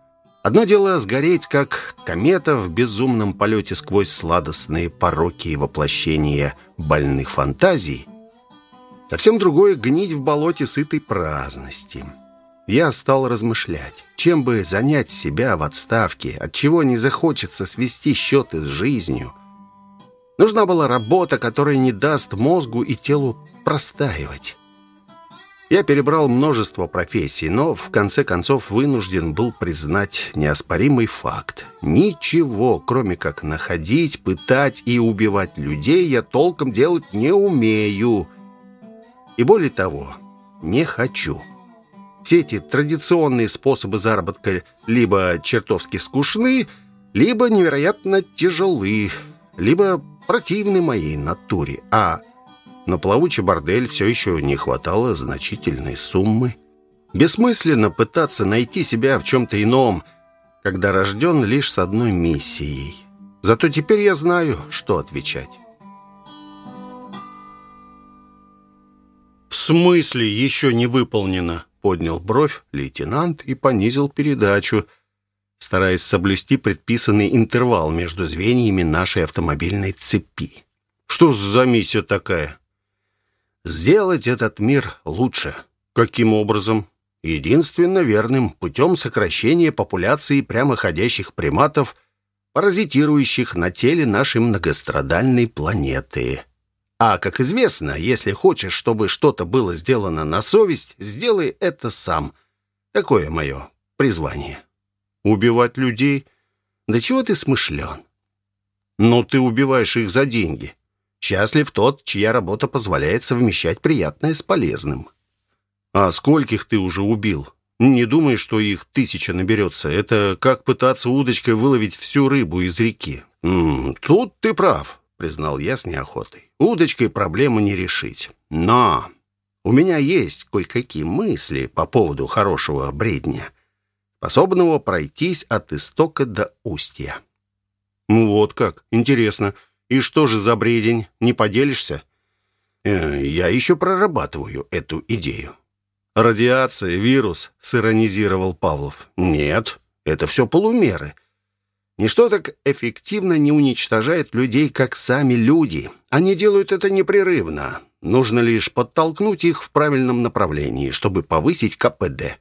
Одно дело сгореть, как комета в безумном полете сквозь сладостные пороки и воплощения больных фантазий. Совсем другое — гнить в болоте сытой праздности. Я стал размышлять, чем бы занять себя в отставке, от чего не захочется свести счеты с жизнью. Нужна была работа, которая не даст мозгу и телу простаивать. Я перебрал множество профессий, но в конце концов вынужден был признать неоспоримый факт. Ничего, кроме как находить, пытать и убивать людей, я толком делать не умею. И более того, не хочу. Все эти традиционные способы заработка либо чертовски скучны, либо невероятно тяжелы, либо противны моей натуре, а На плавучий бордель все еще не хватало значительной суммы. Бессмысленно пытаться найти себя в чем-то ином, когда рожден лишь с одной миссией. Зато теперь я знаю, что отвечать. «В смысле еще не выполнено?» Поднял бровь лейтенант и понизил передачу, стараясь соблюсти предписанный интервал между звеньями нашей автомобильной цепи. «Что за миссия такая?» «Сделать этот мир лучше». «Каким образом?» «Единственно верным путем сокращения популяции прямоходящих приматов, паразитирующих на теле нашей многострадальной планеты». А, как известно, если хочешь, чтобы что-то было сделано на совесть, сделай это сам. Такое мое призвание. Убивать людей? Да чего ты смышлен? Но ты убиваешь их за деньги. Счастлив тот, чья работа позволяет совмещать приятное с полезным. А скольких ты уже убил? Не думай, что их тысяча наберется. Это как пытаться удочкой выловить всю рыбу из реки. М -м, тут ты прав признал я с неохотой. Удочкой проблему не решить. Но у меня есть кое-какие мысли по поводу хорошего бредня, способного пройтись от истока до устья. Ну вот как, интересно. И что же за бредень, не поделишься? Э, я еще прорабатываю эту идею. Радиация, вирус, сиронизировал Павлов. Нет, это все полумеры. Ничто так эффективно не уничтожает людей, как сами люди. Они делают это непрерывно. Нужно лишь подтолкнуть их в правильном направлении, чтобы повысить КПД.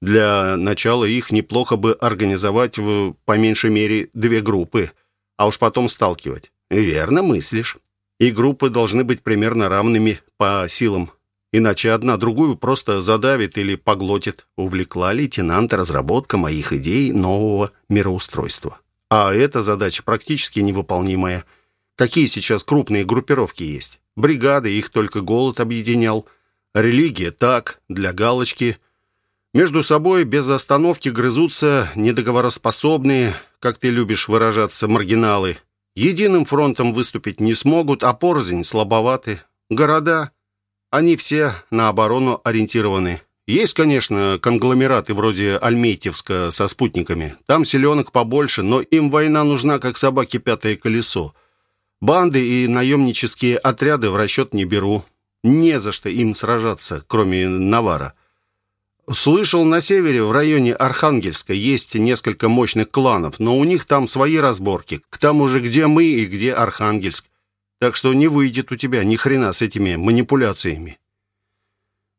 Для начала их неплохо бы организовать в, по меньшей мере, две группы, а уж потом сталкивать. Верно мыслишь. И группы должны быть примерно равными по силам. Иначе одна другую просто задавит или поглотит. Увлекла лейтенанта разработка моих идей нового мироустройства. А эта задача практически невыполнимая. Какие сейчас крупные группировки есть? Бригады, их только голод объединял. Религия так, для галочки. Между собой без остановки грызутся недоговороспособные, как ты любишь выражаться, маргиналы. Единым фронтом выступить не смогут, а порознь слабоваты. Города они все на оборону ориентированы. Есть, конечно, конгломераты вроде Альметьевска со спутниками. Там селенок побольше, но им война нужна, как собаке пятое колесо. Банды и наемнические отряды в расчет не беру. Не за что им сражаться, кроме Навара. Слышал, на севере, в районе Архангельска, есть несколько мощных кланов, но у них там свои разборки. К тому же, где мы и где Архангельск. Так что не выйдет у тебя ни хрена с этими манипуляциями.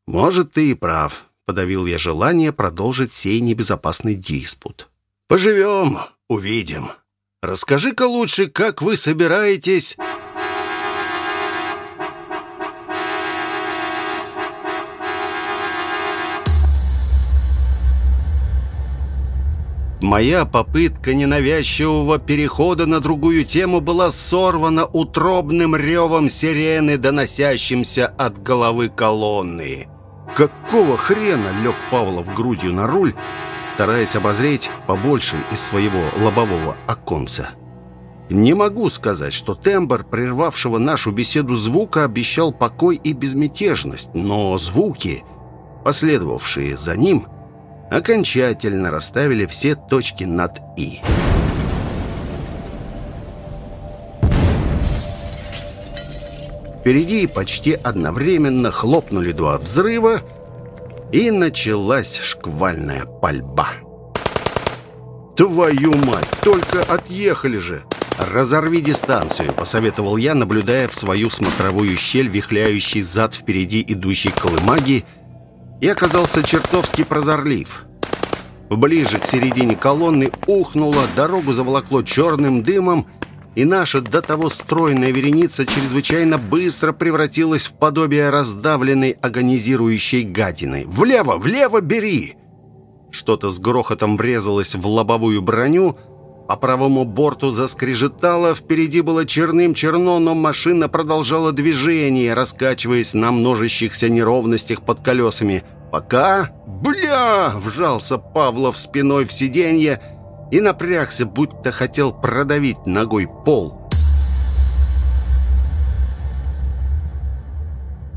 Может, ты и прав, подавил я желание продолжить сей небезопасный диспут. Поживем, увидим. Расскажи-ка лучше, как вы собираетесь Моя попытка ненавязчивого перехода на другую тему была сорвана утробным ревом сирены, доносящимся от головы колонны. Какого хрена лег Павлов грудью на руль, стараясь обозреть побольше из своего лобового оконца? Не могу сказать, что тембр прервавшего нашу беседу звука обещал покой и безмятежность, но звуки, последовавшие за ним – окончательно расставили все точки над «и». Впереди почти одновременно хлопнули два взрыва, и началась шквальная пальба. «Твою мать! Только отъехали же!» «Разорви дистанцию», — посоветовал я, наблюдая в свою смотровую щель вихляющий зад впереди идущей колымаги и оказался чертовски прозорлив. Ближе к середине колонны ухнуло, дорогу заволокло черным дымом, и наша до того стройная вереница чрезвычайно быстро превратилась в подобие раздавленной агонизирующей гадины. «Влево! Влево бери!» Что-то с грохотом врезалось в лобовую броню, по правому борту заскрежетало, впереди было черным-черно, но машина продолжала движение, раскачиваясь на множащихся неровностях под колесами. Пока... Бля! Вжался Павлов спиной в сиденье и напрягся, будто хотел продавить ногой пол.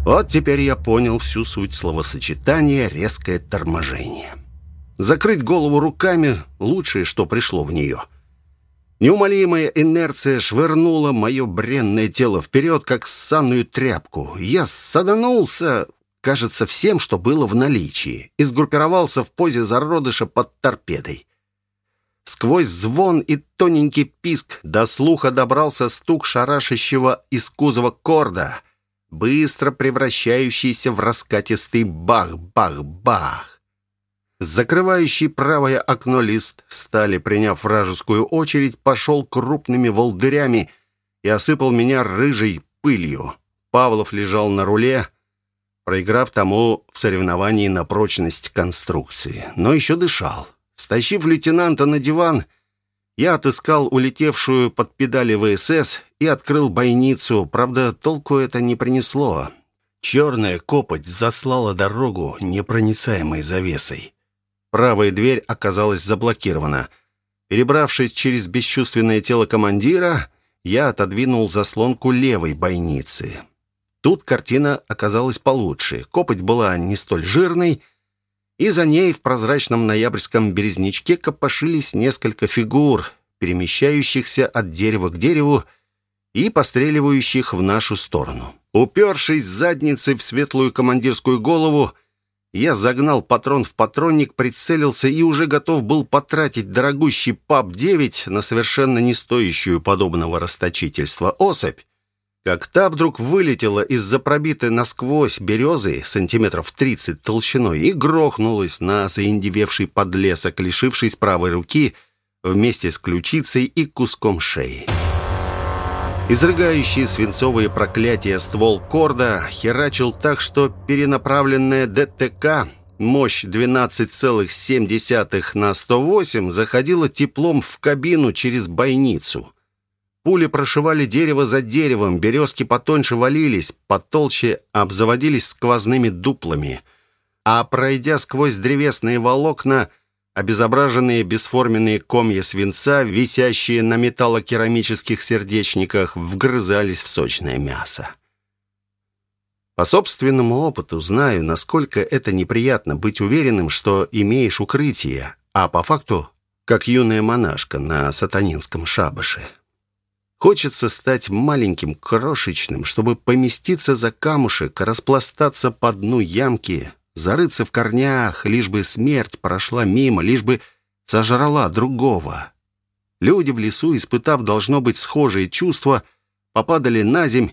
Вот теперь я понял всю суть словосочетания «резкое торможение». Закрыть голову руками — лучшее, что пришло в нее. Неумолимая инерция швырнула мое бренное тело вперед, как ссаную тряпку. Я саданулся, кажется, всем, что было в наличии, и сгруппировался в позе зародыша под торпедой. Сквозь звон и тоненький писк до слуха добрался стук шарашащего из кузова корда, быстро превращающийся в раскатистый бах-бах-бах. Закрывающий правое окно лист стали, приняв вражескую очередь, пошел крупными волдырями и осыпал меня рыжей пылью. Павлов лежал на руле, проиграв тому в соревновании на прочность конструкции, но еще дышал. Стащив лейтенанта на диван, я отыскал улетевшую под педали ВСС и открыл бойницу. Правда, толку это не принесло. Черная копоть заслала дорогу непроницаемой завесой. Правая дверь оказалась заблокирована. Перебравшись через бесчувственное тело командира, я отодвинул заслонку левой бойницы. Тут картина оказалась получше. Копоть была не столь жирной, и за ней в прозрачном ноябрьском березничке копошились несколько фигур, перемещающихся от дерева к дереву и постреливающих в нашу сторону. Упершись задницей в светлую командирскую голову, я загнал патрон в патронник, прицелился и уже готов был потратить дорогущий ПАП-9 на совершенно не стоящую подобного расточительства особь, как та вдруг вылетела из-за пробитой насквозь березы сантиметров 30 толщиной и грохнулась на заиндевевший подлесок, лишившись правой руки вместе с ключицей и куском шеи. Изрыгающий свинцовые проклятия ствол корда херачил так, что перенаправленная ДТК мощь 12,7 на 108 заходила теплом в кабину через бойницу – Пули прошивали дерево за деревом, березки потоньше валились, потолще обзаводились сквозными дуплами. А пройдя сквозь древесные волокна, обезображенные бесформенные комья свинца, висящие на металлокерамических сердечниках, вгрызались в сочное мясо. По собственному опыту знаю, насколько это неприятно быть уверенным, что имеешь укрытие, а по факту, как юная монашка на сатанинском шабаше. Хочется стать маленьким, крошечным, чтобы поместиться за камушек, распластаться по дну ямки, зарыться в корнях, лишь бы смерть прошла мимо, лишь бы сожрала другого. Люди в лесу, испытав, должно быть, схожие чувства, попадали на земь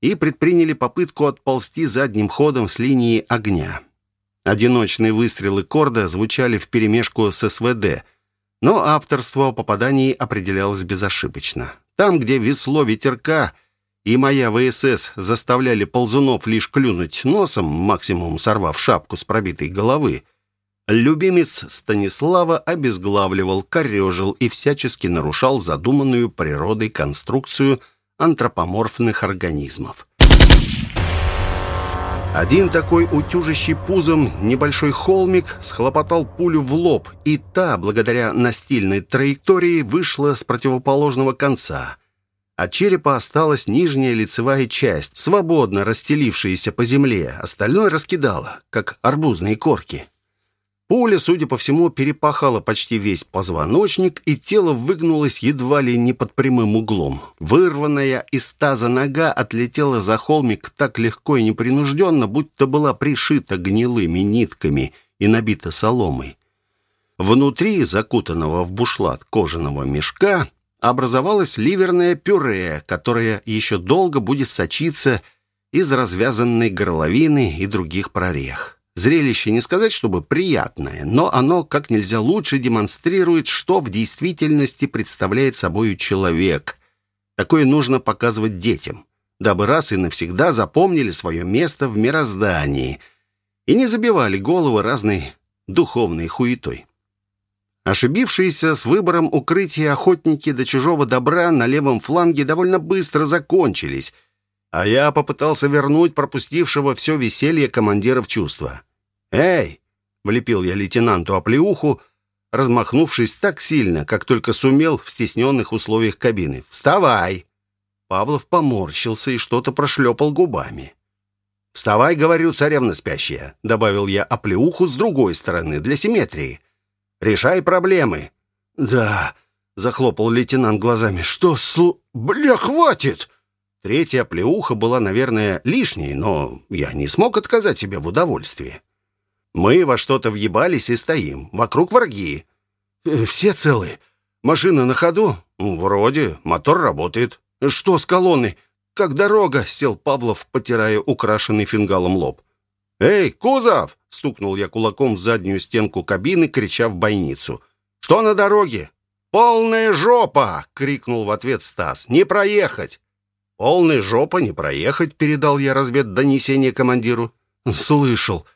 и предприняли попытку отползти задним ходом с линии огня. Одиночные выстрелы Корда звучали вперемешку с СВД, но авторство попаданий определялось безошибочно. Там, где весло ветерка и моя ВСС заставляли ползунов лишь клюнуть носом, максимум сорвав шапку с пробитой головы, любимец Станислава обезглавливал, корежил и всячески нарушал задуманную природой конструкцию антропоморфных организмов. Один такой утюжащий пузом небольшой холмик схлопотал пулю в лоб, и та, благодаря настильной траектории, вышла с противоположного конца. От черепа осталась нижняя лицевая часть, свободно расстелившаяся по земле, остальное раскидала, как арбузные корки. Пуля, судя по всему, перепахала почти весь позвоночник, и тело выгнулось едва ли не под прямым углом. Вырванная из таза нога отлетела за холмик так легко и непринужденно, будто была пришита гнилыми нитками и набита соломой. Внутри, закутанного в бушлат кожаного мешка, образовалось ливерное пюре, которое еще долго будет сочиться из развязанной горловины и других прорех. Зрелище не сказать, чтобы приятное, но оно как нельзя лучше демонстрирует, что в действительности представляет собой человек. Такое нужно показывать детям, дабы раз и навсегда запомнили свое место в мироздании и не забивали головы разной духовной хуетой. Ошибившиеся с выбором укрытия охотники до чужого добра на левом фланге довольно быстро закончились – а я попытался вернуть пропустившего все веселье командира в чувство. «Эй!» — влепил я лейтенанту оплеуху, размахнувшись так сильно, как только сумел в стесненных условиях кабины. «Вставай!» Павлов поморщился и что-то прошлепал губами. «Вставай, — говорю, царевна спящая», — добавил я оплеуху с другой стороны, для симметрии. «Решай проблемы». «Да», — захлопал лейтенант глазами, — «что слу... Бля, хватит!» Третья оплеуха была, наверное, лишней, но я не смог отказать себе в удовольствии. Мы во что-то въебались и стоим. Вокруг враги. «Э, «Все целы? Машина на ходу?» «Вроде. Мотор работает». «Что с колонной? Как дорога?» — сел Павлов, потирая украшенный фингалом лоб. «Эй, кузов!» — стукнул я кулаком в заднюю стенку кабины, крича в бойницу. «Что на дороге?» «Полная жопа!» — крикнул в ответ Стас. «Не проехать!» «Полная жопа, не проехать!» — передал я разведдонесение командиру. «Слышал.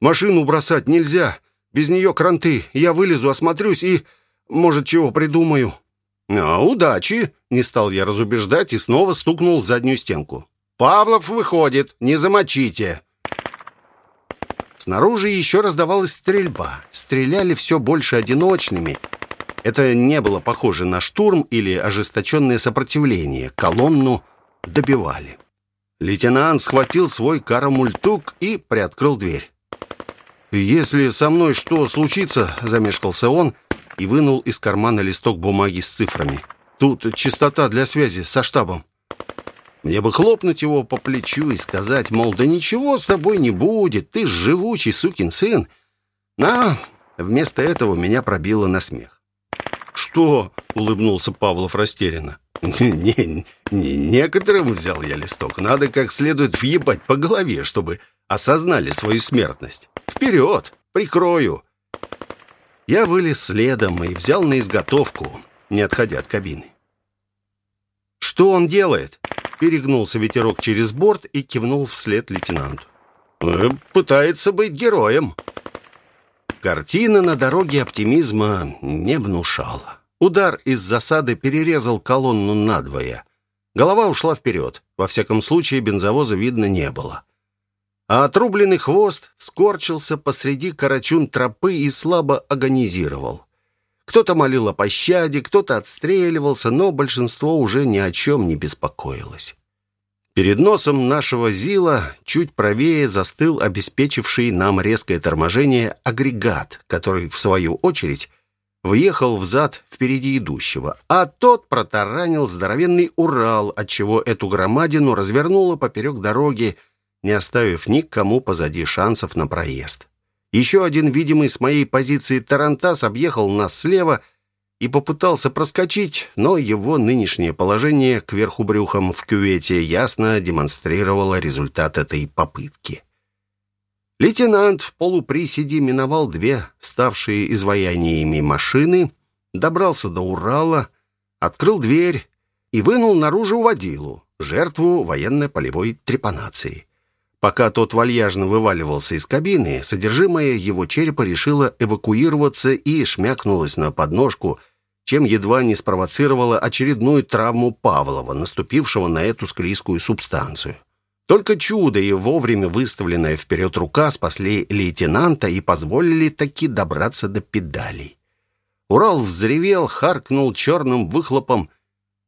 Машину бросать нельзя. Без нее кранты. Я вылезу, осмотрюсь и, может, чего придумаю». «А, удачи!» — не стал я разубеждать и снова стукнул в заднюю стенку. «Павлов выходит, не замочите!» Снаружи еще раздавалась стрельба. Стреляли все больше одиночными. Это не было похоже на штурм или ожесточенное сопротивление. Колонну добивали. Лейтенант схватил свой карамультук и приоткрыл дверь. «Если со мной что случится», — замешкался он, и вынул из кармана листок бумаги с цифрами. «Тут чистота для связи со штабом». Мне бы хлопнуть его по плечу и сказать, мол, да ничего с тобой не будет, ты живучий сукин сын. Но вместо этого меня пробило на смех. «Что?» — улыбнулся Павлов растерянно. «Не, не, некоторым взял я листок. Надо как следует въебать по голове, чтобы осознали свою смертность. Вперед! Прикрою!» Я вылез следом и взял на изготовку, не отходя от кабины. «Что он делает?» Перегнулся ветерок через борт и кивнул вслед лейтенанту. «Э, «Пытается быть героем». Картина на дороге оптимизма не внушала. Удар из засады перерезал колонну надвое. Голова ушла вперед. Во всяком случае, бензовоза видно не было а отрубленный хвост скорчился посреди карачун тропы и слабо агонизировал. Кто-то молил о пощаде, кто-то отстреливался, но большинство уже ни о чем не беспокоилось. Перед носом нашего Зила чуть правее застыл обеспечивший нам резкое торможение агрегат, который, в свою очередь, въехал в зад впереди идущего, а тот протаранил здоровенный Урал, отчего эту громадину развернуло поперек дороги, не оставив никому позади шансов на проезд. Еще один видимый с моей позиции Тарантас объехал нас слева и попытался проскочить, но его нынешнее положение кверху брюхом в кювете ясно демонстрировало результат этой попытки. Лейтенант в полуприседе миновал две ставшие изваяниями машины, добрался до Урала, открыл дверь и вынул наружу водилу, жертву военно-полевой трепанации. Пока тот вальяжно вываливался из кабины, содержимое его черепа решило эвакуироваться и шмякнулось на подножку, чем едва не спровоцировало очередную травму Павлова, наступившего на эту склизкую субстанцию. Только чудо и вовремя выставленная вперед рука спасли лейтенанта и позволили таки добраться до педалей. Урал взревел, харкнул черным выхлопом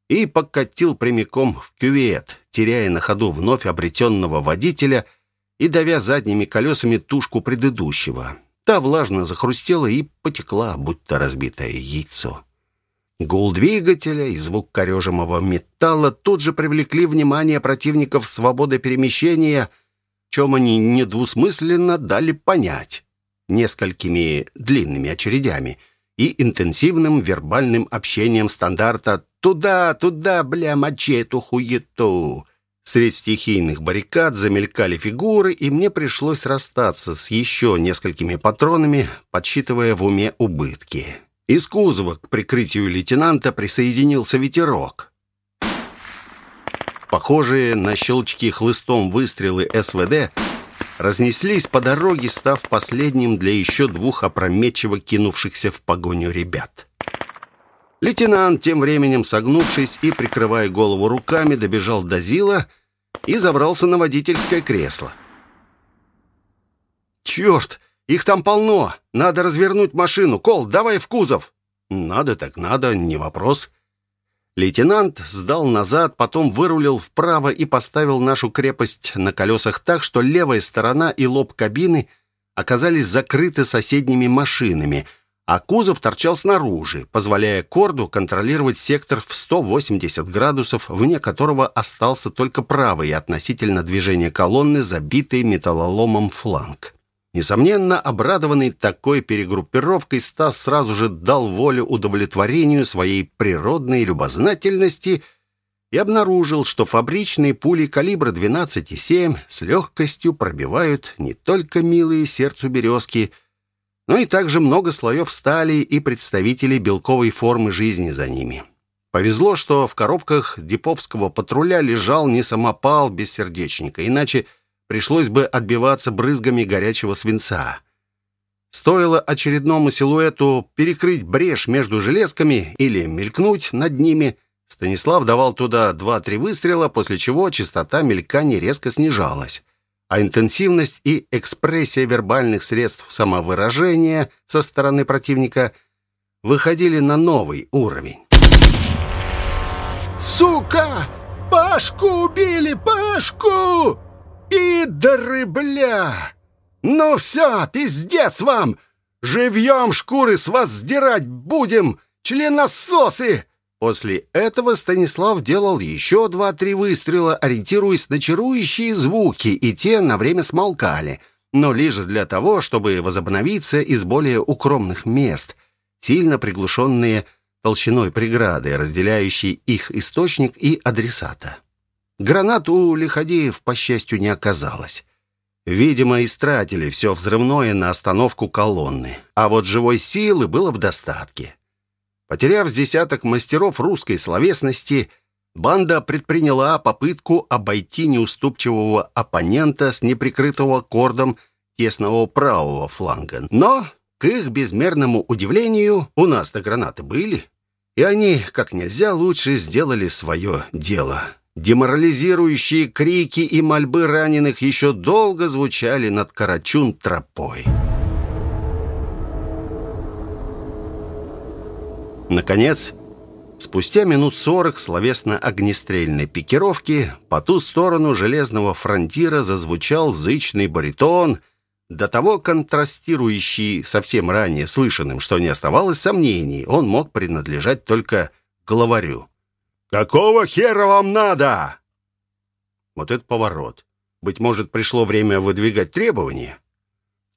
и покатил прямиком в кювет, теряя на ходу вновь обретенного водителя и давя задними колесами тушку предыдущего. Та влажно захрустела и потекла, будто разбитое яйцо. Гул двигателя и звук корежимого металла тут же привлекли внимание противников свободы перемещения, чем они недвусмысленно дали понять несколькими длинными очередями и интенсивным вербальным общением стандарта Туда, туда, бля, мочи эту хуету!» Среди стихийных баррикад замелькали фигуры, и мне пришлось расстаться с еще несколькими патронами, подсчитывая в уме убытки. Из кузова к прикрытию лейтенанта присоединился ветерок. Похожие на щелчки хлыстом выстрелы СВД разнеслись по дороге, став последним для еще двух опрометчиво кинувшихся в погоню ребят. Лейтенант, тем временем согнувшись и прикрывая голову руками, добежал до Зила и забрался на водительское кресло. «Черт, их там полно! Надо развернуть машину! Кол, давай в кузов!» «Надо так надо, не вопрос». Лейтенант сдал назад, потом вырулил вправо и поставил нашу крепость на колесах так, что левая сторона и лоб кабины оказались закрыты соседними машинами, а кузов торчал снаружи, позволяя Корду контролировать сектор в 180 градусов, вне которого остался только правый относительно движения колонны, забитый металлоломом фланг. Несомненно, обрадованный такой перегруппировкой, Стас сразу же дал волю удовлетворению своей природной любознательности и обнаружил, что фабричные пули калибра 12,7 с легкостью пробивают не только милые сердцу березки, но и также много слоев стали и представителей белковой формы жизни за ними. Повезло, что в коробках диповского патруля лежал не самопал без сердечника, иначе пришлось бы отбиваться брызгами горячего свинца. Стоило очередному силуэту перекрыть брешь между железками или мелькнуть над ними, Станислав давал туда два-три выстрела, после чего частота мелькания резко снижалась, а интенсивность и экспрессия вербальных средств самовыражения со стороны противника выходили на новый уровень. «Сука! Пашку убили! Пашку!» «Пидоры, бля! Ну все, пиздец вам! Живьем шкуры с вас сдирать будем, членососы!» После этого Станислав делал еще два-три выстрела, ориентируясь на чарующие звуки, и те на время смолкали, но лишь для того, чтобы возобновиться из более укромных мест, сильно приглушенные толщиной преграды, разделяющей их источник и адресата. Гранат у Лиходеев, по счастью, не оказалось. Видимо, истратили все взрывное на остановку колонны, а вот живой силы было в достатке. Потеряв с десяток мастеров русской словесности, банда предприняла попытку обойти неуступчивого оппонента с неприкрытого кордом тесного правого фланга. Но, к их безмерному удивлению, у нас-то гранаты были, и они как нельзя лучше сделали свое дело. Деморализирующие крики и мольбы раненых еще долго звучали над Карачун-тропой. Наконец, спустя минут сорок словесно-огнестрельной пикировки по ту сторону железного фронтира зазвучал зычный баритон, до того контрастирующий со всем ранее слышанным, что не оставалось сомнений, он мог принадлежать только главарю. «Какого хера вам надо?» Вот это поворот. Быть может, пришло время выдвигать требования?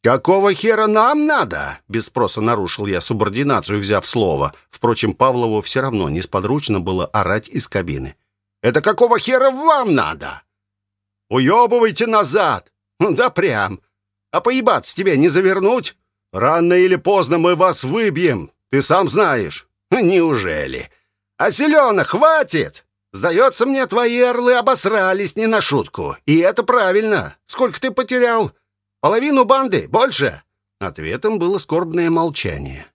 «Какого хера нам надо?» Без спроса нарушил я субординацию, взяв слово. Впрочем, Павлову все равно несподручно было орать из кабины. «Это какого хера вам надо?» «Уебывайте назад!» «Ну «Да прям! А поебаться тебе не завернуть? Рано или поздно мы вас выбьем, ты сам знаешь!» «Неужели?» «А зелена хватит! Сдается мне, твои орлы обосрались не на шутку. И это правильно. Сколько ты потерял? Половину банды? Больше?» Ответом было скорбное молчание.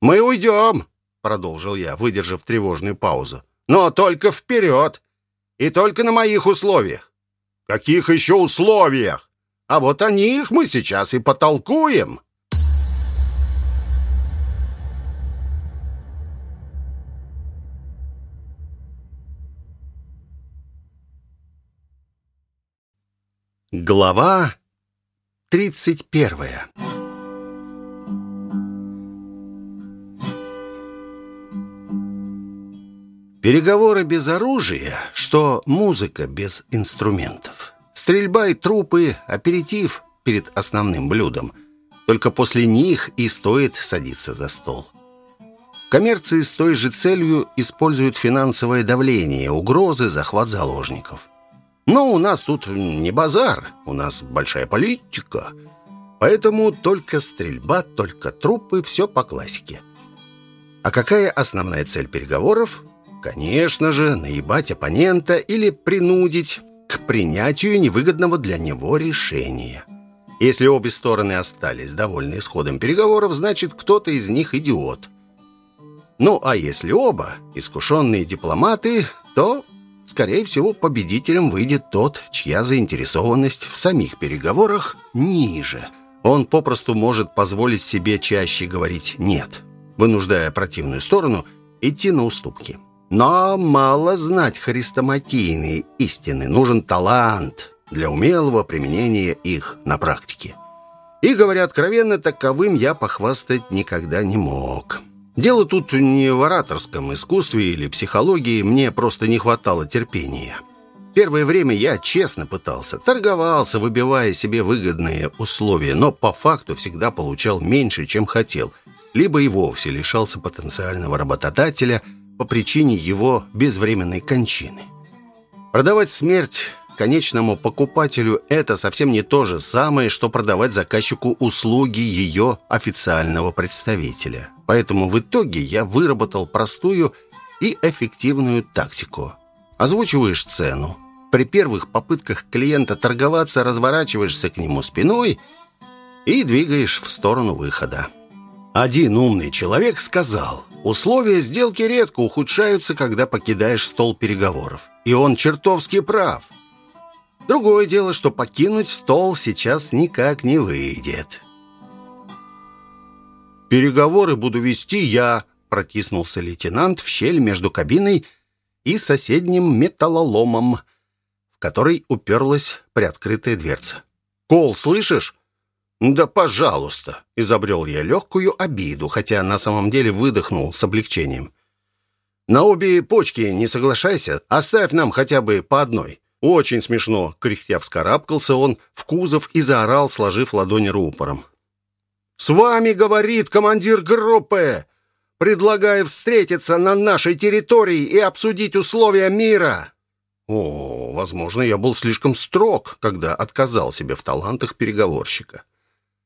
«Мы уйдем», — продолжил я, выдержав тревожную паузу. «Но только вперед. И только на моих условиях». «Каких еще условиях? А вот о них мы сейчас и потолкуем». Глава 31 Переговоры без оружия, что музыка без инструментов. Стрельба и трупы, аперитив перед основным блюдом. Только после них и стоит садиться за стол. Коммерции с той же целью используют финансовое давление, угрозы, захват заложников – но у нас тут не базар, у нас большая политика. Поэтому только стрельба, только трупы, все по классике. А какая основная цель переговоров? Конечно же, наебать оппонента или принудить к принятию невыгодного для него решения. Если обе стороны остались довольны исходом переговоров, значит, кто-то из них идиот. Ну, а если оба искушенные дипломаты, то Скорее всего, победителем выйдет тот, чья заинтересованность в самих переговорах ниже. Он попросту может позволить себе чаще говорить «нет», вынуждая противную сторону идти на уступки. Но мало знать хрестоматийные истины. Нужен талант для умелого применения их на практике. И, говоря откровенно, таковым я похвастать никогда не мог. Дело тут не в ораторском искусстве или психологии, мне просто не хватало терпения. Первое время я честно пытался, торговался, выбивая себе выгодные условия, но по факту всегда получал меньше, чем хотел, либо и вовсе лишался потенциального работодателя по причине его безвременной кончины. Продавать смерть конечному покупателю это совсем не то же самое, что продавать заказчику услуги ее официального представителя. Поэтому в итоге я выработал простую и эффективную тактику. Озвучиваешь цену, при первых попытках клиента торговаться разворачиваешься к нему спиной и двигаешь в сторону выхода. Один умный человек сказал, условия сделки редко ухудшаются, когда покидаешь стол переговоров. И он чертовски прав. Другое дело, что покинуть стол сейчас никак не выйдет. «Переговоры буду вести я», — протиснулся лейтенант в щель между кабиной и соседним металлоломом — в который уперлась приоткрытая дверца. «Кол, слышишь?» «Да пожалуйста!» — изобрел я легкую обиду, хотя на самом деле выдохнул с облегчением. «На обе почки не соглашайся, оставь нам хотя бы по одной». «Очень смешно!» — кряхтя вскарабкался он в кузов и заорал, сложив ладони рупором. «С вами, — говорит командир группы, — предлагаю встретиться на нашей территории и обсудить условия мира!» О, возможно, я был слишком строг, когда отказал себе в талантах переговорщика.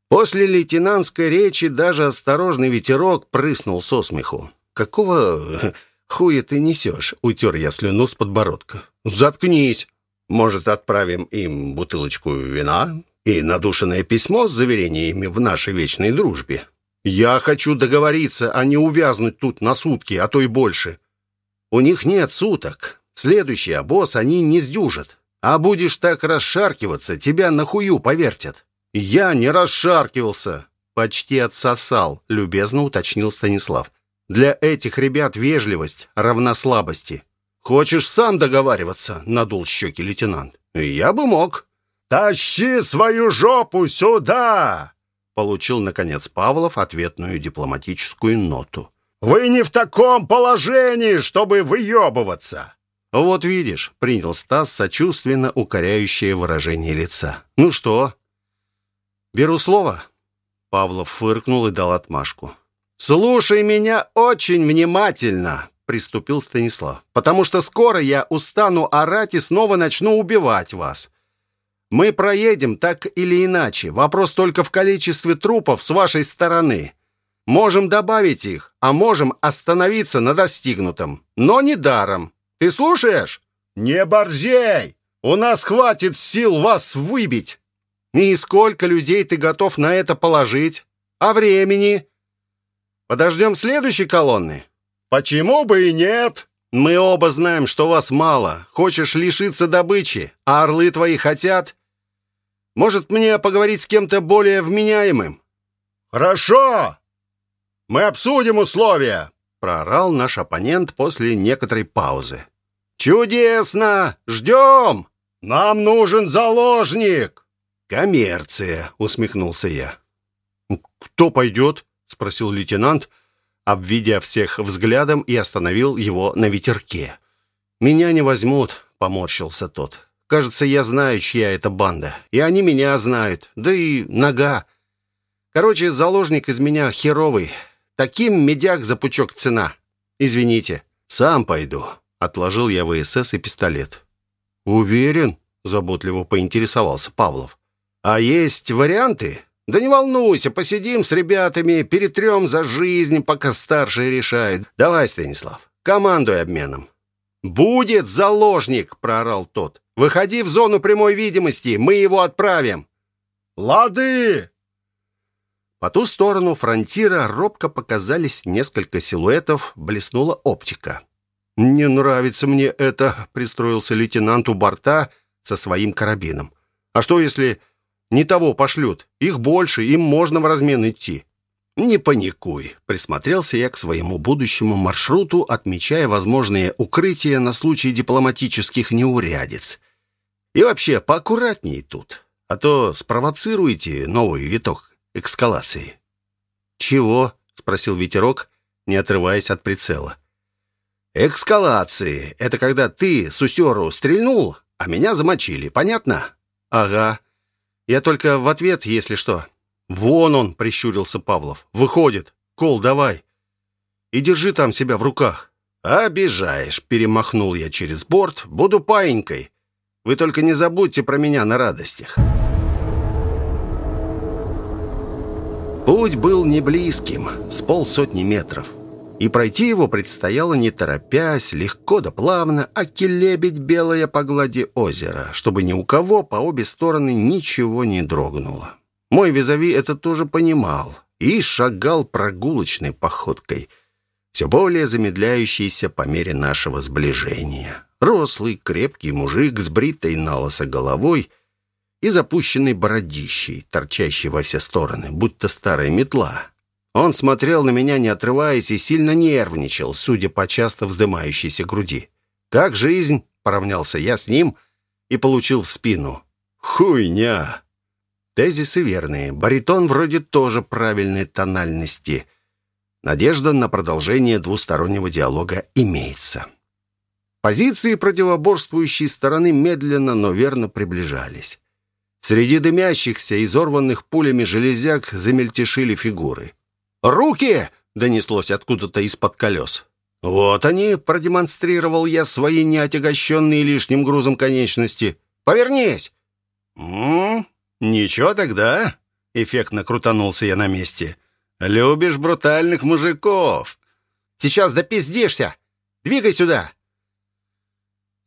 После лейтенантской речи даже осторожный ветерок прыснул со смеху. «Какого хуя ты несешь?» — утер я слюну с подбородка. «Заткнись! Может, отправим им бутылочку вина и надушенное письмо с заверениями в нашей вечной дружбе? Я хочу договориться, а не увязнуть тут на сутки, а то и больше. У них нет суток, Следующий обоз они не сдюжат. А будешь так расшаркиваться, тебя на хую повертят». «Я не расшаркивался!» «Почти отсосал», — любезно уточнил Станислав. «Для этих ребят вежливость равна слабости». «Хочешь сам договариваться?» — надул щеки лейтенант. «Я бы мог». «Тащи свою жопу сюда!» Получил, наконец, Павлов ответную дипломатическую ноту. «Вы не в таком положении, чтобы выебываться!» «Вот видишь», — принял Стас сочувственно укоряющее выражение лица. «Ну что?» «Беру слово». Павлов фыркнул и дал отмашку. «Слушай меня очень внимательно», — приступил Станислав. «Потому что скоро я устану орать и снова начну убивать вас. Мы проедем так или иначе. Вопрос только в количестве трупов с вашей стороны. Можем добавить их, а можем остановиться на достигнутом. Но не даром. Ты слушаешь? Не борзей! У нас хватит сил вас выбить. И сколько людей ты готов на это положить? А времени? Подождем следующей колонны? Почему бы и нет? Мы оба знаем, что вас мало. Хочешь лишиться добычи, а орлы твои хотят? Может, мне поговорить с кем-то более вменяемым? Хорошо. Мы обсудим условия, проорал наш оппонент после некоторой паузы. «Чудесно! Ждем! Нам нужен заложник!» «Коммерция!» — усмехнулся я. «Кто пойдет?» — спросил лейтенант, обведя всех взглядом и остановил его на ветерке. «Меня не возьмут», — поморщился тот. «Кажется, я знаю, чья это банда. И они меня знают. Да и нога. Короче, заложник из меня херовый. Таким медяк за пучок цена. Извините. Сам пойду». Отложил я ВСС и пистолет. «Уверен?» – заботливо поинтересовался Павлов. «А есть варианты?» «Да не волнуйся, посидим с ребятами, перетрем за жизнь, пока старшие решают. Давай, Станислав, командуй обменом». «Будет заложник!» – проорал тот. «Выходи в зону прямой видимости, мы его отправим». «Лады!» По ту сторону фронтира робко показались несколько силуэтов, блеснула оптика. «Не нравится мне это», — пристроился лейтенант у борта со своим карабином. «А что, если не того пошлют? Их больше, им можно в размен идти». «Не паникуй», — присмотрелся я к своему будущему маршруту, отмечая возможные укрытия на случай дипломатических неурядиц. «И вообще, поаккуратней тут, а то спровоцируете новый виток эскалации». «Чего?» — спросил ветерок, не отрываясь от прицела. «Экскалации — это когда ты сусеру стрельнул, а меня замочили, понятно?» «Ага. Я только в ответ, если что». «Вон он!» — прищурился Павлов. «Выходит. Кол, давай. И держи там себя в руках». «Обижаешь!» — перемахнул я через борт. «Буду паинькой. Вы только не забудьте про меня на радостях». Путь был не близким, с полсотни метров. И пройти его предстояло не торопясь, легко да плавно, а келебить белая по глади озера, чтобы ни у кого по обе стороны ничего не дрогнуло. Мой визави это тоже понимал и шагал прогулочной походкой, все более замедляющейся по мере нашего сближения. Рослый, крепкий мужик с бритой налысо головой и запущенной бородищей, торчащей во все стороны, будто старая метла. Он смотрел на меня, не отрываясь, и сильно нервничал, судя по часто вздымающейся груди. «Как жизнь?» — поравнялся я с ним и получил в спину. «Хуйня!» Тезисы верные. Баритон вроде тоже правильной тональности. Надежда на продолжение двустороннего диалога имеется. Позиции противоборствующей стороны медленно, но верно приближались. Среди дымящихся, изорванных пулями железяк замельтешили фигуры. «Руки!» — донеслось откуда-то из-под колес. «Вот они!» — продемонстрировал я свои неотягощенные лишним грузом конечности. «Повернись!» «М-м, ничего тогда!» — эффектно крутанулся я на месте. «Любишь брутальных мужиков!» «Сейчас допиздишься! Двигай сюда!»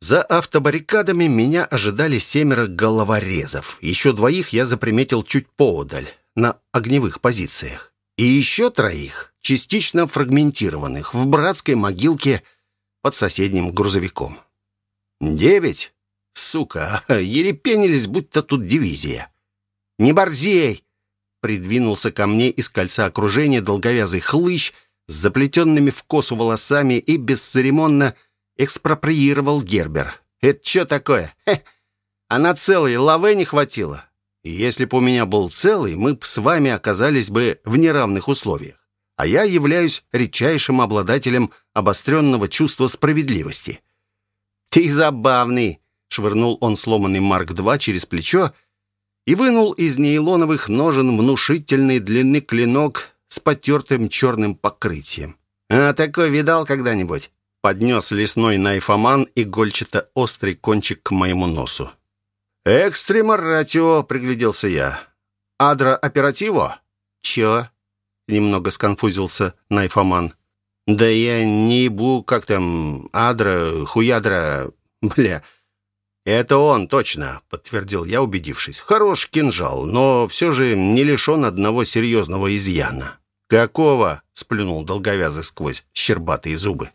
За автобаррикадами меня ожидали семеро головорезов. Еще двоих я заприметил чуть поодаль, на огневых позициях. И еще троих, частично фрагментированных, в братской могилке под соседним грузовиком. Девять? Сука, ерепенились, будто тут дивизия. «Не борзей!» Придвинулся ко мне из кольца окружения долговязый хлыщ с заплетенными в косу волосами и бесцеремонно экспроприировал Гербер. «Это что такое? Хе! А на целый лаве не хватило. Если бы у меня был целый, мы с вами оказались бы в неравных условиях. А я являюсь редчайшим обладателем обостренного чувства справедливости». «Ты забавный!» — швырнул он сломанный Марк-2 через плечо и вынул из нейлоновых ножен внушительной длины клинок с потертым черным покрытием. «А такой видал когда-нибудь?» поднес лесной найфоман игольчато-острый кончик к моему носу. «Экстреморатио», — пригляделся я. «Адра оперативо?» «Чё?» — немного сконфузился найфоман. «Да я не ебу, как там, адра, хуядра, бля». «Это он, точно», — подтвердил я, убедившись. «Хорош кинжал, но все же не лишен одного серьезного изъяна». «Какого?» — сплюнул долговязый сквозь щербатые зубы.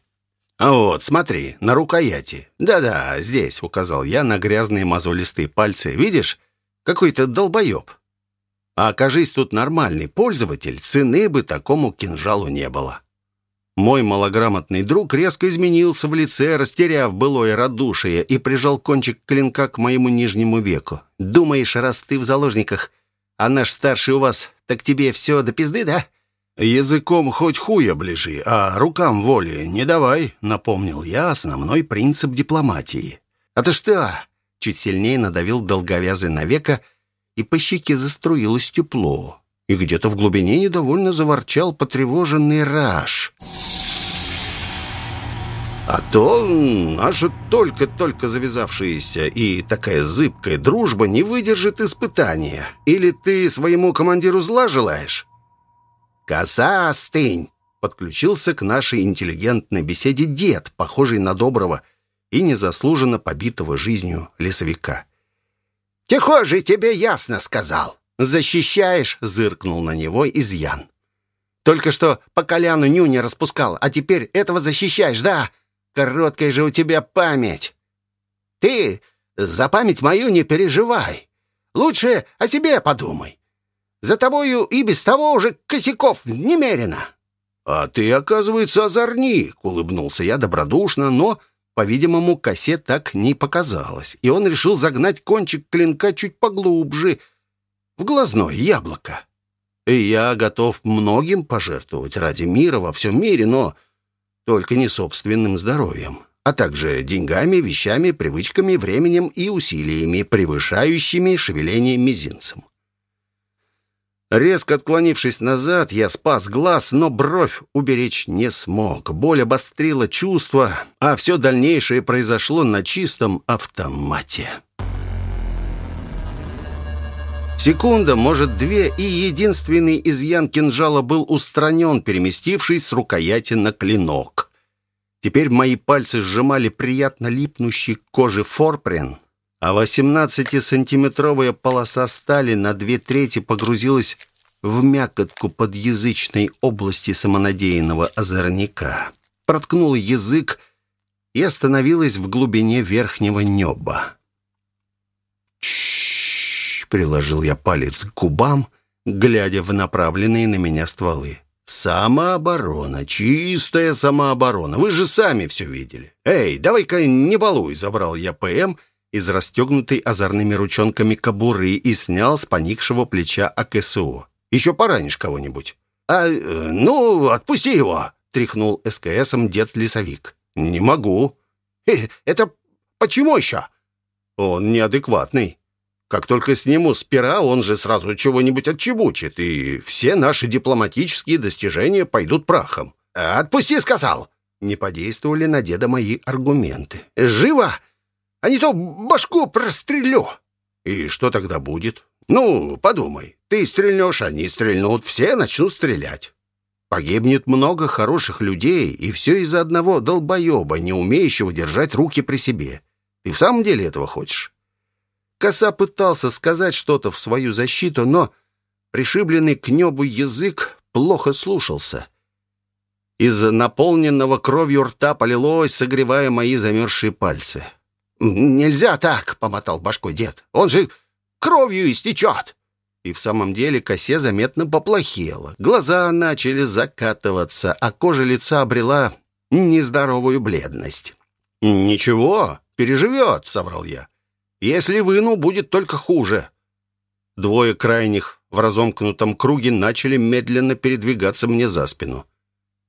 «А вот, смотри, на рукояти. Да-да, здесь», — указал я на грязные мозолистые пальцы. «Видишь? Какой-то долбоеб. А окажись тут нормальный пользователь, цены бы такому кинжалу не было». Мой малограмотный друг резко изменился в лице, растеряв былое радушие, и прижал кончик клинка к моему нижнему веку. «Думаешь, раз ты в заложниках, а наш старший у вас, так тебе все до пизды, да?» «Языком хоть хуя ближи, а рукам воли не давай», — напомнил я основной принцип дипломатии. «А ты что?» — чуть сильнее надавил долговязый на века, и по щеке заструилось тепло. И где-то в глубине недовольно заворчал потревоженный раж. А то наша только-только завязавшаяся и такая зыбкая дружба не выдержит испытания. Или ты своему командиру зла желаешь? «Коса, остынь!» Подключился к нашей интеллигентной беседе дед, похожий на доброго и незаслуженно побитого жизнью лесовика. «Тихо же тебе ясно сказал!» «Защищаешь?» — зыркнул на него изъян. «Только что по коляну нюня распускал, а теперь этого защищаешь, да? Короткая же у тебя память!» «Ты за память мою не переживай. Лучше о себе подумай. За тобою и без того уже косяков немерено». «А ты, оказывается, озорник», — улыбнулся я добродушно, но, по-видимому, косе так не показалось, и он решил загнать кончик клинка чуть поглубже, в глазное яблоко. И я готов многим пожертвовать ради мира во всем мире, но только не собственным здоровьем, а также деньгами, вещами, привычками, временем и усилиями, превышающими шевеление мизинцем. Резко отклонившись назад, я спас глаз, но бровь уберечь не смог. Боль обострила чувства, а все дальнейшее произошло на чистом автомате. Секунда, может, две, и единственный изъян кинжала был устранен, переместившись с рукояти на клинок. Теперь мои пальцы сжимали приятно липнущий к коже форприн, а 18-сантиметровая полоса стали на две трети погрузилась в мякотку подъязычной области самонадеянного озорника. Проткнула язык и остановилась в глубине верхнего неба. «Чш!» — приложил я палец к губам, глядя в направленные на меня стволы. «Самооборона, чистая самооборона. Вы же сами все видели. Эй, давай-ка не балуй!» — забрал я ПМ — из расстегнутой озорными ручонками кобуры и снял с поникшего плеча АКСО. «Еще поранишь кого-нибудь». «А, э, ну, отпусти его!» — тряхнул СКСом дед-лесовик. «Не могу». «Э, «Это почему еще?» «Он неадекватный. Как только сниму с пера, он же сразу чего-нибудь отчебучит, и все наши дипломатические достижения пойдут прахом». «Отпусти!» — сказал. Не подействовали на деда мои аргументы. «Живо! А не то башку прострелю». «И что тогда будет?» «Ну, подумай, ты стрельнешь, они стрельнут, все начнут стрелять. Погибнет много хороших людей, и все из-за одного долбоеба, не умеющего держать руки при себе. Ты в самом деле этого хочешь?» Коса пытался сказать что-то в свою защиту, но пришибленный к небу язык плохо слушался. Из наполненного кровью рта полилось, согревая мои замерзшие пальцы. «Нельзя так!» — помотал башкой дед. «Он же кровью истечет!» И в самом деле косе заметно поплохело. Глаза начали закатываться, а кожа лица обрела нездоровую бледность. «Ничего, переживет», — соврал я. «Если выну, будет только хуже». Двое крайних в разомкнутом круге начали медленно передвигаться мне за спину.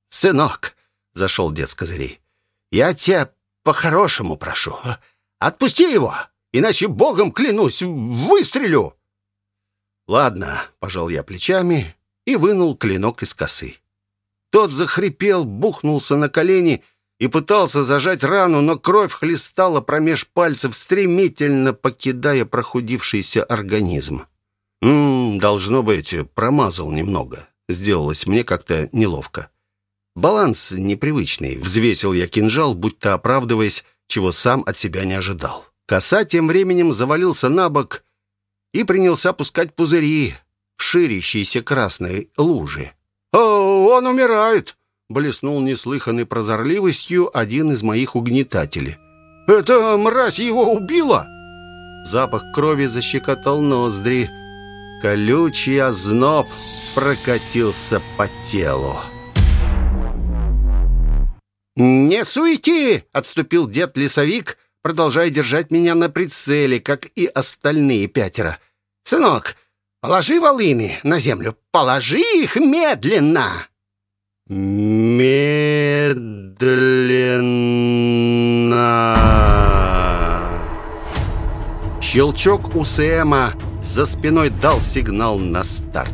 «Сынок», — зашел дед с козырей, — «я тебя по-хорошему прошу. Отпусти его, иначе богом клянусь, выстрелю!» «Ладно», — пожал я плечами и вынул клинок из косы. Тот захрипел, бухнулся на колени и пытался зажать рану, но кровь хлестала промеж пальцев, стремительно покидая прохудившийся организм. «Ммм, должно быть, промазал немного». Сделалось мне как-то неловко. Баланс непривычный. Взвесил я кинжал, будто оправдываясь, чего сам от себя не ожидал. Коса тем временем завалился на бок и принялся пускать пузыри в ширящиеся красные лужи. «О, он умирает!» — блеснул неслыханной прозорливостью один из моих угнетателей. «Это мразь его убила!» Запах крови защекотал ноздри. Колючий озноб прокатился по телу. «Не суети!» — отступил дед-лесовик, продолжая держать меня на прицеле, как и остальные пятеро. «Сынок, положи волыны на землю, положи их медленно!» «Медленно!» Щелчок у Сэма за спиной дал сигнал на старт.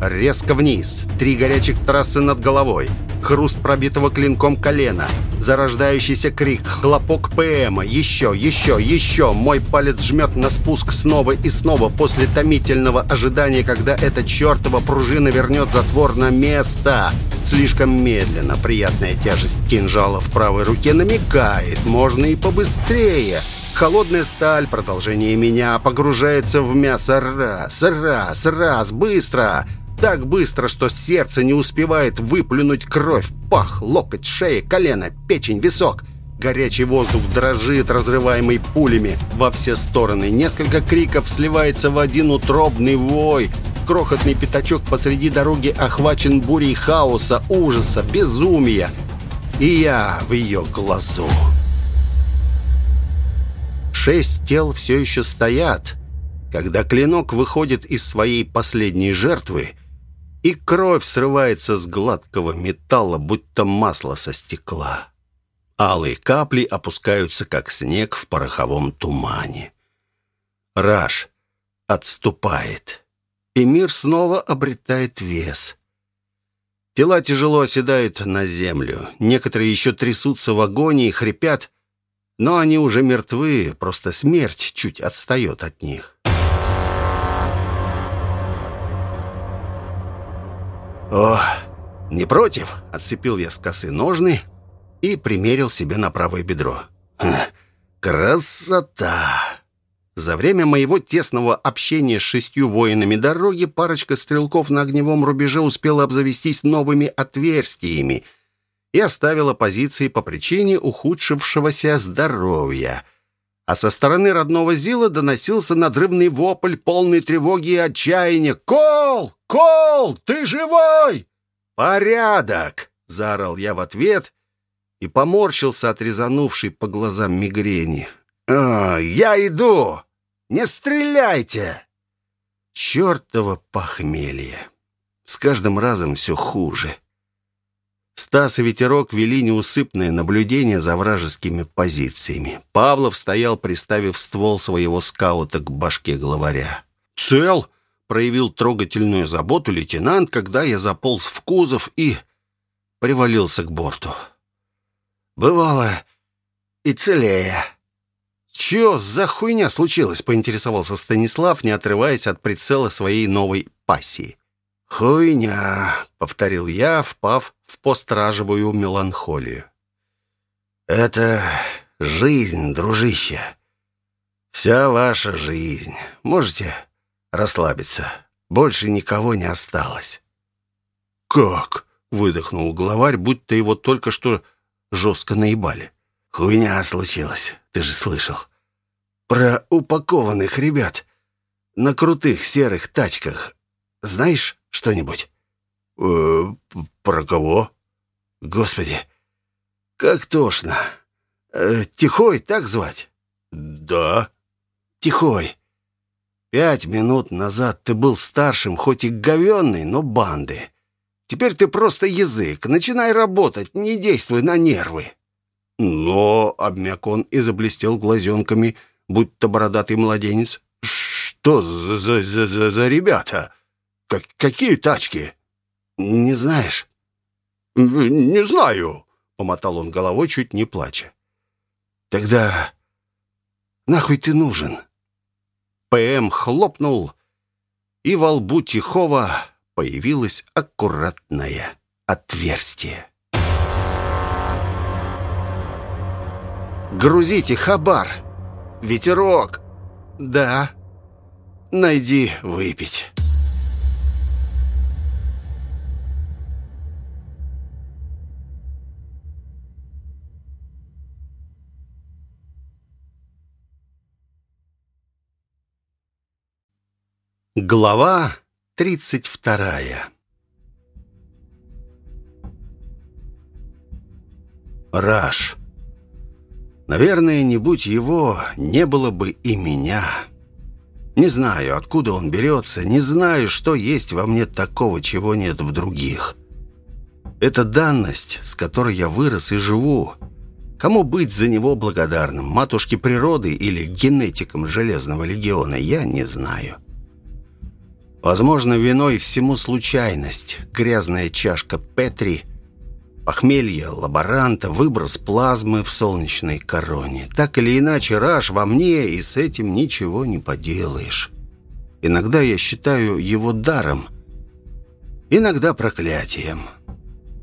Резко вниз, три горячих трассы над головой — хруст пробитого клинком колена, зарождающийся крик, хлопок ПМа, еще, еще, еще. Мой палец жмет на спуск снова и снова после томительного ожидания, когда эта чертова пружина вернет затвор на место. Слишком медленно. Приятная тяжесть кинжала в правой руке намекает, можно и побыстрее. Холодная сталь, продолжение меня, погружается в мясо. Раз, раз, раз, быстро так быстро, что сердце не успевает выплюнуть кровь. Пах, локоть, шея, колено, печень, висок. Горячий воздух дрожит, разрываемый пулями во все стороны. Несколько криков сливается в один утробный вой. крохотный пятачок посреди дороги охвачен бурей хаоса, ужаса, безумия. И я в ее глазу. Шесть тел все еще стоят, когда клинок выходит из своей последней жертвы, и кровь срывается с гладкого металла, будто масло со стекла. Алые капли опускаются, как снег в пороховом тумане. Раш отступает, и мир снова обретает вес. Тела тяжело оседают на землю. Некоторые еще трясутся в агонии, хрипят, но они уже мертвы, просто смерть чуть отстает от них. «О, не против?» — отцепил я с косы ножны и примерил себе на правое бедро. Хм, «Красота!» За время моего тесного общения с шестью воинами дороги парочка стрелков на огневом рубеже успела обзавестись новыми отверстиями и оставила позиции по причине ухудшившегося здоровья. А со стороны родного Зила доносился надрывный вопль, полный тревоги и отчаяния. «Кол! Кол! Ты живой?» «Порядок!» — заорал я в ответ и поморщился от резанувшей по глазам мигрени. «А, я иду!» Не стреляйте!» Чёртово похмелье. С каждым разом все хуже. Стас и Ветерок вели неусыпное наблюдение за вражескими позициями. Павлов стоял, приставив ствол своего скаута к башке главаря. «Цел!» — проявил трогательную заботу лейтенант, когда я заполз в кузов и привалился к борту. «Бывало и целее». «Чё за хуйня случилась?» — поинтересовался Станислав, не отрываясь от прицела своей новой пассии. «Хуйня», — повторил я, впав в постражевую меланхолию. «Это жизнь, дружище. Вся ваша жизнь. Можете расслабиться. Больше никого не осталось». «Как?» — выдохнул главарь, будто его только что жестко наебали. «Хуйня случилась, ты же слышал. Про упакованных ребят на крутых серых тачках. Знаешь что-нибудь? Э, про кого? Господи, как тошно. Э, Тихой так звать? Да. Тихой. Пять минут назад ты был старшим, хоть и говенный, но банды. Теперь ты просто язык. Начинай работать, не действуй на нервы. Но, обмяк он и заблестел глазенками, будто бородатый младенец. «Что за, за, за, за ребята? Как, какие тачки?» «Не знаешь?» «Не знаю», — помотал он головой, чуть не плача. «Тогда нахуй ты нужен?» ПМ хлопнул, и во лбу Тихого появилось аккуратное отверстие. «Грузите, хабар!» Ветерок. Да. Найди выпить. Глава тридцать вторая. Раш. Наверное, не будь его, не было бы и меня. Не знаю, откуда он берется, не знаю, что есть во мне такого, чего нет в других. Это данность, с которой я вырос и живу. Кому быть за него благодарным, матушке природы или генетикам Железного легиона, я не знаю. Возможно, виной всему случайность, грязная чашка Петри – Похмелье лаборанта, выброс плазмы в солнечной короне. Так или иначе, раш во мне, и с этим ничего не поделаешь. Иногда я считаю его даром, иногда проклятием.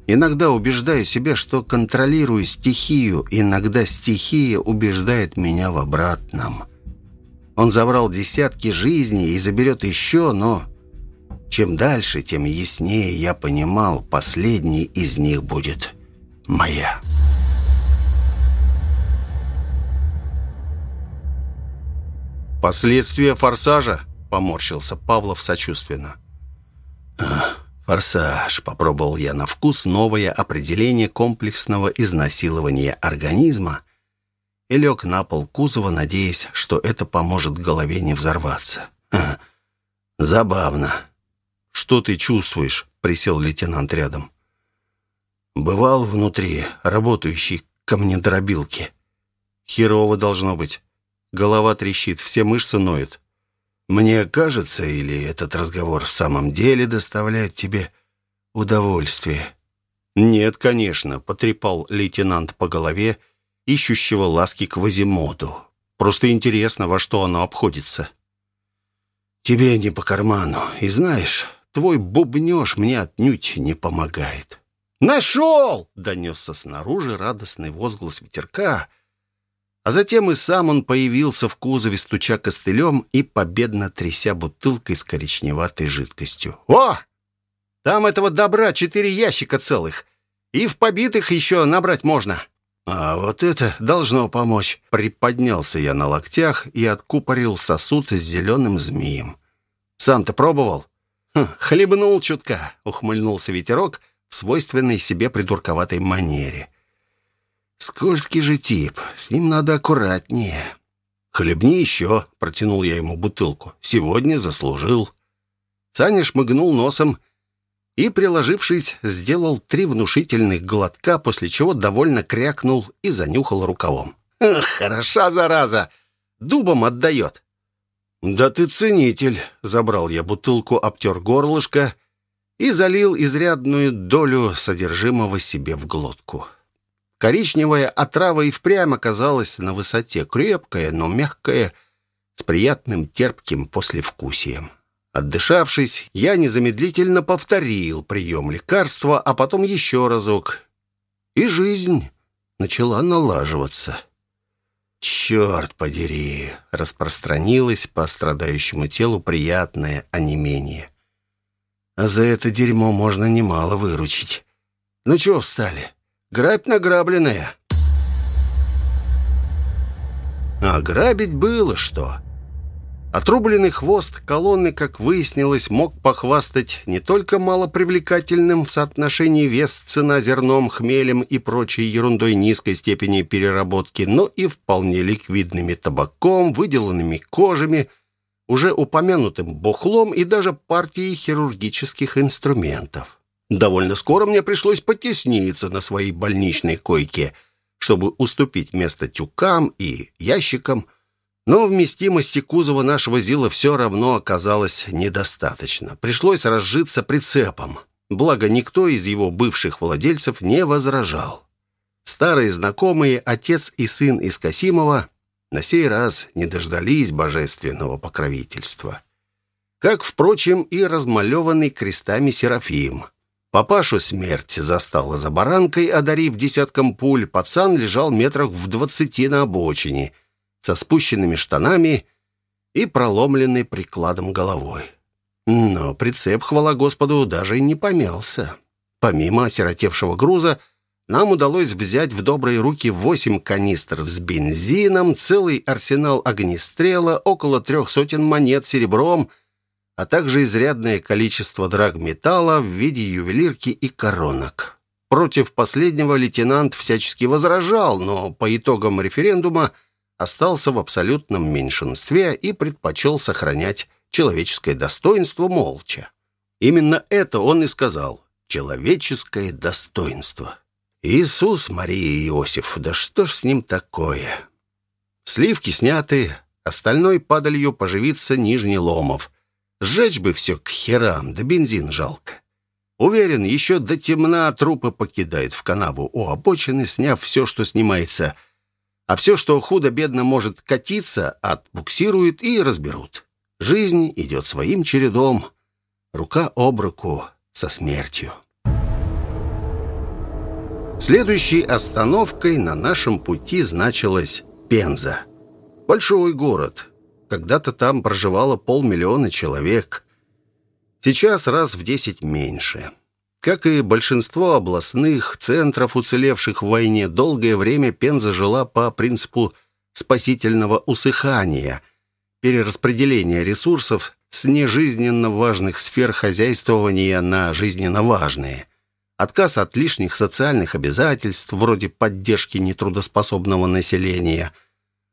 Иногда убеждаю себя, что контролирую стихию, иногда стихия убеждает меня в обратном. Он забрал десятки жизней и заберет еще, но чем дальше, тем яснее я понимал, последний из них будет моя. «Последствия форсажа?» — поморщился Павлов сочувственно. «Форсаж», — попробовал я на вкус новое определение комплексного изнасилования организма и лег на пол кузова, надеясь, что это поможет голове не взорваться. Ха, «Забавно». «Что ты чувствуешь?» — присел лейтенант рядом. «Бывал внутри работающей камнедробилки. Херово должно быть. Голова трещит, все мышцы ноют. Мне кажется, или этот разговор в самом деле доставляет тебе удовольствие?» «Нет, конечно», — потрепал лейтенант по голове, ищущего ласки к Вазимоду. «Просто интересно, во что оно обходится». «Тебе не по карману. И знаешь, твой бубнёж мне отнюдь не помогает». «Нашел!» — донесся снаружи радостный возглас ветерка — а затем и сам он появился в кузове, стуча костылем и победно тряся бутылкой с коричневатой жидкостью. «О! Там этого добра четыре ящика целых. И в побитых еще набрать можно». «А вот это должно помочь». Приподнялся я на локтях и откупорил сосуд с зеленым змеем. «Сам-то пробовал?» хм, «Хлебнул чутка», — ухмыльнулся ветерок в свойственной себе придурковатой манере. Скользкий же тип, с ним надо аккуратнее. «Хлебни еще», — протянул я ему бутылку. «Сегодня заслужил». Саня шмыгнул носом и, приложившись, сделал три внушительных глотка, после чего довольно крякнул и занюхал рукавом. «Хороша, зараза! Дубом отдает!» «Да ты ценитель!» — забрал я бутылку, обтер горлышко и залил изрядную долю содержимого себе в глотку. Коричневая отрава и впрямь оказалась на высоте, крепкая, но мягкая, с приятным терпким послевкусием. Отдышавшись, я незамедлительно повторил прием лекарства, а потом еще разок. И жизнь начала налаживаться. «Черт подери!» — распространилось по страдающему телу приятное онемение. «А за это дерьмо можно немало выручить. Ну чего встали? Грабь награбленная. А грабить было что. Отрубленный хвост колонны, как выяснилось, мог похвастать не только малопривлекательным в соотношении вес-цена зерном, хмелем и прочей ерундой низкой степени переработки, но и вполне ликвидными табаком, выделанными кожами, уже упомянутым бухлом и даже партией хирургических инструментов. Довольно скоро мне пришлось потесниться на своей больничной койке, чтобы уступить место тюкам и ящикам, но вместимости кузова нашего ЗИЛа все равно оказалось недостаточно. Пришлось разжиться прицепом. Благо, никто из его бывших владельцев не возражал. Старые знакомые, отец и сын из Касимова, на сей раз не дождались божественного покровительства. Как, впрочем, и размалеванный крестами Серафим – Папашу смерть застала за баранкой, одарив десятком пуль. Пацан лежал метрах в двадцати на обочине, со спущенными штанами и проломленной прикладом головой. Но прицеп, хвала Господу, даже не помялся. Помимо осиротевшего груза, нам удалось взять в добрые руки восемь канистр с бензином, целый арсенал огнестрела, около трех сотен монет серебром — а также изрядное количество драгметалла в виде ювелирки и коронок. Против последнего лейтенант всячески возражал, но по итогам референдума остался в абсолютном меньшинстве и предпочел сохранять человеческое достоинство молча. Именно это он и сказал «человеческое достоинство». Иисус, Мария и Иосиф, да что ж с ним такое? Сливки сняты, остальной падалью поживиться Нижний Ломов – Сжечь бы все к херам, да бензин жалко. Уверен, еще до темна трупы покидают в канаву у обочины, сняв все, что снимается. А все, что худо-бедно может катиться, отбуксируют и разберут. Жизнь идет своим чередом, рука об руку со смертью. Следующей остановкой на нашем пути значилась Пенза. Большой город, когда-то там проживало полмиллиона человек. Сейчас раз в десять меньше. Как и большинство областных центров, уцелевших в войне, долгое время Пенза жила по принципу спасительного усыхания, перераспределения ресурсов с нежизненно важных сфер хозяйствования на жизненно важные. Отказ от лишних социальных обязательств, вроде поддержки нетрудоспособного населения,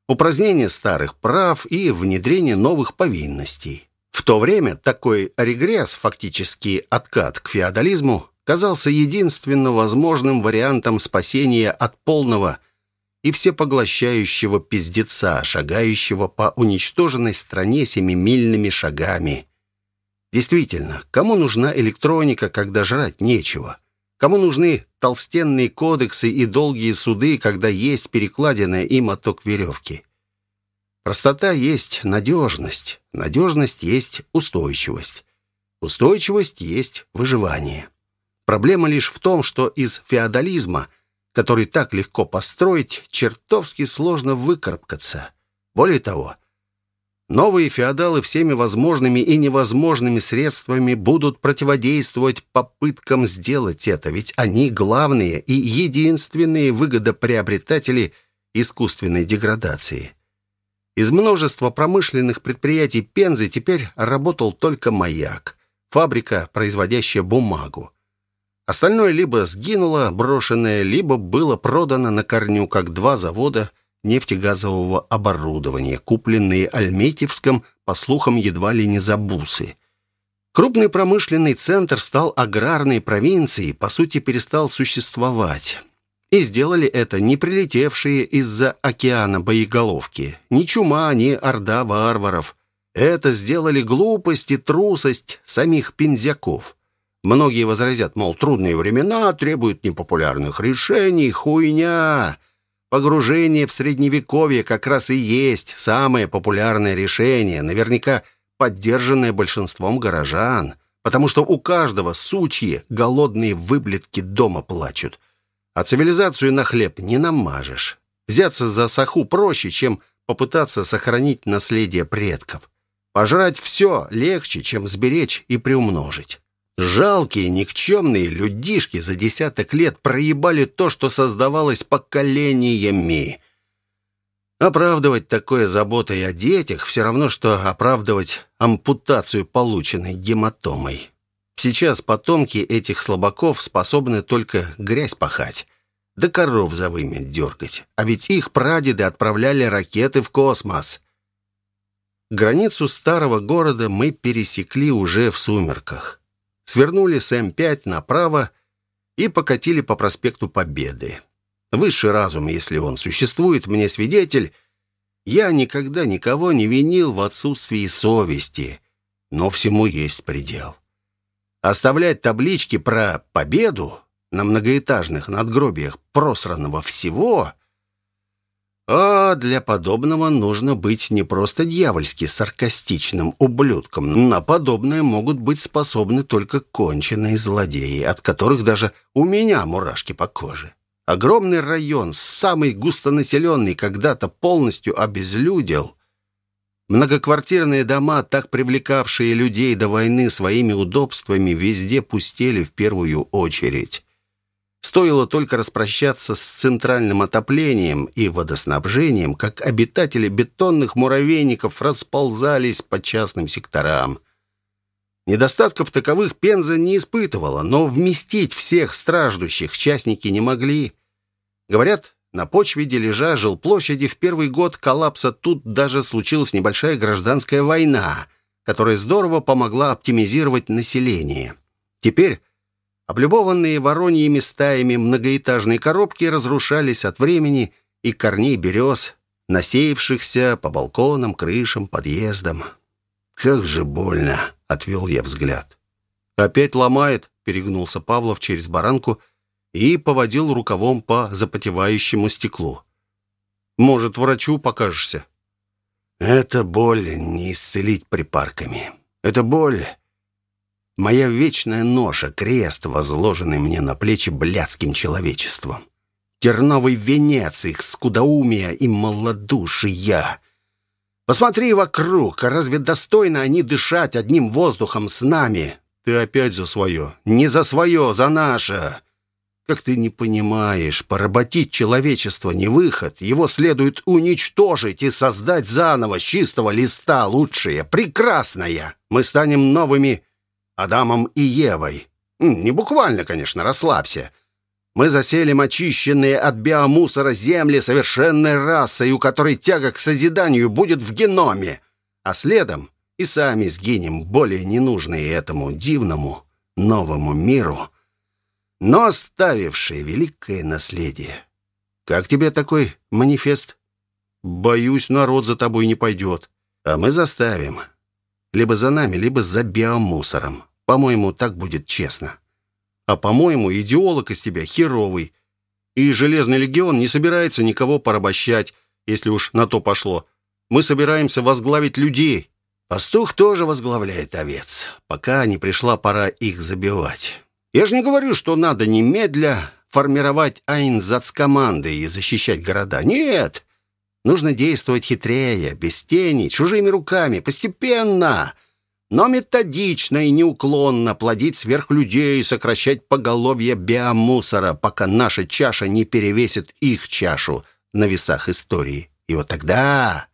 упразднение старых прав и внедрение новых повинностей. В то время такой регресс, фактически откат к феодализму, казался единственно возможным вариантом спасения от полного и всепоглощающего пиздеца, шагающего по уничтоженной стране семимильными шагами. Действительно, кому нужна электроника, когда жрать нечего? Кому нужны толстенные кодексы и долгие суды, когда есть перекладина и моток веревки? Простота есть надежность, надежность есть устойчивость, устойчивость есть выживание. Проблема лишь в том, что из феодализма, который так легко построить, чертовски сложно выкарабкаться. Более того, новые феодалы всеми возможными и невозможными средствами будут противодействовать попыткам сделать это, ведь они главные и единственные выгодоприобретатели искусственной деградации. Из множества промышленных предприятий Пензы теперь работал только «Маяк», фабрика, производящая бумагу. Остальное либо сгинуло, брошенное, либо было продано на корню, как два завода нефтегазового оборудования, купленные Альметьевском, по слухам, едва ли не за бусы. Крупный промышленный центр стал аграрной провинцией, по сути, перестал существовать. И сделали это не прилетевшие из-за океана боеголовки. Ни чума, ни орда варваров. Это сделали глупость и трусость самих пензяков. Многие возразят, мол, трудные времена требуют непопулярных решений, хуйня. Погружение в средневековье как раз и есть самое популярное решение, наверняка поддержанное большинством горожан, потому что у каждого сучьи голодные выблетки дома плачут. А цивилизацию на хлеб не намажешь. Взяться за саху проще, чем попытаться сохранить наследие предков. Пожрать все легче, чем сберечь и приумножить. Жалкие, никчемные людишки за десяток лет проебали то, что создавалось поколениями. Оправдывать такое заботой о детях все равно, что оправдывать ампутацию, полученной гематомой. Сейчас потомки этих слабаков способны только грязь пахать, да коров за вымя дергать. А ведь их прадеды отправляли ракеты в космос. Границу старого города мы пересекли уже в сумерках свернули с М5 направо и покатили по проспекту Победы. Высший разум, если он существует, мне свидетель, я никогда никого не винил в отсутствии совести, но всему есть предел. Оставлять таблички про победу на многоэтажных надгробиях просранного всего а для подобного нужно быть не просто дьявольски саркастичным ублюдком. На подобное могут быть способны только конченые злодеи, от которых даже у меня мурашки по коже. Огромный район, самый густонаселенный, когда-то полностью обезлюдел. Многоквартирные дома, так привлекавшие людей до войны своими удобствами, везде пустели в первую очередь. Стоило только распрощаться с центральным отоплением и водоснабжением, как обитатели бетонных муравейников расползались по частным секторам. Недостатков таковых Пенза не испытывала, но вместить всех страждущих частники не могли. Говорят, на почве дележа жилплощади в первый год коллапса тут даже случилась небольшая гражданская война, которая здорово помогла оптимизировать население. Теперь Облюбованные вороньими стаями многоэтажные коробки разрушались от времени и корней берез, насеявшихся по балконам, крышам, подъездам. «Как же больно!» — отвел я взгляд. «Опять ломает!» — перегнулся Павлов через баранку и поводил рукавом по запотевающему стеклу. «Может, врачу покажешься?» «Это боль не исцелить припарками. Это боль Моя вечная ноша, крест, возложенный мне на плечи блядским человечеством. Терновый венец их скудоумия и малодушия. Посмотри вокруг, разве достойно они дышать одним воздухом с нами? Ты опять за свое. Не за свое, за наше. Как ты не понимаешь, поработить человечество не выход. Его следует уничтожить и создать заново с чистого листа лучшее, прекрасное. Мы станем новыми Адамом и Евой. Не буквально, конечно, расслабься. Мы заселим очищенные от биомусора земли совершенной расой, у которой тяга к созиданию будет в геноме. А следом и сами сгинем, более ненужные этому дивному новому миру но оставившие великое наследие. Как тебе такой манифест? Боюсь, народ за тобой не пойдет. А мы заставим. Либо за нами, либо за биомусором. По-моему, так будет честно. А по-моему, идеолог из тебя херовый. И Железный легион не собирается никого порабощать, если уж на то пошло. Мы собираемся возглавить людей. Пастух тоже возглавляет овец, пока не пришла пора их забивать. Я же не говорю, что надо немедля формировать Айнзац-команды и защищать города. Нет, нужно действовать хитрее, без тени, чужими руками, постепенно, но методично и неуклонно плодить сверхлюдей, сокращать поголовье биомусора, пока наша чаша не перевесит их чашу на весах истории. И вот тогда...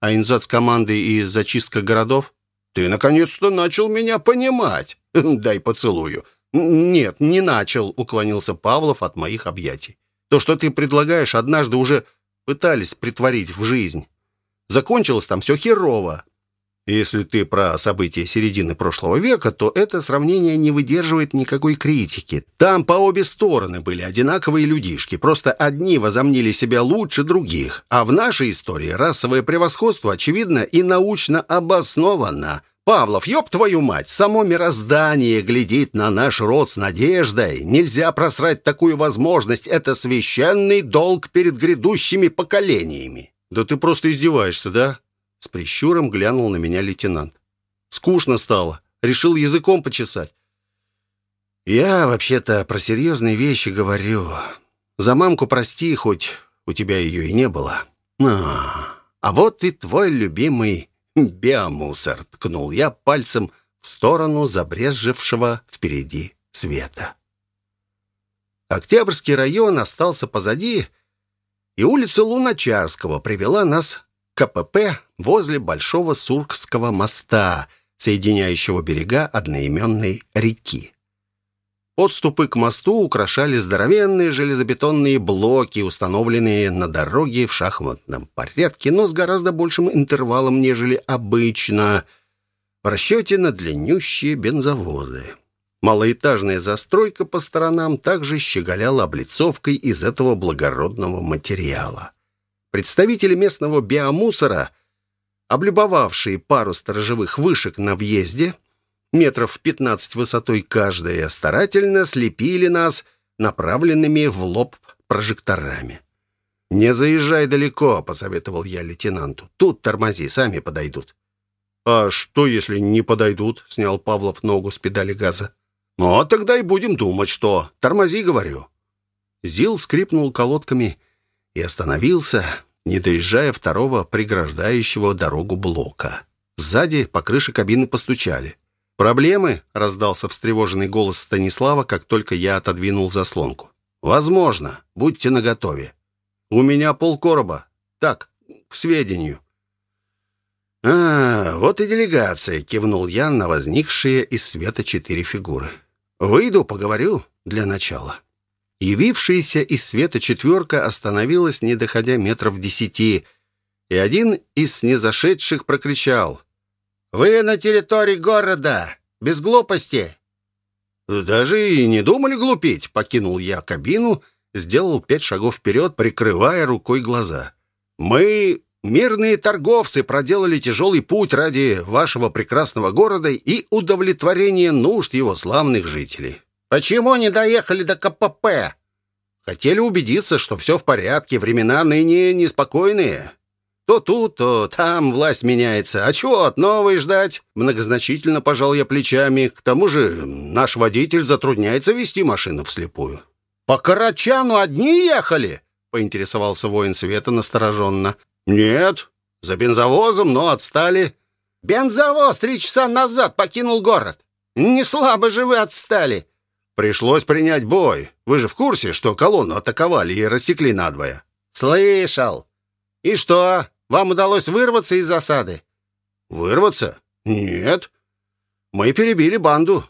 Айнзац-команды и зачистка городов? Ты, наконец-то, начал меня понимать. Дай поцелую. «Нет, не начал», — уклонился Павлов от моих объятий. «То, что ты предлагаешь, однажды уже пытались притворить в жизнь. Закончилось там все херово. Если ты про события середины прошлого века, то это сравнение не выдерживает никакой критики. Там по обе стороны были одинаковые людишки, просто одни возомнили себя лучше других, а в нашей истории расовое превосходство очевидно и научно обосновано. Павлов, ёб твою мать, само мироздание глядит на наш род с надеждой. Нельзя просрать такую возможность, это священный долг перед грядущими поколениями. Да ты просто издеваешься, да? С прищуром глянул на меня лейтенант. Скучно стало. Решил языком почесать. Я вообще-то про серьезные вещи говорю. За мамку прости, хоть у тебя ее и не было. А, а вот и твой любимый биомусор, ткнул я пальцем в сторону забрезжившего впереди света. Октябрьский район остался позади, и улица Луначарского привела нас к КПП возле Большого Суркского моста, соединяющего берега одноименной реки. Подступы к мосту украшали здоровенные железобетонные блоки, установленные на дороге в шахматном порядке, но с гораздо большим интервалом, нежели обычно, в расчете на длиннющие бензовозы. Малоэтажная застройка по сторонам также щеголяла облицовкой из этого благородного материала. Представители местного биомусора – облюбовавшие пару сторожевых вышек на въезде, метров в пятнадцать высотой каждая, старательно слепили нас направленными в лоб прожекторами. «Не заезжай далеко», — посоветовал я лейтенанту. «Тут тормози, сами подойдут». «А что, если не подойдут?» — снял Павлов ногу с педали газа. «Ну, а тогда и будем думать, что. Тормози, говорю». Зил скрипнул колодками и остановился, не доезжая второго преграждающего дорогу блока. Сзади по крыше кабины постучали. «Проблемы?» — раздался встревоженный голос Станислава, как только я отодвинул заслонку. «Возможно. Будьте наготове. У меня полкороба. Так, к сведению». «А, вот и делегация», — кивнул я на возникшие из света четыре фигуры. «Выйду, поговорю для начала». Явившаяся из света четверка остановилась, не доходя метров десяти, и один из снизошедших прокричал. «Вы на территории города! Без глупости!» «Даже и не думали глупить!» — покинул я кабину, сделал пять шагов вперед, прикрывая рукой глаза. «Мы, мирные торговцы, проделали тяжелый путь ради вашего прекрасного города и удовлетворения нужд его славных жителей. Почему не доехали до КПП? Хотели убедиться, что все в порядке, времена ныне неспокойные. То тут, то там власть меняется. А чего от новой ждать? Многозначительно пожал я плечами. К тому же наш водитель затрудняется вести машину вслепую. По Карачану одни ехали? Поинтересовался воин света настороженно. Нет, за бензовозом, но отстали. Бензовоз три часа назад покинул город. Не слабо же вы отстали. Пришлось принять бой. Вы же в курсе, что колонну атаковали и рассекли надвое?» «Слышал. И что, вам удалось вырваться из засады?» «Вырваться? Нет. Мы перебили банду».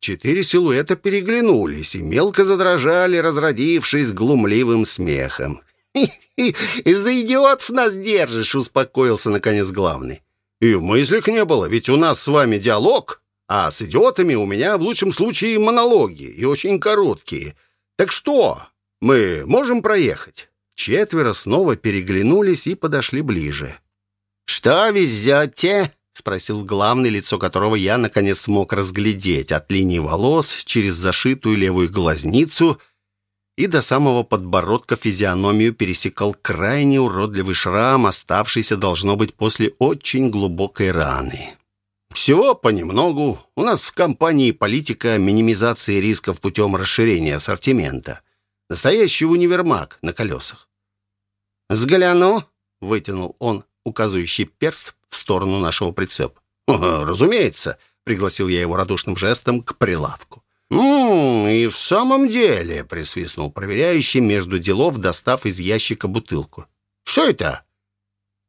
Четыре силуэта переглянулись и мелко задрожали, разродившись глумливым смехом. «Из-за идиотов нас держишь», — успокоился, наконец, главный. «И в мыслях не было, ведь у нас с вами диалог, а с идиотами у меня в лучшем случае монологи, и очень короткие. Так что, мы можем проехать?» Четверо снова переглянулись и подошли ближе. «Что везете?» — спросил главный, лицо которого я, наконец, смог разглядеть от линии волос через зашитую левую глазницу — и до самого подбородка физиономию пересекал крайне уродливый шрам, оставшийся, должно быть, после очень глубокой раны. Всего понемногу. У нас в компании политика минимизации рисков путем расширения ассортимента. Настоящий универмаг на колесах. «Взгляну», — вытянул он указывающий перст в сторону нашего прицепа. «Разумеется», — пригласил я его радушным жестом к прилавку. «Ммм, и в самом деле», — присвистнул проверяющий между делов, достав из ящика бутылку. «Что это?»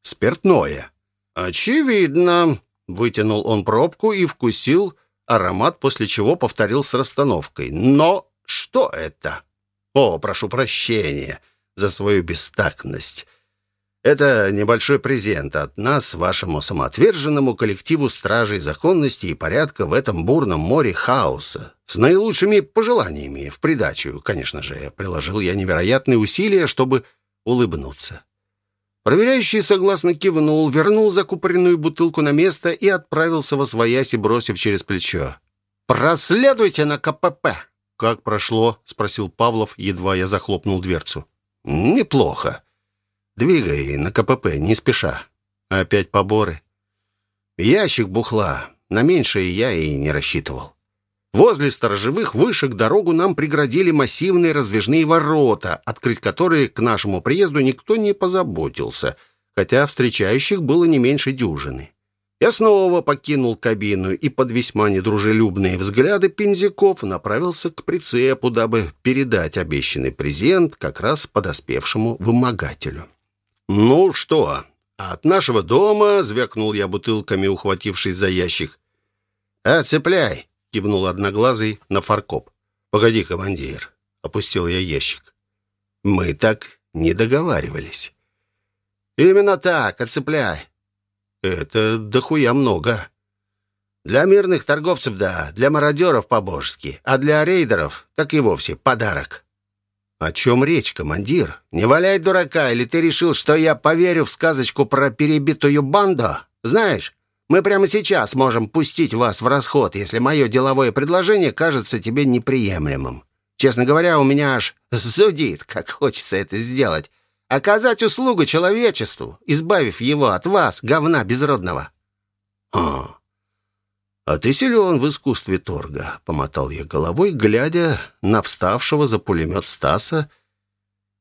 «Спиртное». «Очевидно», — вытянул он пробку и вкусил аромат, после чего повторил с расстановкой. «Но что это?» «О, прошу прощения за свою бестактность. Это небольшой презент от нас, вашему самоотверженному коллективу стражей законности и порядка в этом бурном море хаоса. С наилучшими пожеланиями в придачу, конечно же, приложил я невероятные усилия, чтобы улыбнуться. Проверяющий согласно кивнул, вернул закупоренную бутылку на место и отправился во свояси, бросив через плечо. «Проследуйте на КПП!» «Как прошло?» — спросил Павлов, едва я захлопнул дверцу. «Неплохо. Двигай на КПП, не спеша. Опять поборы. Ящик бухла. На меньшее я и не рассчитывал. Возле сторожевых вышек дорогу нам преградили массивные раздвижные ворота, открыть которые к нашему приезду никто не позаботился, хотя встречающих было не меньше дюжины. Я снова покинул кабину и под весьма недружелюбные взгляды пензяков направился к прицепу, дабы передать обещанный презент как раз подоспевшему вымогателю. «Ну что, от нашего дома?» — звякнул я бутылками, ухватившись за ящик. «Отцепляй!» — кивнул одноглазый на фаркоп. «Погоди, командир!» — опустил я ящик. «Мы так не договаривались». «Именно так, отцепляй!» «Это дохуя много». «Для мирных торговцев, да, для мародеров по-божески, а для рейдеров так и вовсе подарок». «О чем речь, командир? Не валяй дурака, или ты решил, что я поверю в сказочку про перебитую банду? Знаешь, мы прямо сейчас можем пустить вас в расход, если мое деловое предложение кажется тебе неприемлемым. Честно говоря, у меня аж зудит, как хочется это сделать. Оказать услугу человечеству, избавив его от вас, говна безродного». «А, «А ты силен в искусстве торга», — помотал я головой, глядя на вставшего за пулемет Стаса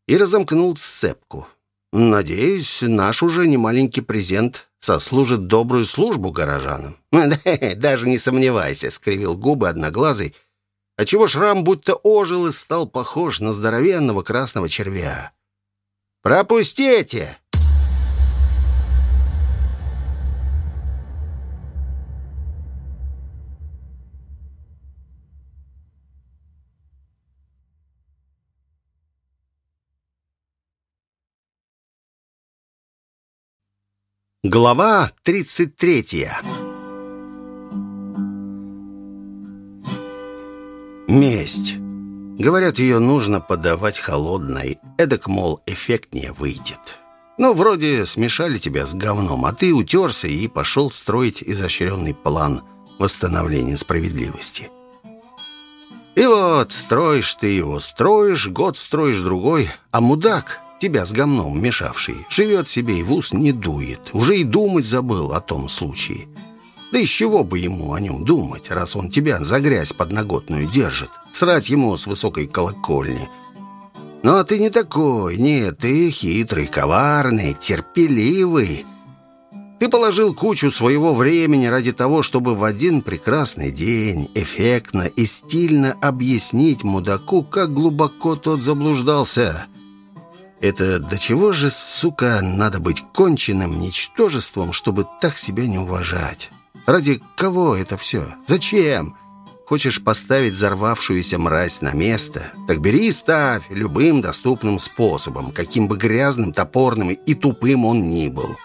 и разомкнул сцепку. «Надеюсь, наш уже немаленький презент сослужит добрую службу горожанам». «Даже не сомневайся», — скривил губы одноглазый, отчего шрам будто ожил и стал похож на здоровенного красного червя. «Пропустите!» Глава 33 Месть. Говорят, ее нужно подавать холодной. Эдак, мол, эффектнее выйдет. Ну, вроде смешали тебя с говном, а ты утерся и пошел строить изощренный план восстановления справедливости. И вот, строишь ты его, строишь, год строишь другой, а мудак тебя с гомном мешавший, живет себе и в ус не дует. Уже и думать забыл о том случае. Да из чего бы ему о нем думать, раз он тебя за грязь подноготную держит? Срать ему с высокой колокольни. Но ну, а ты не такой, нет, ты хитрый, коварный, терпеливый. Ты положил кучу своего времени ради того, чтобы в один прекрасный день эффектно и стильно объяснить мудаку, как глубоко тот заблуждался. Это до чего же, сука, надо быть конченным ничтожеством, чтобы так себя не уважать? Ради кого это все? Зачем? Хочешь поставить взорвавшуюся мразь на место? Так бери и ставь любым доступным способом, каким бы грязным, топорным и тупым он ни был.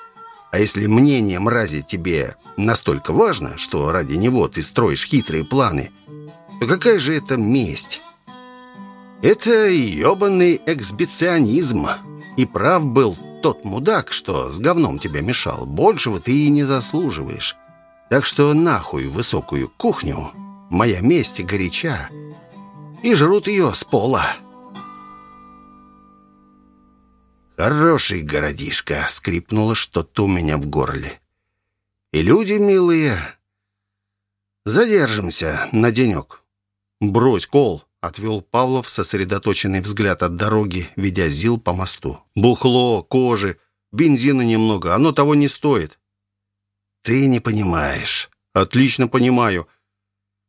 А если мнение мрази тебе настолько важно, что ради него ты строишь хитрые планы, то какая же это месть? Это ебаный эксбиционизм. И прав был тот мудак, что с говном тебя мешал. Большего ты и не заслуживаешь. Так что нахуй высокую кухню Моя месть горяча, и жрут ее с пола. Хороший городишко, скрипнуло что-то у меня в горле. И люди милые. Задержимся на денек. Брось, Кол, отвел Павлов сосредоточенный взгляд от дороги, ведя Зил по мосту. Бухло, кожи, бензина немного, оно того не стоит. Ты не понимаешь. Отлично понимаю.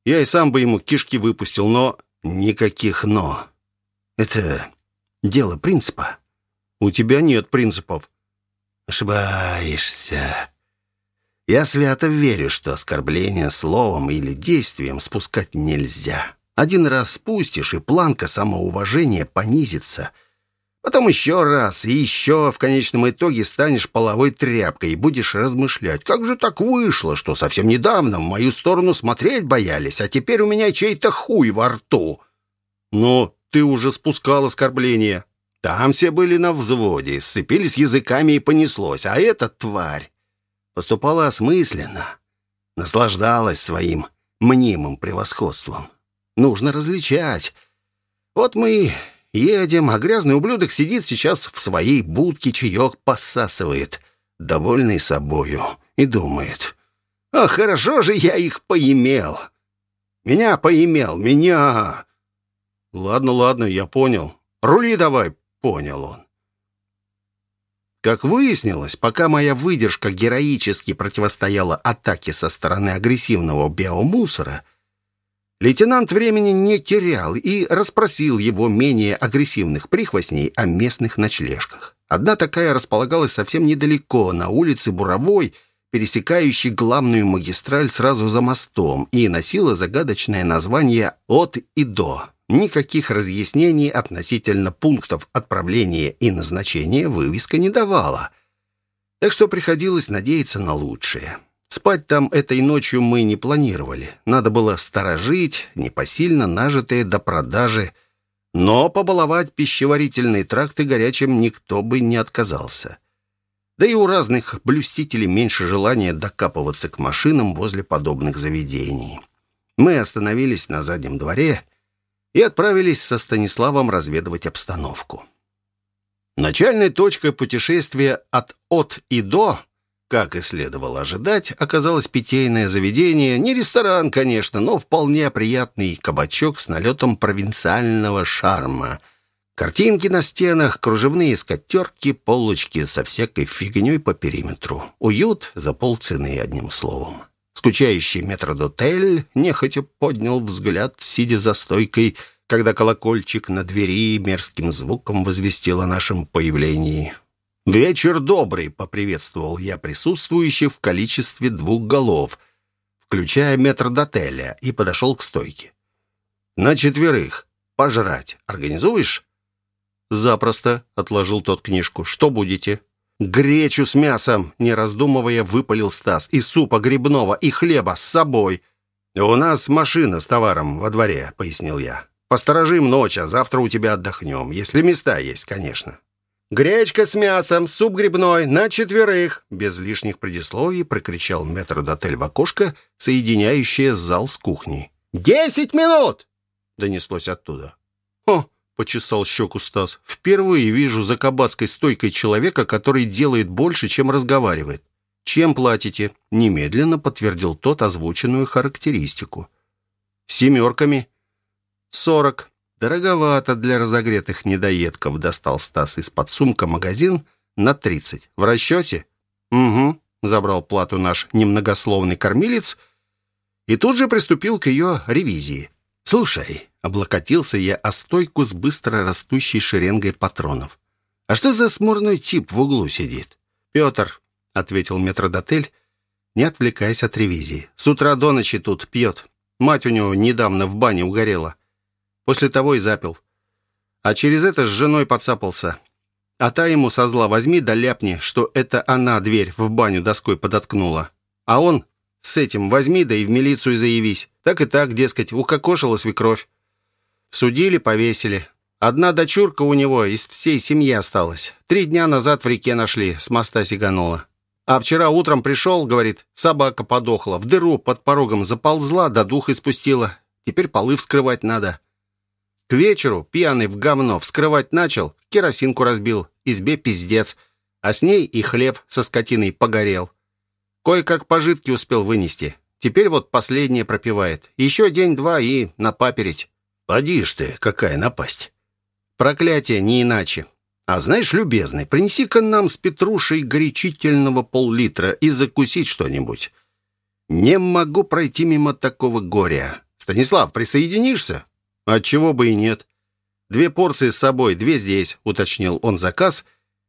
Я и сам бы ему кишки выпустил, но... Никаких «но». Это дело принципа. У тебя нет принципов. Ошибаешься. Я свято верю, что оскорбление словом или действием спускать нельзя. Один раз спустишь, и планка самоуважения понизится — Потом еще раз и еще в конечном итоге станешь половой тряпкой и будешь размышлять, как же так вышло, что совсем недавно в мою сторону смотреть боялись, а теперь у меня чей-то хуй во рту. Но ты уже спускал оскорбление. Там все были на взводе, сцепились языками и понеслось, а эта тварь поступала осмысленно, наслаждалась своим мнимым превосходством. Нужно различать. Вот мы Едем, а грязный ублюдок сидит сейчас в своей будке, чаек посасывает, довольный собою, и думает. «А хорошо же я их поимел! Меня поимел, меня!» «Ладно, ладно, я понял. Рули давай!» — понял он. Как выяснилось, пока моя выдержка героически противостояла атаке со стороны агрессивного биомусора — Лейтенант времени не терял и расспросил его менее агрессивных прихвостней о местных ночлежках. Одна такая располагалась совсем недалеко, на улице Буровой, пересекающей главную магистраль сразу за мостом, и носила загадочное название «От и до». Никаких разъяснений относительно пунктов отправления и назначения вывеска не давала. Так что приходилось надеяться на лучшее. Спать там этой ночью мы не планировали. Надо было сторожить непосильно нажитые до продажи, но побаловать пищеварительные тракты горячим никто бы не отказался. Да и у разных блюстителей меньше желания докапываться к машинам возле подобных заведений. Мы остановились на заднем дворе и отправились со Станиславом разведывать обстановку. Начальной точкой путешествия от «от» и «до» Как и следовало ожидать, оказалось питейное заведение, не ресторан, конечно, но вполне приятный кабачок с налетом провинциального шарма. Картинки на стенах, кружевные скатерки, полочки со всякой фигней по периметру. Уют за полцены, одним словом. Скучающий метродотель нехотя поднял взгляд, сидя за стойкой, когда колокольчик на двери мерзким звуком возвестил о нашем появлении. «Вечер добрый!» — поприветствовал я присутствующих в количестве двух голов, включая метрдотеля, и подошел к стойке. «На четверых. Пожрать. Организуешь?» «Запросто», — отложил тот книжку. «Что будете?» «Гречу с мясом», — не раздумывая, выпалил Стас. «И супа грибного, и хлеба с собой». «У нас машина с товаром во дворе», — пояснил я. «Посторожим ночь, а завтра у тебя отдохнем, если места есть, конечно». «Гречка с мясом, суп грибной, на четверых!» Без лишних предисловий прокричал метрдотель в окошко, соединяющее зал с кухней. «Десять минут!» — донеслось оттуда. «О!» — почесал щеку Стас. «Впервые вижу за кабацкой стойкой человека, который делает больше, чем разговаривает. Чем платите?» — немедленно подтвердил тот озвученную характеристику. «Семерками». «Сорок». «Дороговато для разогретых недоедков», — достал Стас из-под сумка магазин на тридцать. «В расчете?» «Угу», забрал плату наш немногословный кормилец и тут же приступил к ее ревизии. «Слушай», — облокотился я о стойку с быстро растущей шеренгой патронов. «А что за смурной тип в углу сидит?» «Петр», — ответил метродотель, не отвлекаясь от ревизии. «С утра до ночи тут пьет. Мать у него недавно в бане угорела. После того и запил. А через это с женой подцапался. А та ему со зла возьми да ляпни, что это она дверь в баню доской подоткнула. А он с этим возьми да и в милицию заявись. Так и так, дескать, укокошила свекровь. Судили, повесили. Одна дочурка у него из всей семьи осталась. Три дня назад в реке нашли, с моста сиганула. А вчера утром пришел, говорит, собака подохла, в дыру под порогом заползла, да дух испустила. Теперь полы вскрывать надо. К вечеру, пьяный в говно, вскрывать начал, керосинку разбил, избе пиздец, а с ней и хлеб со скотиной погорел. Кое-как пожитки успел вынести. Теперь вот последнее пропивает. Еще день-два и на паперить. Поди ж ты, какая напасть. Проклятие, не иначе. А знаешь, любезный, принеси-ка нам с Петрушей горячительного пол-литра и закусить что-нибудь. Не могу пройти мимо такого горя. Станислав, присоединишься? Отчего бы и нет. Две порции с собой, две здесь, уточнил он заказ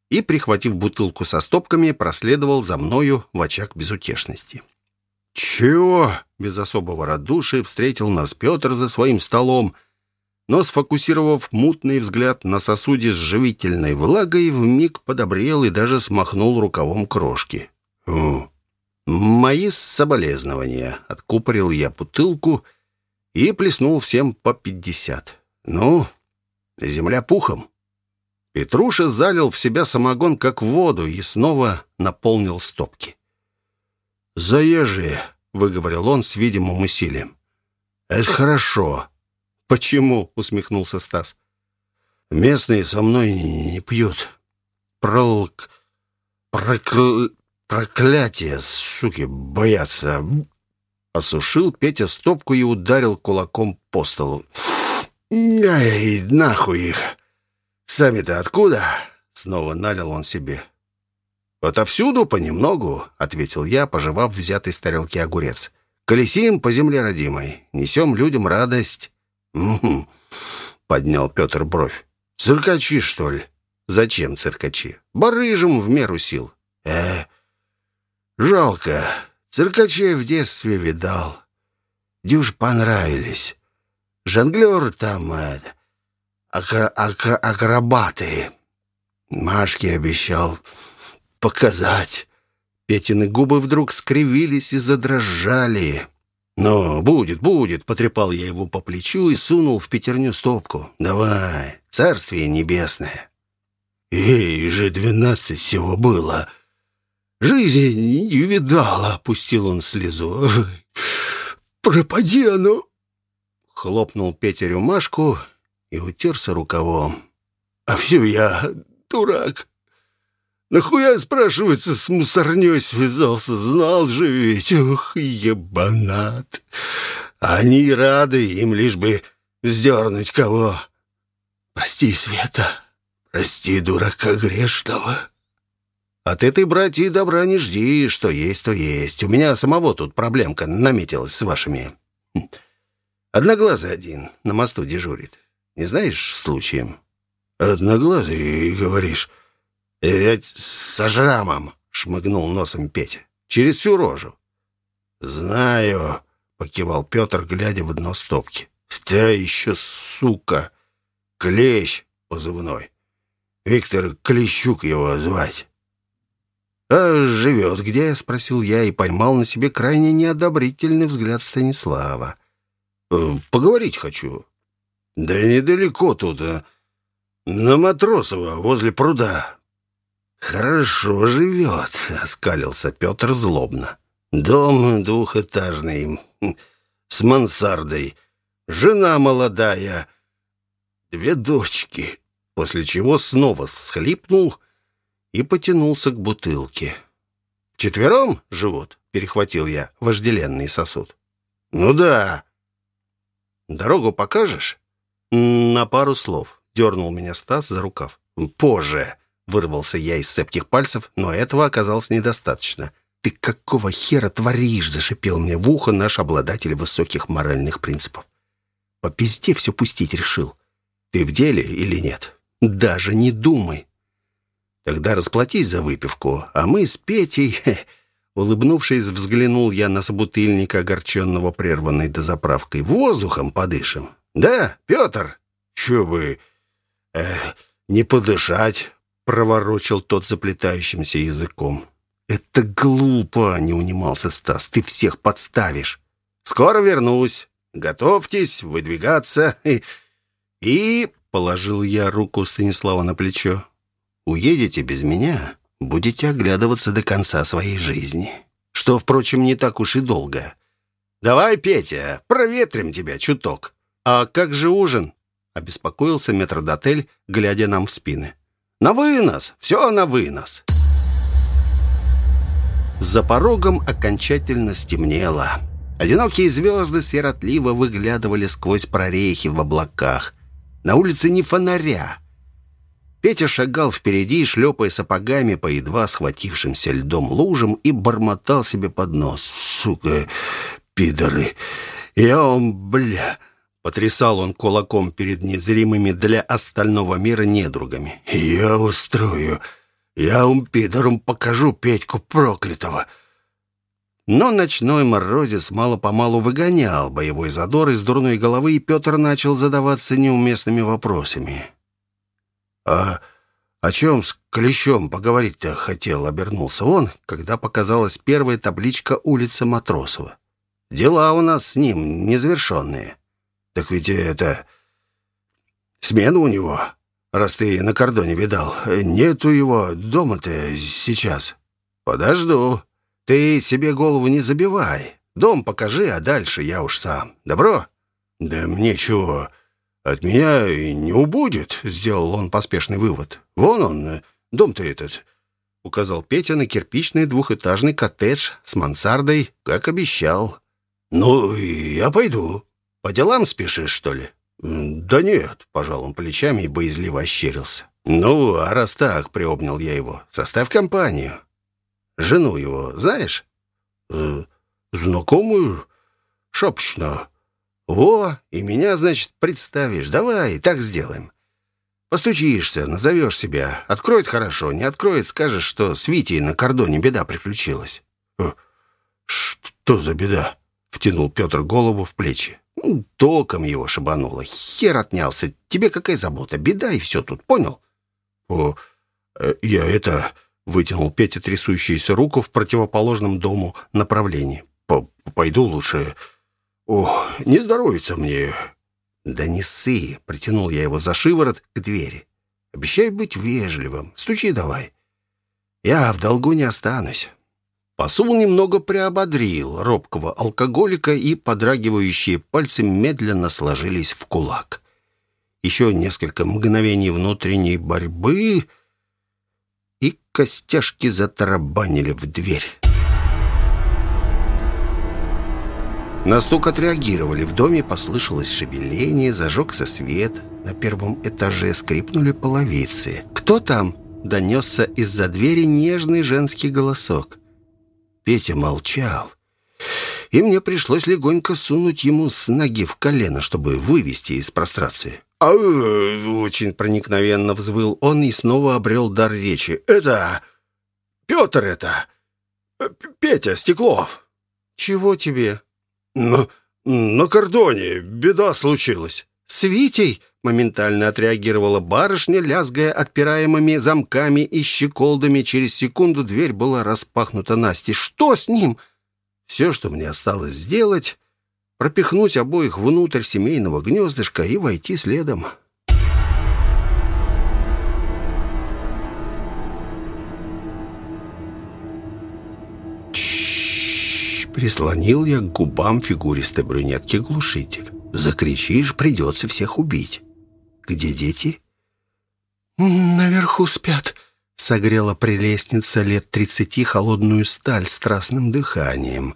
и, прихватив бутылку со стопками, проследовал за мною в очаг безутешности. «Чего?» — без особого радушия встретил нас Петр за своим столом — но, сфокусировав мутный взгляд на сосуде с живительной влагой, вмиг подобрел и даже смахнул рукавом крошки. «Фу. «Мои соболезнования!» — откупорил я бутылку и плеснул всем по пятьдесят. «Ну, земля пухом!» Петруша залил в себя самогон, как воду, и снова наполнил стопки. «Заезжие!» — выговорил он с видимым усилием. «Это хорошо. «Почему?» — усмехнулся Стас. «Местные со мной не, не пьют. Пролк... Прокл... Проклятие, суки, боятся». Осушил Петя стопку и ударил кулаком по столу. «Ай, нахуй их! Сами-то откуда?» Снова налил он себе. «Отовсюду понемногу», — ответил я, пожевав взятый с тарелки огурец. «Колесим по земле родимой, несем людям радость». «Угу», — поднял Петр бровь. «Циркачи, что ли?» «Зачем циркачи?» «Барыжим в меру сил». «Э, жалко. Циркачей в детстве видал. Дюж понравились. Жонглер там, это, акро акро акробаты. Машке обещал показать». Петины губы вдруг скривились и задрожали. «Ну, будет, будет», — потрепал я его по плечу и сунул в пятерню стопку. «Давай, царствие небесное». «Ей же двенадцать всего было. Жизнь не видала», — опустил он слезу. «Пропади оно!» Хлопнул Петя рюмашку и утерся рукавом. «А все я дурак. Нахуя, спрашивается, с мусорней связался? Знал же ведь, ух, ебанат. Они рады, им лишь бы вздернуть кого. Прости, Света, прости, дурака грешного. От этой братьи добра не жди, что есть, то есть. У меня самого тут проблемка наметилась с вашими. Одноглазый один на мосту дежурит. Не знаешь случаем? Одноглазый, говоришь? «Ведь со шрамом!» — шмыгнул носом Петя. «Через всю рожу». «Знаю», — покивал Петр, глядя в дно стопки. «Хотя еще, сука, клещ позывной. Виктор Клещук его звать». «А живет где?» — спросил я и поймал на себе крайне неодобрительный взгляд Станислава. «Э, «Поговорить хочу». «Да недалеко тут, а. на Матросово, возле пруда. «Хорошо живет», — оскалился Петр злобно. «Дом двухэтажный, с мансардой, жена молодая, две дочки», после чего снова всхлипнул и потянулся к бутылке. «Четвером живут?» — перехватил я вожделенный сосуд. «Ну да». «Дорогу покажешь?» «На пару слов», — дернул меня Стас за рукав. «Позже». Вырвался я из цепких пальцев, но этого оказалось недостаточно. ты какого хера творишь?» — зашипел мне в ухо наш обладатель высоких моральных принципов. «По пизде все пустить решил. Ты в деле или нет? Даже не думай. Тогда расплатись за выпивку, а мы с Петей...» Улыбнувшись, взглянул я на собутыльника, огорченного прерванной дозаправкой. «Воздухом подышим». «Да, Петр?» «Че вы... Э, не подышать?» проворочил тот заплетающимся языком. «Это глупо!» — не унимался Стас. «Ты всех подставишь!» «Скоро вернусь. Готовьтесь выдвигаться. И...» Положил я руку Станислава на плечо. «Уедете без меня, будете оглядываться до конца своей жизни. Что, впрочем, не так уж и долго. Давай, Петя, проветрим тебя чуток. А как же ужин?» — обеспокоился метрдотель, глядя нам в спины. «На вынос! Все на вынос!» За порогом окончательно стемнело. Одинокие звезды сиротливо выглядывали сквозь прорехи в облаках. На улице ни фонаря. Петя шагал впереди, шлепая сапогами по едва схватившимся льдом лужам и бормотал себе под нос. «Сука, пидоры! Я вам, бля...» Потрясал он кулаком перед незримыми для остального мира недругами. «Я устрою я вам, пидорам, покажу Петьку проклятого!» Но ночной морозец мало-помалу выгонял боевой задор из дурной головы, и Петр начал задаваться неуместными вопросами. «А о чем с Клещом поговорить-то хотел?» — обернулся он, когда показалась первая табличка улицы Матросова. «Дела у нас с ним незавершенные». «Так ведь это... смена у него раз ты на кордоне видал. Нету его дома-то сейчас. Подожду. Ты себе голову не забивай. Дом покажи, а дальше я уж сам. Добро? Да мне чего? От меня и не убудет, сделал он поспешный вывод. Вон он, дом-то этот. Указал Петя на кирпичный двухэтажный коттедж с мансардой, как обещал. «Ну, я пойду. По делам спешишь, что ли?» «Да нет», — пожал он плечами и боязливо ощерился. «Ну, а раз так», — приобнял я его, — «составь компанию. Жену его знаешь?» э, «Знакомую? Шапочно. Во, и меня, значит, представишь. Давай, так сделаем. Постучишься, назовешь себя. Откроет хорошо, не откроет, скажешь, что с Витей на кордоне беда приключилась». «Э, «Что за беда?» — втянул Петр голову в плечи. Током его шибануло. Хер отнялся. Тебе какая забота? Беда и все тут, понял? О, э, я это... Вытянул Петя трясущуюся руку в противоположном дому направлении. «Пойду лучше. О, не здоровится мне». «Да не ссы!» — притянул я его за шиворот к двери. «Обещай быть вежливым. Стучи давай. Я в долгу не останусь». Посул немного приободрил робкого алкоголика, и подрагивающие пальцы медленно сложились в кулак. Еще несколько мгновений внутренней борьбы, и костяшки затарабанили в дверь. На стук отреагировали. В доме послышалось шевеление, зажегся свет. На первом этаже скрипнули половицы. «Кто там?» — донесся из-за двери нежный женский голосок. Петя молчал, и мне пришлось легонько сунуть ему с ноги в колено, чтобы вывести из прострации. «А, очень проникновенно взвыл он и снова обрел дар речи. «Это... Петр это... Петя Стеклов». «Чего тебе?» «На, на кордоне беда случилась». «С Витей?» — моментально отреагировала барышня, лязгая отпираемыми замками и щеколдами. Через секунду дверь была распахнута Насте. «Что с ним?» Все, что мне осталось сделать, пропихнуть обоих внутрь семейного гнездышка и войти следом. Прислонил я к губам фигуристой брюнетки глушитель. Закричишь, придется всех убить. Где дети? Наверху спят. Согрела прелестница лет тридцати холодную сталь страстным дыханием.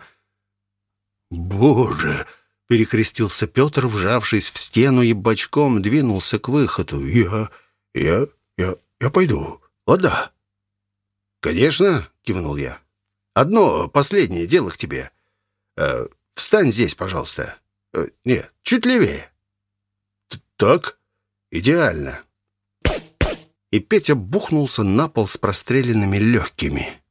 «Боже!» — перекрестился Петр, вжавшись в стену и бочком двинулся к выходу. «Я... я... я... я пойду. Ладно?» «Конечно!» — кивнул я. одно последнее дело к тебе. Э, встань здесь, пожалуйста. Э, не, чуть левее. Т так? Идеально. И Петя бухнулся на пол с простреленными легкими.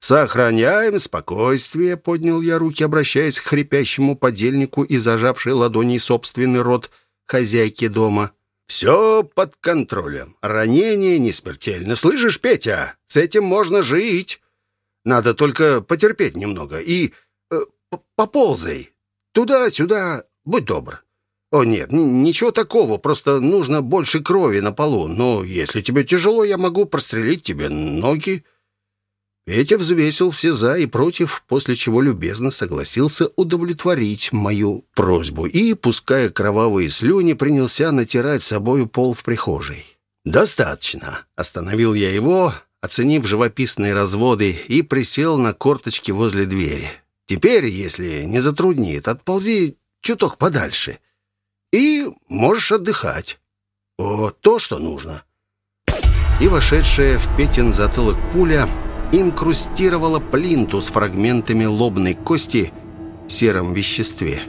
«Сохраняем спокойствие», — поднял я руки, обращаясь к хрипящему подельнику и зажавшей ладоней собственный рот хозяйки дома. «Все под контролем. Ранение не смертельно. Слышишь, Петя? С этим можно жить. Надо только потерпеть немного. И поползай. Туда-сюда. Будь добр. О, нет, ничего такого. Просто нужно больше крови на полу. Но если тебе тяжело, я могу прострелить тебе ноги». Петя взвесил все «за» и «против», после чего любезно согласился удовлетворить мою просьбу и, пуская кровавые слюни, принялся натирать собою пол в прихожей. «Достаточно», — остановил я его, оценив живописные разводы, и присел на корточки возле двери. «Теперь, если не затруднит, отползи чуток подальше, и можешь отдыхать. Вот то, что нужно». И вошедшая в Петин затылок пуля — инкрустировала плинту с фрагментами лобной кости в сером веществе.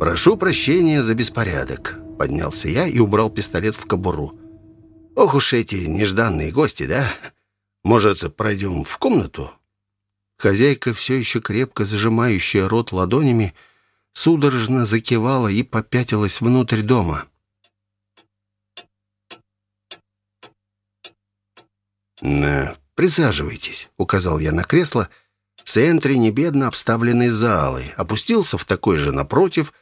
«Прошу прощения за беспорядок», — поднялся я и убрал пистолет в кобуру. «Ох уж эти нежданные гости, да? Может, пройдем в комнату?» Хозяйка, все еще крепко зажимающая рот ладонями, судорожно закивала и попятилась внутрь дома. «На «Присаживайтесь», — указал я на кресло, в центре небедно обставленной залы, опустился в такой же напротив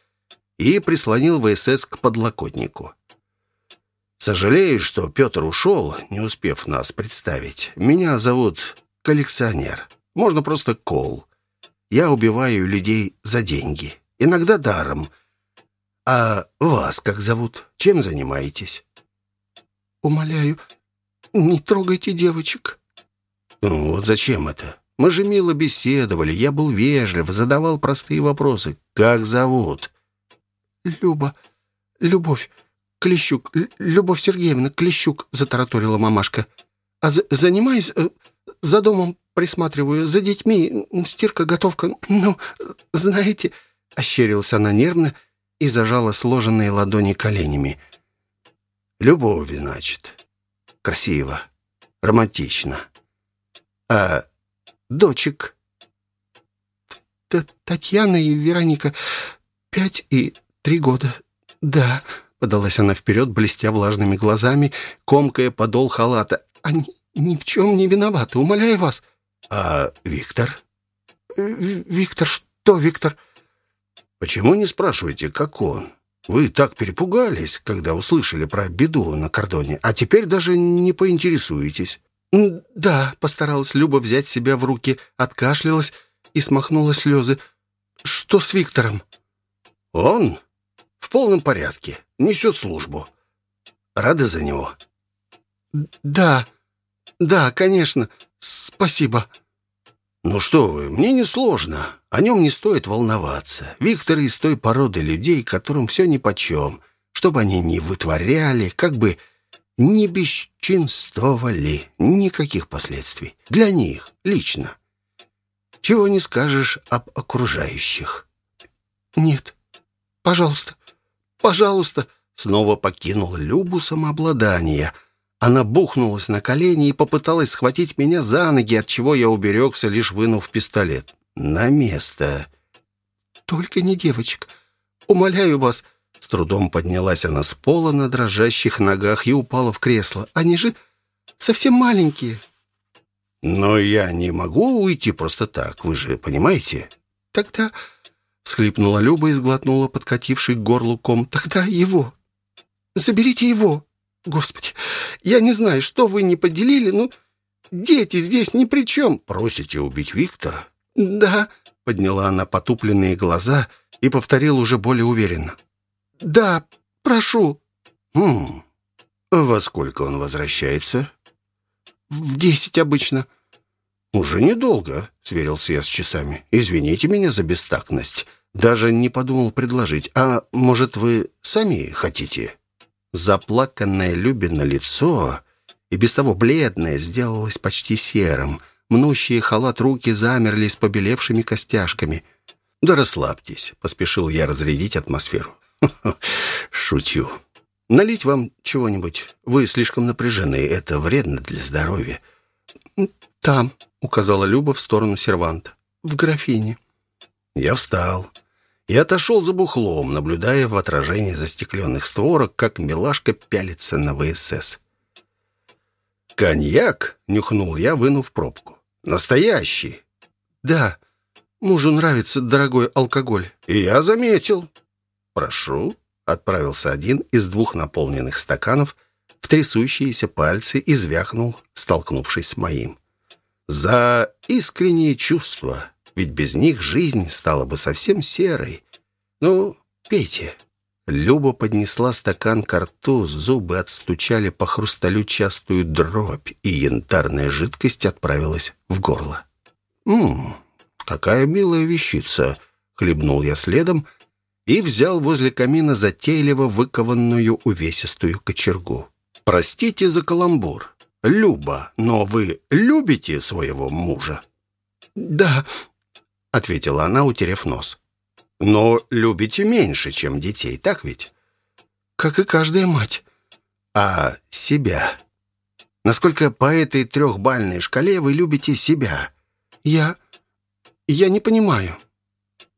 и прислонил ВСС к подлокотнику. «Сожалею, что Петр ушел, не успев нас представить. Меня зовут коллекционер. Можно просто Кол. Я убиваю людей за деньги. Иногда даром. А вас как зовут? Чем занимаетесь?» «Умоляю, не трогайте девочек», ну, вот зачем это? Мы же мило беседовали, я был вежлив, задавал простые вопросы. Как зовут? Люба. Любовь. Клещук. Любовь Сергеевна Клещук, затараторила мамашка. А за занимаюсь э, за домом присматриваю, за детьми, стирка, готовка. Ну, знаете, ощерилась она нервно и зажала сложенные ладони коленями. Любовь, значит. Красиво, романтично. А дочек? Т Татьяна и Вероника. Пять и три года. Да, подалась она вперед, блестя влажными глазами, комкая подол халата. Они ни в чем не виноваты, умоляю вас. А Виктор? Виктор, что Виктор? Почему не спрашиваете, как он? Вы так перепугались, когда услышали про беду на кордоне, а теперь даже не поинтересуетесь. «Да», — постаралась Люба взять себя в руки, откашлялась и смахнула слезы. «Что с Виктором?» «Он в полном порядке, несет службу. Рады за него?» «Да, да, конечно, спасибо». «Ну что вы, мне не сложно. О нем не стоит волноваться. Виктор из той породы людей, которым все нипочем. Чтобы они не вытворяли, как бы не бесчинствовали. Никаких последствий. Для них, лично. Чего не скажешь об окружающих. Нет. Пожалуйста. Пожалуйста. Снова покинул Любу самообладание. Она бухнулась на колени и попыталась схватить меня за ноги, от чего я уберегся, лишь вынув пистолет. На место. Только не девочек. Умоляю вас, — с трудом поднялась она с пола на дрожащих ногах и упала в кресло. «Они же совсем маленькие». «Но я не могу уйти просто так, вы же понимаете?» «Тогда...» — всхлипнула Люба и сглотнула подкативший к горлу ком. «Тогда его. Заберите его. Господи, я не знаю, что вы не поделили, но дети здесь ни при чем». «Просите убить Виктора?» «Да», — подняла она потупленные глаза и повторила уже более уверенно. «Да, прошу». «Хм, во сколько он возвращается?» «В десять обычно». «Уже недолго», — сверился я с часами. «Извините меня за бестактность. Даже не подумал предложить. А может, вы сами хотите?» Заплаканное Любино лицо, и без того бледное, сделалось почти серым. мнущие халат руки замерли с побелевшими костяшками. «Да расслабьтесь», — поспешил я разрядить атмосферу. «Шучу. Налить вам чего-нибудь? Вы слишком напряжены, это вредно для здоровья». «Там», — указала Люба в сторону серванта, — «в графине». Я встал и отошел за бухлом, наблюдая в отражении застекленных створок, как милашка пялится на ВСС. «Коньяк?» — нюхнул я, вынув пробку. «Настоящий?» «Да, мужу нравится дорогой алкоголь». «И я заметил». «Прошу», — отправился один из двух наполненных стаканов в трясущиеся пальцы и звякнул, столкнувшись с моим. «За искренние чувства, ведь без них жизнь стала бы совсем серой. Ну, пейте». Люба поднесла стакан к рту, зубы отстучали по хрусталю частую дробь, и янтарная жидкость отправилась в горло. «Ммм, какая милая вещица!» — хлебнул я следом и взял возле камина затейливо выкованную увесистую кочергу. «Простите за каламбур. Люба, но вы любите своего мужа?» «Да», — ответила она, утерев нос. Но любите меньше, чем детей, так ведь? Как и каждая мать. А себя? Насколько по этой трехбальной шкале вы любите себя? Я... я не понимаю.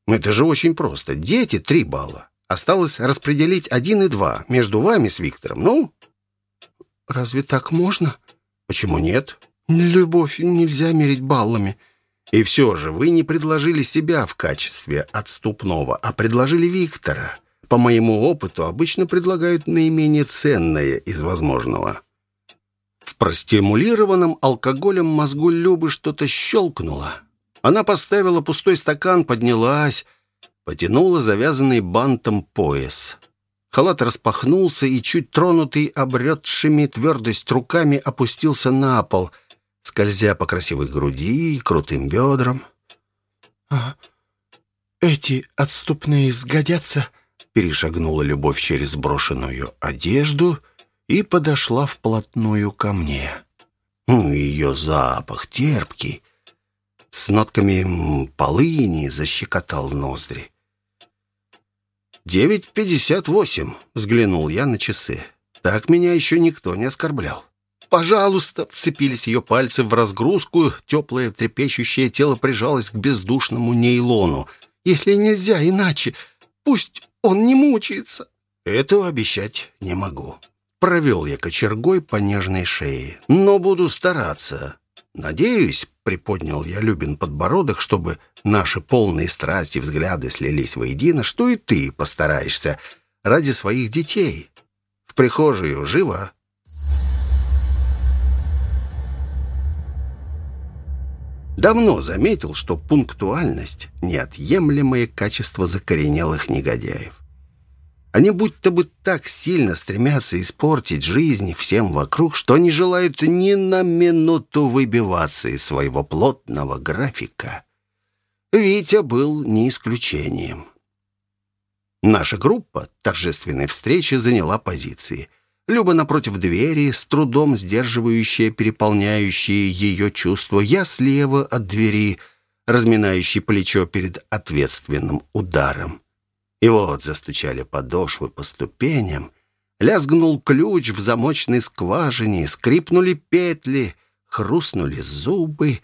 Это же очень просто. Дети — три балла. Осталось распределить один и два между вами с Виктором. Ну? Разве так можно? Почему нет? Любовь нельзя мерить баллами. И все же вы не предложили себя в качестве отступного, а предложили Виктора. По моему опыту, обычно предлагают наименее ценное из возможного. В простимулированном алкоголем мозгу Любы что-то щелкнуло. Она поставила пустой стакан, поднялась, потянула завязанный бантом пояс. Халат распахнулся и, чуть тронутый обретшими твердость руками, опустился на пол — скользя по красивой груди и крутым бедрам. «А эти отступные сгодятся?» Перешагнула любовь через брошенную одежду и подошла вплотную ко мне. Ее запах терпкий, с нотками полыни защекотал ноздри. «Девять пятьдесят восемь», — взглянул я на часы. «Так меня еще никто не оскорблял». «Пожалуйста!» — вцепились ее пальцы в разгрузку, теплое трепещущее тело прижалось к бездушному нейлону. «Если нельзя иначе, пусть он не мучается!» «Этого обещать не могу». Провел я кочергой по нежной шее, но буду стараться. Надеюсь, приподнял я Любин подбородок, чтобы наши полные страсти взгляды слились воедино, что и ты постараешься ради своих детей. В прихожую живо Давно заметил, что пунктуальность — неотъемлемое качество закоренелых негодяев. Они будто бы так сильно стремятся испортить жизнь всем вокруг, что не желают ни на минуту выбиваться из своего плотного графика. Витя был не исключением. Наша группа торжественной встречи заняла позиции. Люба напротив двери, с трудом сдерживающая переполняющие ее чувства. Я слева от двери, разминающий плечо перед ответственным ударом. И вот застучали подошвы по ступеням, лязгнул ключ в замочной скважине, скрипнули петли, хрустнули зубы.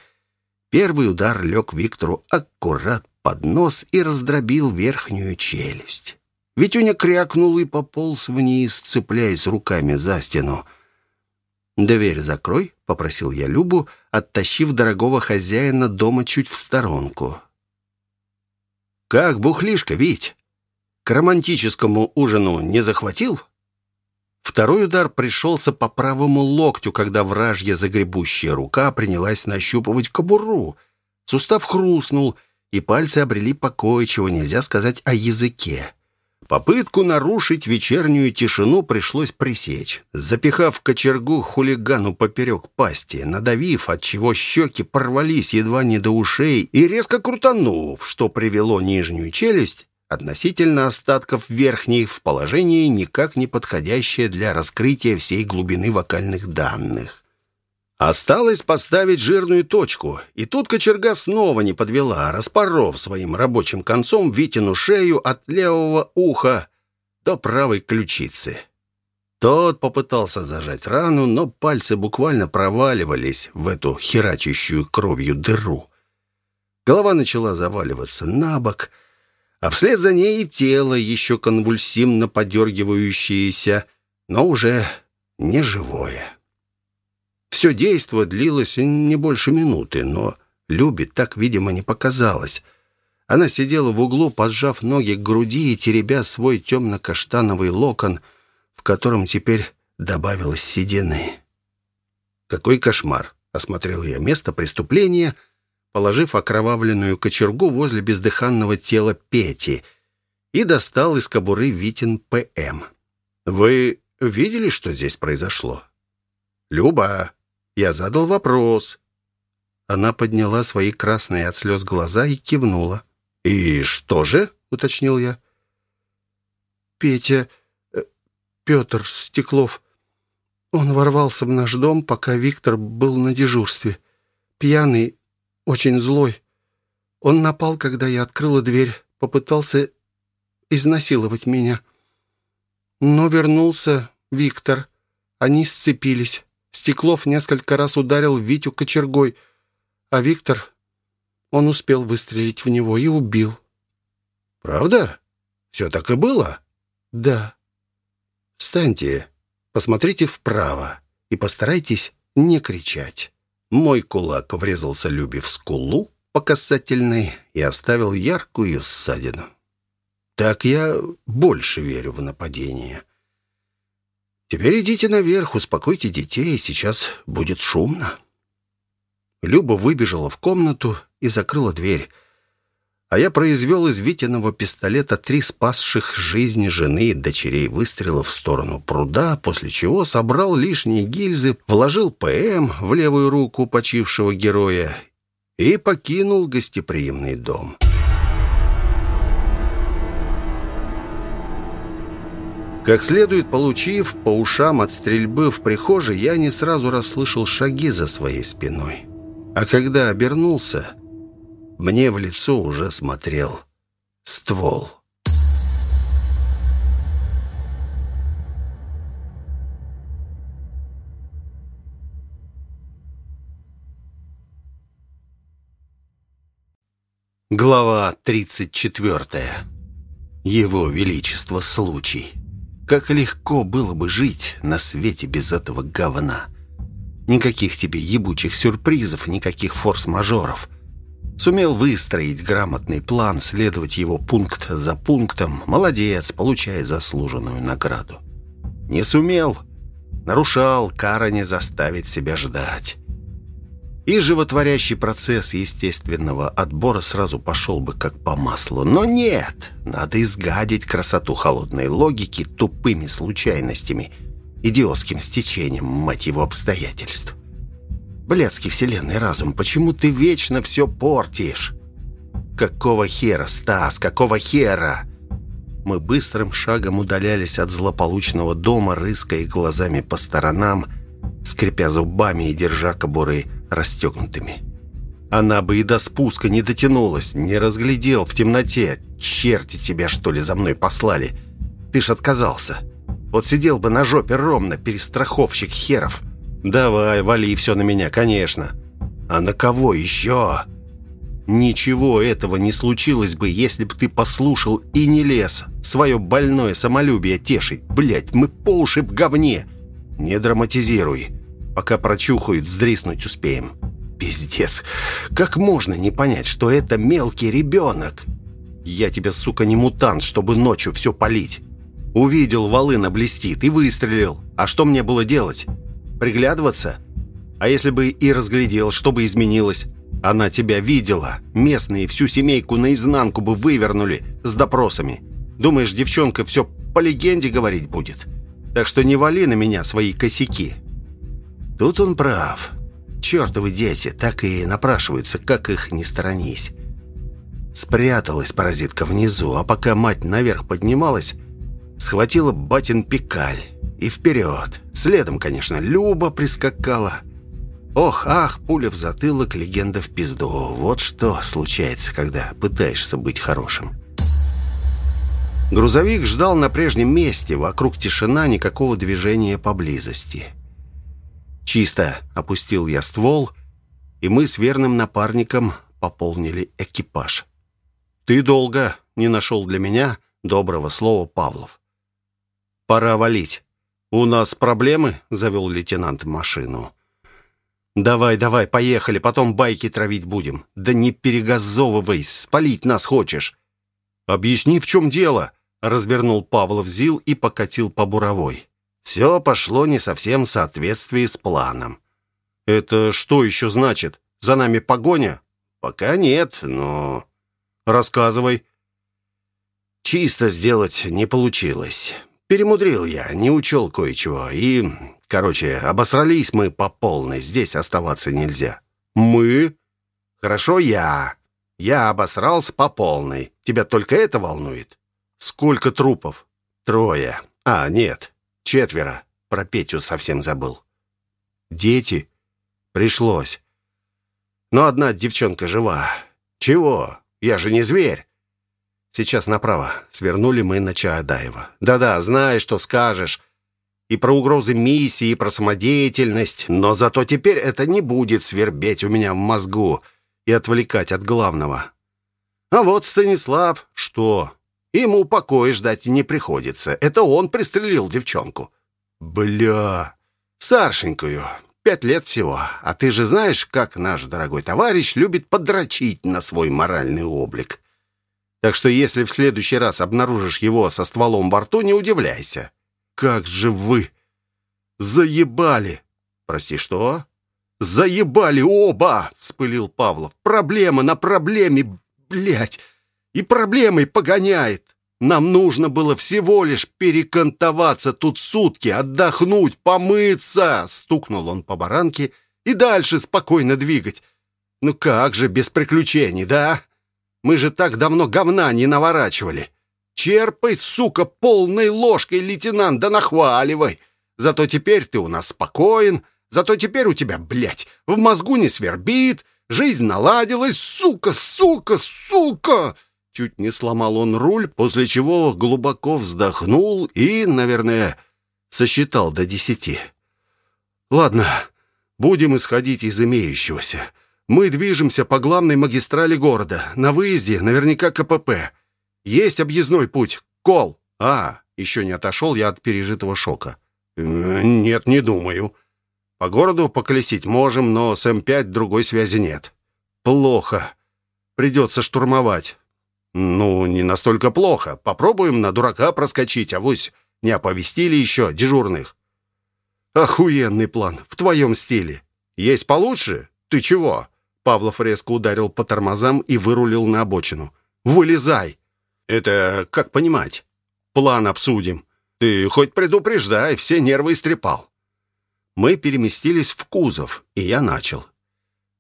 Первый удар лег Виктору аккурат под нос и раздробил верхнюю челюсть. Витюня крякнул и пополз вниз, цепляясь руками за стену. «Дверь закрой», — попросил я Любу, оттащив дорогого хозяина дома чуть в сторонку. «Как бухлишка, Вить? К романтическому ужину не захватил?» Второй удар пришелся по правому локтю, когда вражья загребущая рука принялась нащупывать кобуру. Сустав хрустнул, и пальцы обрели покой, чего нельзя сказать о языке. Попытку нарушить вечернюю тишину пришлось пресечь, запихав кочергу хулигану поперек пасти, надавив, отчего щеки порвались едва не до ушей, и резко крутанув, что привело нижнюю челюсть относительно остатков верхней в положение, никак не подходящее для раскрытия всей глубины вокальных данных. Осталось поставить жирную точку, и тут кочерга снова не подвела, распоров своим рабочим концом Витину шею от левого уха до правой ключицы. Тот попытался зажать рану, но пальцы буквально проваливались в эту херачащую кровью дыру. Голова начала заваливаться на бок, а вслед за ней и тело, еще конвульсивно подергивающееся, но уже не живое. Все действо длилось не больше минуты, но Любе так, видимо, не показалось. Она сидела в углу, поджав ноги к груди и теребя свой темно-каштановый локон, в котором теперь добавилось седины. «Какой кошмар!» — осмотрел я место преступления, положив окровавленную кочергу возле бездыханного тела Пети и достал из кобуры Витин ПМ. «Вы видели, что здесь произошло?» «Люба, я задал вопрос». Она подняла свои красные от слез глаза и кивнула. «И что же?» — уточнил я. «Петя... Э, Петр Стеклов. Он ворвался в наш дом, пока Виктор был на дежурстве. Пьяный, очень злой. Он напал, когда я открыла дверь, попытался изнасиловать меня. Но вернулся Виктор. Они сцепились. Стеклов несколько раз ударил Витю кочергой, а Виктор... Он успел выстрелить в него и убил. «Правда? Все так и было?» «Да». «Встаньте, посмотрите вправо и постарайтесь не кричать». Мой кулак врезался Любе в скулу по касательной и оставил яркую ссадину. Так я больше верю в нападение. Теперь идите наверх, успокойте детей, сейчас будет шумно. Люба выбежала в комнату и закрыла дверь. А я произвел из Витиного пистолета три спасших жизни жены и дочерей выстрела в сторону пруда, после чего собрал лишние гильзы, вложил ПМ в левую руку почившего героя и покинул гостеприимный дом. Как следует получив по ушам от стрельбы в прихожей, я не сразу расслышал шаги за своей спиной. А когда обернулся, мне в лицо уже смотрел ствол. Глава 34. Его Величество случай. Как легко было бы жить на свете без этого говна. Никаких тебе ебучих сюрпризов, никаких форс-мажоров. Сумел выстроить грамотный план, следовать его пункт за пунктом. Молодец, получая заслуженную награду. Не сумел, нарушал, кара не заставит себя ждать и животворящий процесс естественного отбора сразу пошел бы как по маслу. Но нет, надо изгадить красоту холодной логики тупыми случайностями, идиотским стечением, мать его, обстоятельств. Блядский вселенный разум, почему ты вечно все портишь? Какого хера, Стас, какого хера? Мы быстрым шагом удалялись от злополучного дома, рыская глазами по сторонам, скрипя зубами и держа кобуры расстегнутыми. Она бы и до спуска не дотянулась, не разглядел в темноте. Черти тебя, что ли, за мной послали? Ты ж отказался. Вот сидел бы на жопе ровно, перестраховщик херов. Давай, вали все на меня, конечно. А на кого еще? Ничего этого не случилось бы, если бы ты послушал и не лез. Свое больное самолюбие тешить. Блять, мы по уши в говне. Не драматизируй. Пока прочухают, сдриснуть успеем. Пиздец. Как можно не понять, что это мелкий ребенок? Я тебе, сука, не мутант, чтобы ночью все полить. Увидел, волына блестит и выстрелил. А что мне было делать? Приглядываться? А если бы и разглядел, что бы изменилось? Она тебя видела. Местные всю семейку наизнанку бы вывернули с допросами. Думаешь, девчонка все по легенде говорить будет? Так что не вали на меня свои косяки. Тут он прав. Чертовы дети так и напрашиваются, как их не сторонись. Спряталась паразитка внизу, а пока мать наверх поднималась, схватила батин пикаль и вперед. Следом, конечно, Люба прискакала. Ох, ах, пуля в затылок, легенда в пизду. Вот что случается, когда пытаешься быть хорошим. Грузовик ждал на прежнем месте, вокруг тишина, никакого движения поблизости. Чисто опустил я ствол, и мы с верным напарником пополнили экипаж. «Ты долго не нашел для меня доброго слова, Павлов. Пора валить. У нас проблемы?» — завел лейтенант машину. «Давай, давай, поехали, потом байки травить будем. Да не перегазовывай, спалить нас хочешь». «Объясни, в чем дело?» — развернул Павлов ЗИЛ и покатил по буровой. Все пошло не совсем в соответствии с планом. «Это что еще значит? За нами погоня?» «Пока нет, но...» «Рассказывай». «Чисто сделать не получилось. Перемудрил я, не учел кое-чего. И, короче, обосрались мы по полной. Здесь оставаться нельзя». «Мы?» «Хорошо, я. Я обосрался по полной. Тебя только это волнует?» «Сколько трупов?» «Трое. А, нет, четверо. Про Петю совсем забыл». «Дети?» «Пришлось. Но одна девчонка жива. Чего? Я же не зверь». «Сейчас направо. Свернули мы на Чаадаева. Да-да, знаю, что скажешь. И про угрозы миссии, и про самодеятельность. Но зато теперь это не будет свербеть у меня в мозгу и отвлекать от главного. А вот Станислав, что? Ему покоя ждать не приходится. Это он пристрелил девчонку. Бля, старшенькую, пять лет всего. А ты же знаешь, как наш дорогой товарищ любит подрочить на свой моральный облик. Так что если в следующий раз обнаружишь его со стволом во рту, не удивляйся. Как же вы заебали! Прости, что? «Заебали оба!» — вспылил Павлов. «Проблема на проблеме, блядь! И проблемой погоняет! Нам нужно было всего лишь перекантоваться тут сутки, отдохнуть, помыться!» Стукнул он по баранке и дальше спокойно двигать. «Ну как же, без приключений, да? Мы же так давно говна не наворачивали!» «Черпай, сука, полной ложкой, лейтенант, да нахваливай! Зато теперь ты у нас спокоен!» Зато теперь у тебя, блядь, в мозгу не свербит, жизнь наладилась, сука, сука, сука!» Чуть не сломал он руль, после чего глубоко вздохнул и, наверное, сосчитал до десяти. «Ладно, будем исходить из имеющегося. Мы движемся по главной магистрали города. На выезде наверняка КПП. Есть объездной путь. Кол. А, еще не отошел я от пережитого шока. «Нет, не думаю. По городу поколесить можем, но с М5 другой связи нет. Плохо. Придется штурмовать. Ну, не настолько плохо. Попробуем на дурака проскочить, а вось не оповестили еще дежурных. Охуенный план, в твоем стиле. Есть получше? Ты чего? Павлов резко ударил по тормозам и вырулил на обочину. Вылезай. Это как понимать? План обсудим. Ты хоть предупреждай, все нервы истрепал. Мы переместились в кузов, и я начал.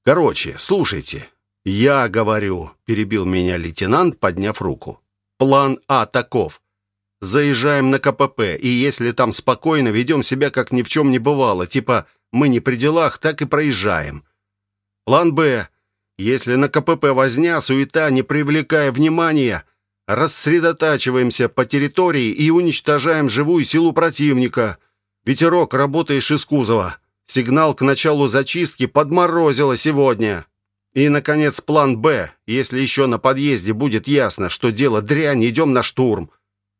«Короче, слушайте». «Я говорю», — перебил меня лейтенант, подняв руку. «План А таков. Заезжаем на КПП, и если там спокойно, ведем себя, как ни в чем не бывало, типа мы не при делах, так и проезжаем. План Б. Если на КПП возня, суета, не привлекая внимания, рассредотачиваемся по территории и уничтожаем живую силу противника. Ветерок, работаешь из кузова. Сигнал к началу зачистки подморозило сегодня. И, наконец, план «Б». Если еще на подъезде будет ясно, что дело дрянь, идем на штурм.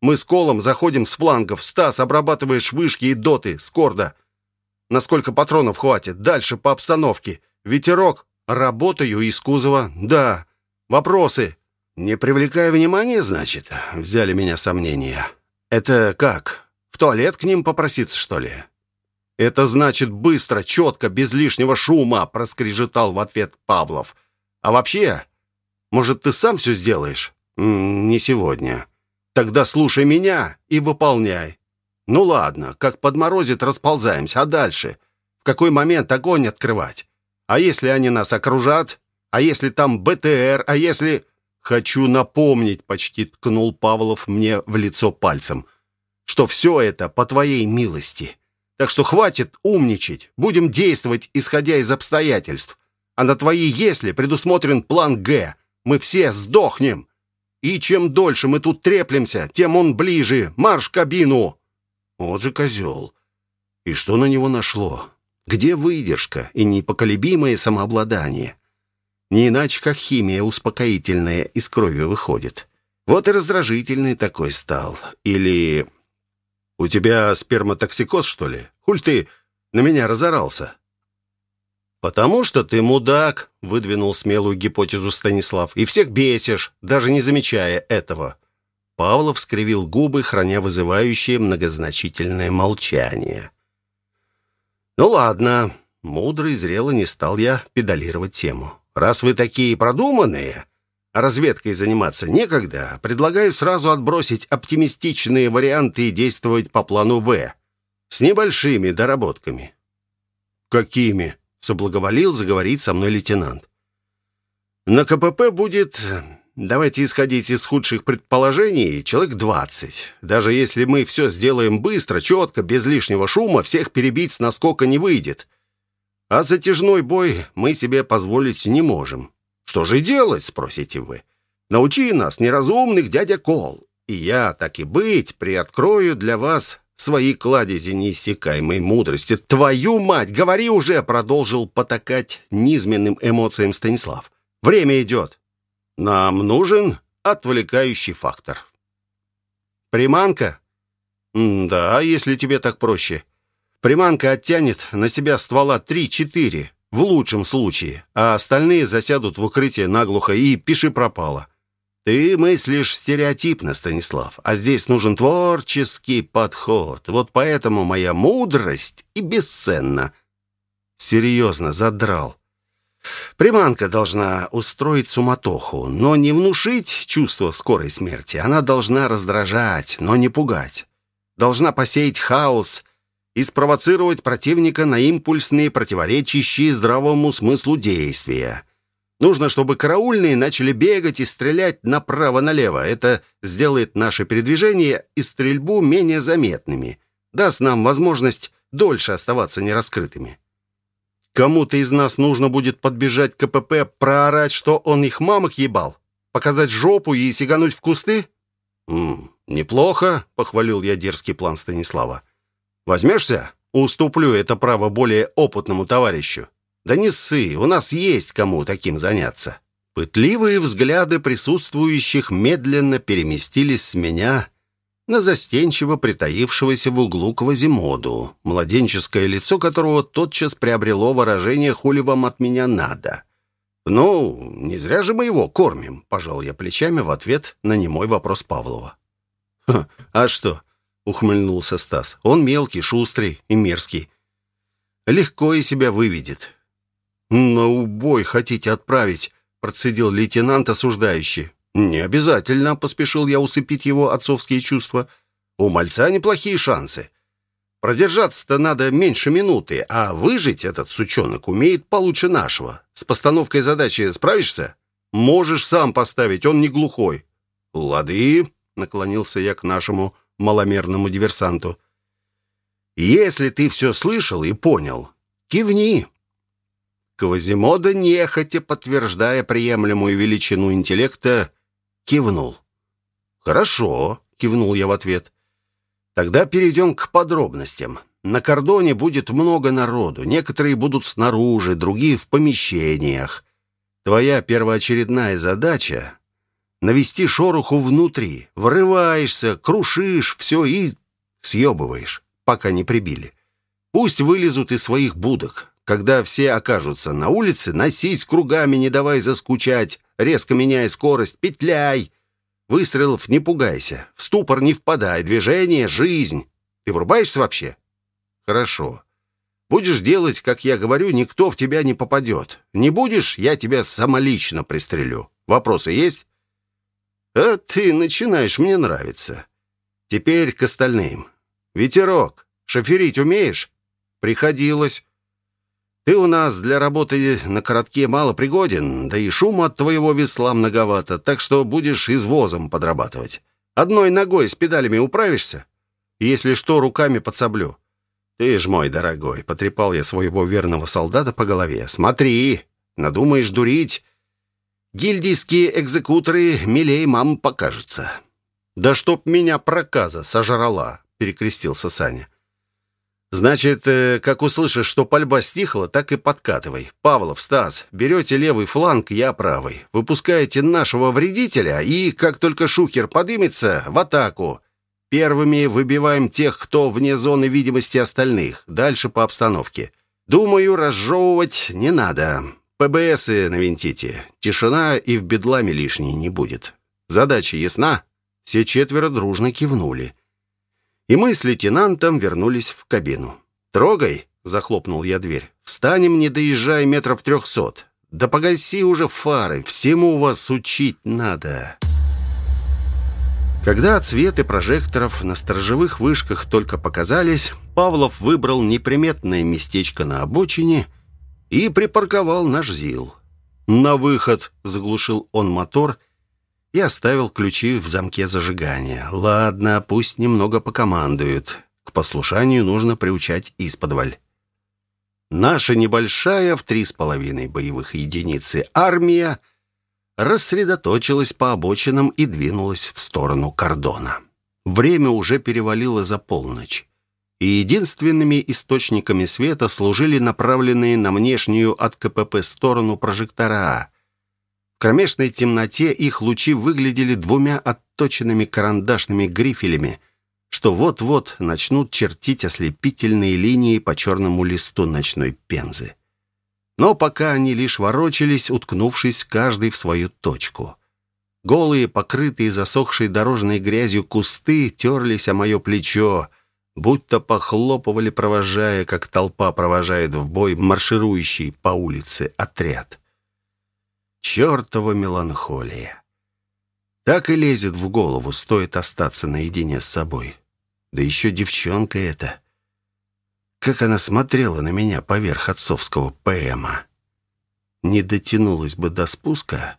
Мы с Колом заходим с флангов. Стас, обрабатываешь вышки и доты с корда. Насколько патронов хватит? Дальше по обстановке. Ветерок. Работаю из кузова. Да. Вопросы? Не привлекая внимания, значит? Взяли меня сомнения. Это как? В туалет к ним попроситься, что ли?» «Это значит быстро, четко, без лишнего шума», — проскрежетал в ответ Павлов. «А вообще, может, ты сам все сделаешь?» «Не сегодня». «Тогда слушай меня и выполняй». «Ну ладно, как подморозит, расползаемся, а дальше? В какой момент огонь открывать? А если они нас окружат? А если там БТР? А если...» «Хочу напомнить», — почти ткнул Павлов мне в лицо пальцем что все это по твоей милости. Так что хватит умничать. Будем действовать, исходя из обстоятельств. А на твои «если» предусмотрен план «Г». Мы все сдохнем. И чем дольше мы тут треплемся, тем он ближе. Марш в кабину!» Вот же козел. И что на него нашло? Где выдержка и непоколебимое самообладание? Не иначе, как химия успокоительная из крови выходит. Вот и раздражительный такой стал. Или... У тебя сперматоксикоз, что ли? Хуль ты на меня разорался? «Потому что ты мудак», — выдвинул смелую гипотезу Станислав, «и всех бесишь, даже не замечая этого». Павлов скривил губы, храня вызывающее многозначительное молчание. «Ну ладно, мудро и зрело не стал я педалировать тему. Раз вы такие продуманные, разведкой заниматься некогда, предлагаю сразу отбросить оптимистичные варианты и действовать по плану В. С небольшими доработками». «Какими?» соблаговолил заговорить со мной лейтенант. На КПП будет, давайте исходить из худших предположений, человек 20. Даже если мы все сделаем быстро, четко, без лишнего шума, всех перебить с наскока не выйдет. А затяжной бой мы себе позволить не можем. Что же делать, спросите вы? Научи нас, неразумных, дядя Кол. И я, так и быть, приоткрою для вас свои кладези неиссякаемой мудрости. «Твою мать! Говори уже!» — продолжил потакать низменным эмоциям Станислав. «Время идет. Нам нужен отвлекающий фактор». «Приманка?» «Да, если тебе так проще. Приманка оттянет на себя ствола три-четыре, в лучшем случае, а остальные засядут в укрытие наглухо и пиши пропало. Ты мыслишь стереотипно, Станислав, а здесь нужен творческий подход. Вот поэтому моя мудрость и бесценна. Серьезно, задрал. Приманка должна устроить суматоху, но не внушить чувство скорой смерти. Она должна раздражать, но не пугать. Должна посеять хаос и спровоцировать противника на импульсные, противоречащие здравому смыслу действия. Нужно, чтобы караульные начали бегать и стрелять направо-налево. Это сделает наше передвижение и стрельбу менее заметными. Даст нам возможность дольше оставаться нераскрытыми. Кому-то из нас нужно будет подбежать к КПП, проорать, что он их мамок ебал, показать жопу и сигануть в кусты? «М -м, «Неплохо», — похвалил я дерзкий план Станислава. «Возьмешься? Уступлю это право более опытному товарищу». «Да не ссы, у нас есть кому таким заняться». Пытливые взгляды присутствующих медленно переместились с меня на застенчиво притаившегося в углу Квазимоду, младенческое лицо которого тотчас приобрело выражение «хули вам от меня надо». «Ну, не зря же мы его кормим», — пожал я плечами в ответ на немой вопрос Павлова. «А что?» — ухмыльнулся Стас. «Он мелкий, шустрый и мерзкий. Легко и себя выведет. «На убой хотите отправить?» — процедил лейтенант осуждающий. «Не обязательно», — поспешил я усыпить его отцовские чувства. «У мальца неплохие шансы. Продержаться-то надо меньше минуты, а выжить этот сучонок умеет получше нашего. С постановкой задачи справишься? Можешь сам поставить, он не глухой». «Лады», — наклонился я к нашему маломерному диверсанту. «Если ты все слышал и понял, кивни, Квазимода, нехотя подтверждая приемлемую величину интеллекта, кивнул. «Хорошо», — кивнул я в ответ. «Тогда перейдем к подробностям. На кордоне будет много народу. Некоторые будут снаружи, другие в помещениях. Твоя первоочередная задача — навести шороху внутри. Врываешься, крушишь все и съебываешь, пока не прибили. Пусть вылезут из своих будок. Когда все окажутся на улице, носись кругами, не давай заскучать, резко меняй скорость, петляй. Выстрелов не пугайся, в ступор не впадай, движение — жизнь. Ты врубаешься вообще? Хорошо. Будешь делать, как я говорю, никто в тебя не попадет. Не будешь, я тебя самолично пристрелю. Вопросы есть? А ты начинаешь мне нравиться. Теперь к остальным. Ветерок, шоферить умеешь? Приходилось. Ты у нас для работы на коротке мало пригоден, да и шума от твоего весла многовато, так что будешь извозом подрабатывать. Одной ногой с педалями управишься? Если что, руками подсоблю. Ты ж мой дорогой, потрепал я своего верного солдата по голове. Смотри, надумаешь дурить, гильдийские экзекуторы милей мам покажутся. Да чтоб меня проказа сожрала, перекрестился Саня. Значит, э, как услышишь, что пальба стихла, так и подкатывай. Павлов, Стас, берете левый фланг, я правый. Выпускаете нашего вредителя, и, как только шухер подымется, в атаку. Первыми выбиваем тех, кто вне зоны видимости остальных. Дальше по обстановке. Думаю, разжевывать не надо. ПБСы навинтите. Тишина и в бедламе лишней не будет. Задача ясна?» Все четверо дружно кивнули и мы с лейтенантом вернулись в кабину. «Трогай!» — захлопнул я дверь. «Встанем, не доезжая метров трехсот. Да погаси уже фары, всему вас учить надо». Когда цветы прожекторов на сторожевых вышках только показались, Павлов выбрал неприметное местечко на обочине и припарковал наш ЗИЛ. «На выход!» — заглушил он мотор и оставил ключи в замке зажигания. Ладно, пусть немного покомандует. К послушанию нужно приучать исподволь. Наша небольшая в три с половиной боевых единицы армия рассредоточилась по обочинам и двинулась в сторону кордона. Время уже перевалило за полночь, и единственными источниками света служили направленные на внешнюю от КПП сторону прожектора кромешной темноте их лучи выглядели двумя отточенными карандашными грифелями, что вот-вот начнут чертить ослепительные линии по черному листу ночной пензы. Но пока они лишь ворочались, уткнувшись каждый в свою точку. Голые, покрытые засохшей дорожной грязью кусты терлись о мое плечо, будто похлопывали, провожая, как толпа провожает в бой марширующий по улице отряд. Чертова меланхолия. Так и лезет в голову, стоит остаться наедине с собой. Да еще девчонка эта. Как она смотрела на меня поверх отцовского ПМа. Не дотянулась бы до спуска?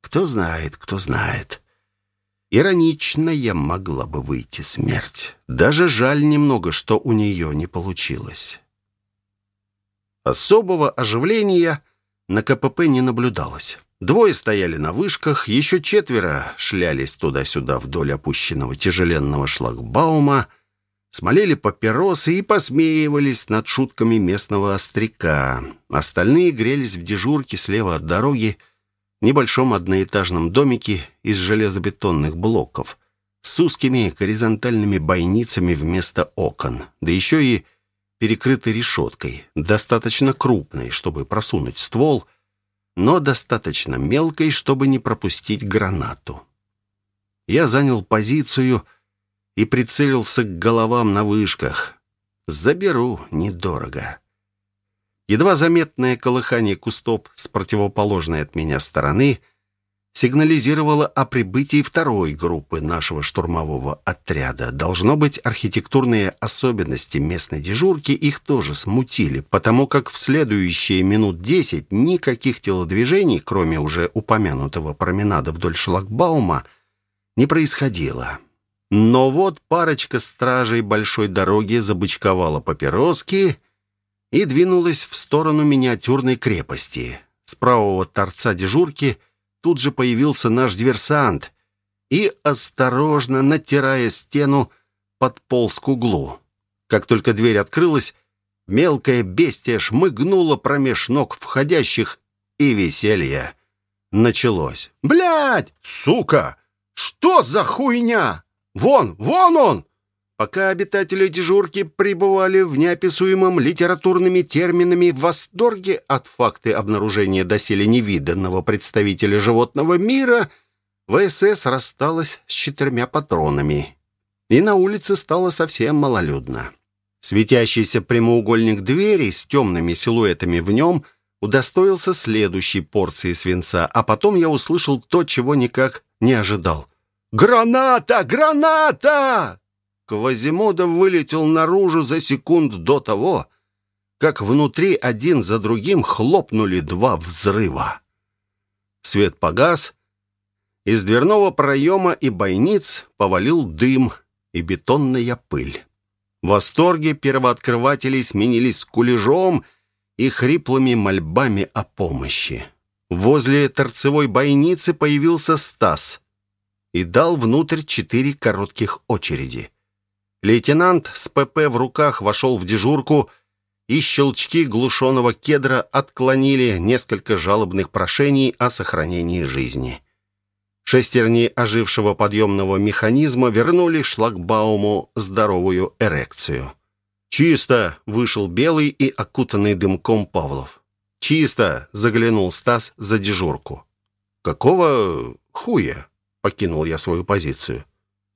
Кто знает, кто знает. Иронично я могла бы выйти смерть. Даже жаль немного, что у нее не получилось. Особого оживления на КПП не наблюдалось. Двое стояли на вышках, еще четверо шлялись туда-сюда вдоль опущенного тяжеленного шлагбаума, смолели папиросы и посмеивались над шутками местного остряка. Остальные грелись в дежурке слева от дороги, небольшом одноэтажном домике из железобетонных блоков с узкими горизонтальными бойницами вместо окон, да еще и перекрытой решеткой, достаточно крупной, чтобы просунуть ствол, но достаточно мелкой, чтобы не пропустить гранату. Я занял позицию и прицелился к головам на вышках. Заберу недорого. Едва заметное колыхание кустов с противоположной от меня стороны сигнализировало о прибытии второй группы нашего штурмового отряда. Должно быть, архитектурные особенности местной дежурки их тоже смутили, потому как в следующие минут десять никаких телодвижений, кроме уже упомянутого променада вдоль шлагбаума, не происходило. Но вот парочка стражей большой дороги забычковала папироски и двинулась в сторону миниатюрной крепости. С правого торца дежурки – тут же появился наш диверсант и, осторожно натирая стену, подполз к углу. Как только дверь открылась, мелкое бестие шмыгнуло промеж ног входящих, и веселье началось. «Блядь! Сука! Что за хуйня? Вон, вон он!» Пока обитатели дежурки пребывали в неописуемом литературными терминами восторге от факта обнаружения доселе невиданного представителя животного мира, ВСС рассталась с четырьмя патронами, и на улице стало совсем малолюдно. Светящийся прямоугольник двери с темными силуэтами в нем удостоился следующей порции свинца, а потом я услышал то, чего никак не ожидал. «Граната! Граната!» Квазимода вылетел наружу за секунду до того, как внутри один за другим хлопнули два взрыва. Свет погас, из дверного проема и бойниц повалил дым и бетонная пыль. Восторги первооткрывателей сменились скулежом и хриплыми мольбами о помощи. Возле торцевой бойницы появился Стас и дал внутрь четыре коротких очереди. Лейтенант с ПП в руках вошел в дежурку, и щелчки глушеного кедра отклонили несколько жалобных прошений о сохранении жизни. Шестерни ожившего подъемного механизма вернули шлагбауму здоровую эрекцию. «Чисто!» — вышел белый и окутанный дымком Павлов. «Чисто!» — заглянул Стас за дежурку. «Какого хуя?» — покинул я свою позицию.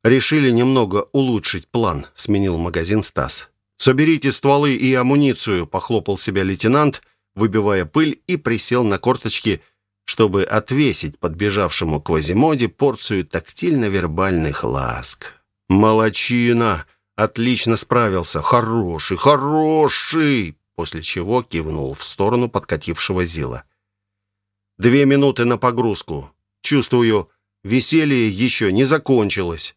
«Решили немного улучшить план», — сменил магазин Стас. «Соберите стволы и амуницию», — похлопал себя лейтенант, выбивая пыль и присел на корточки, чтобы отвесить подбежавшему к Квазимоде порцию тактильно-вербальных ласк. «Молодчина! Отлично справился! Хороший, хороший!» После чего кивнул в сторону подкатившего Зила. «Две минуты на погрузку. Чувствую, веселье еще не закончилось».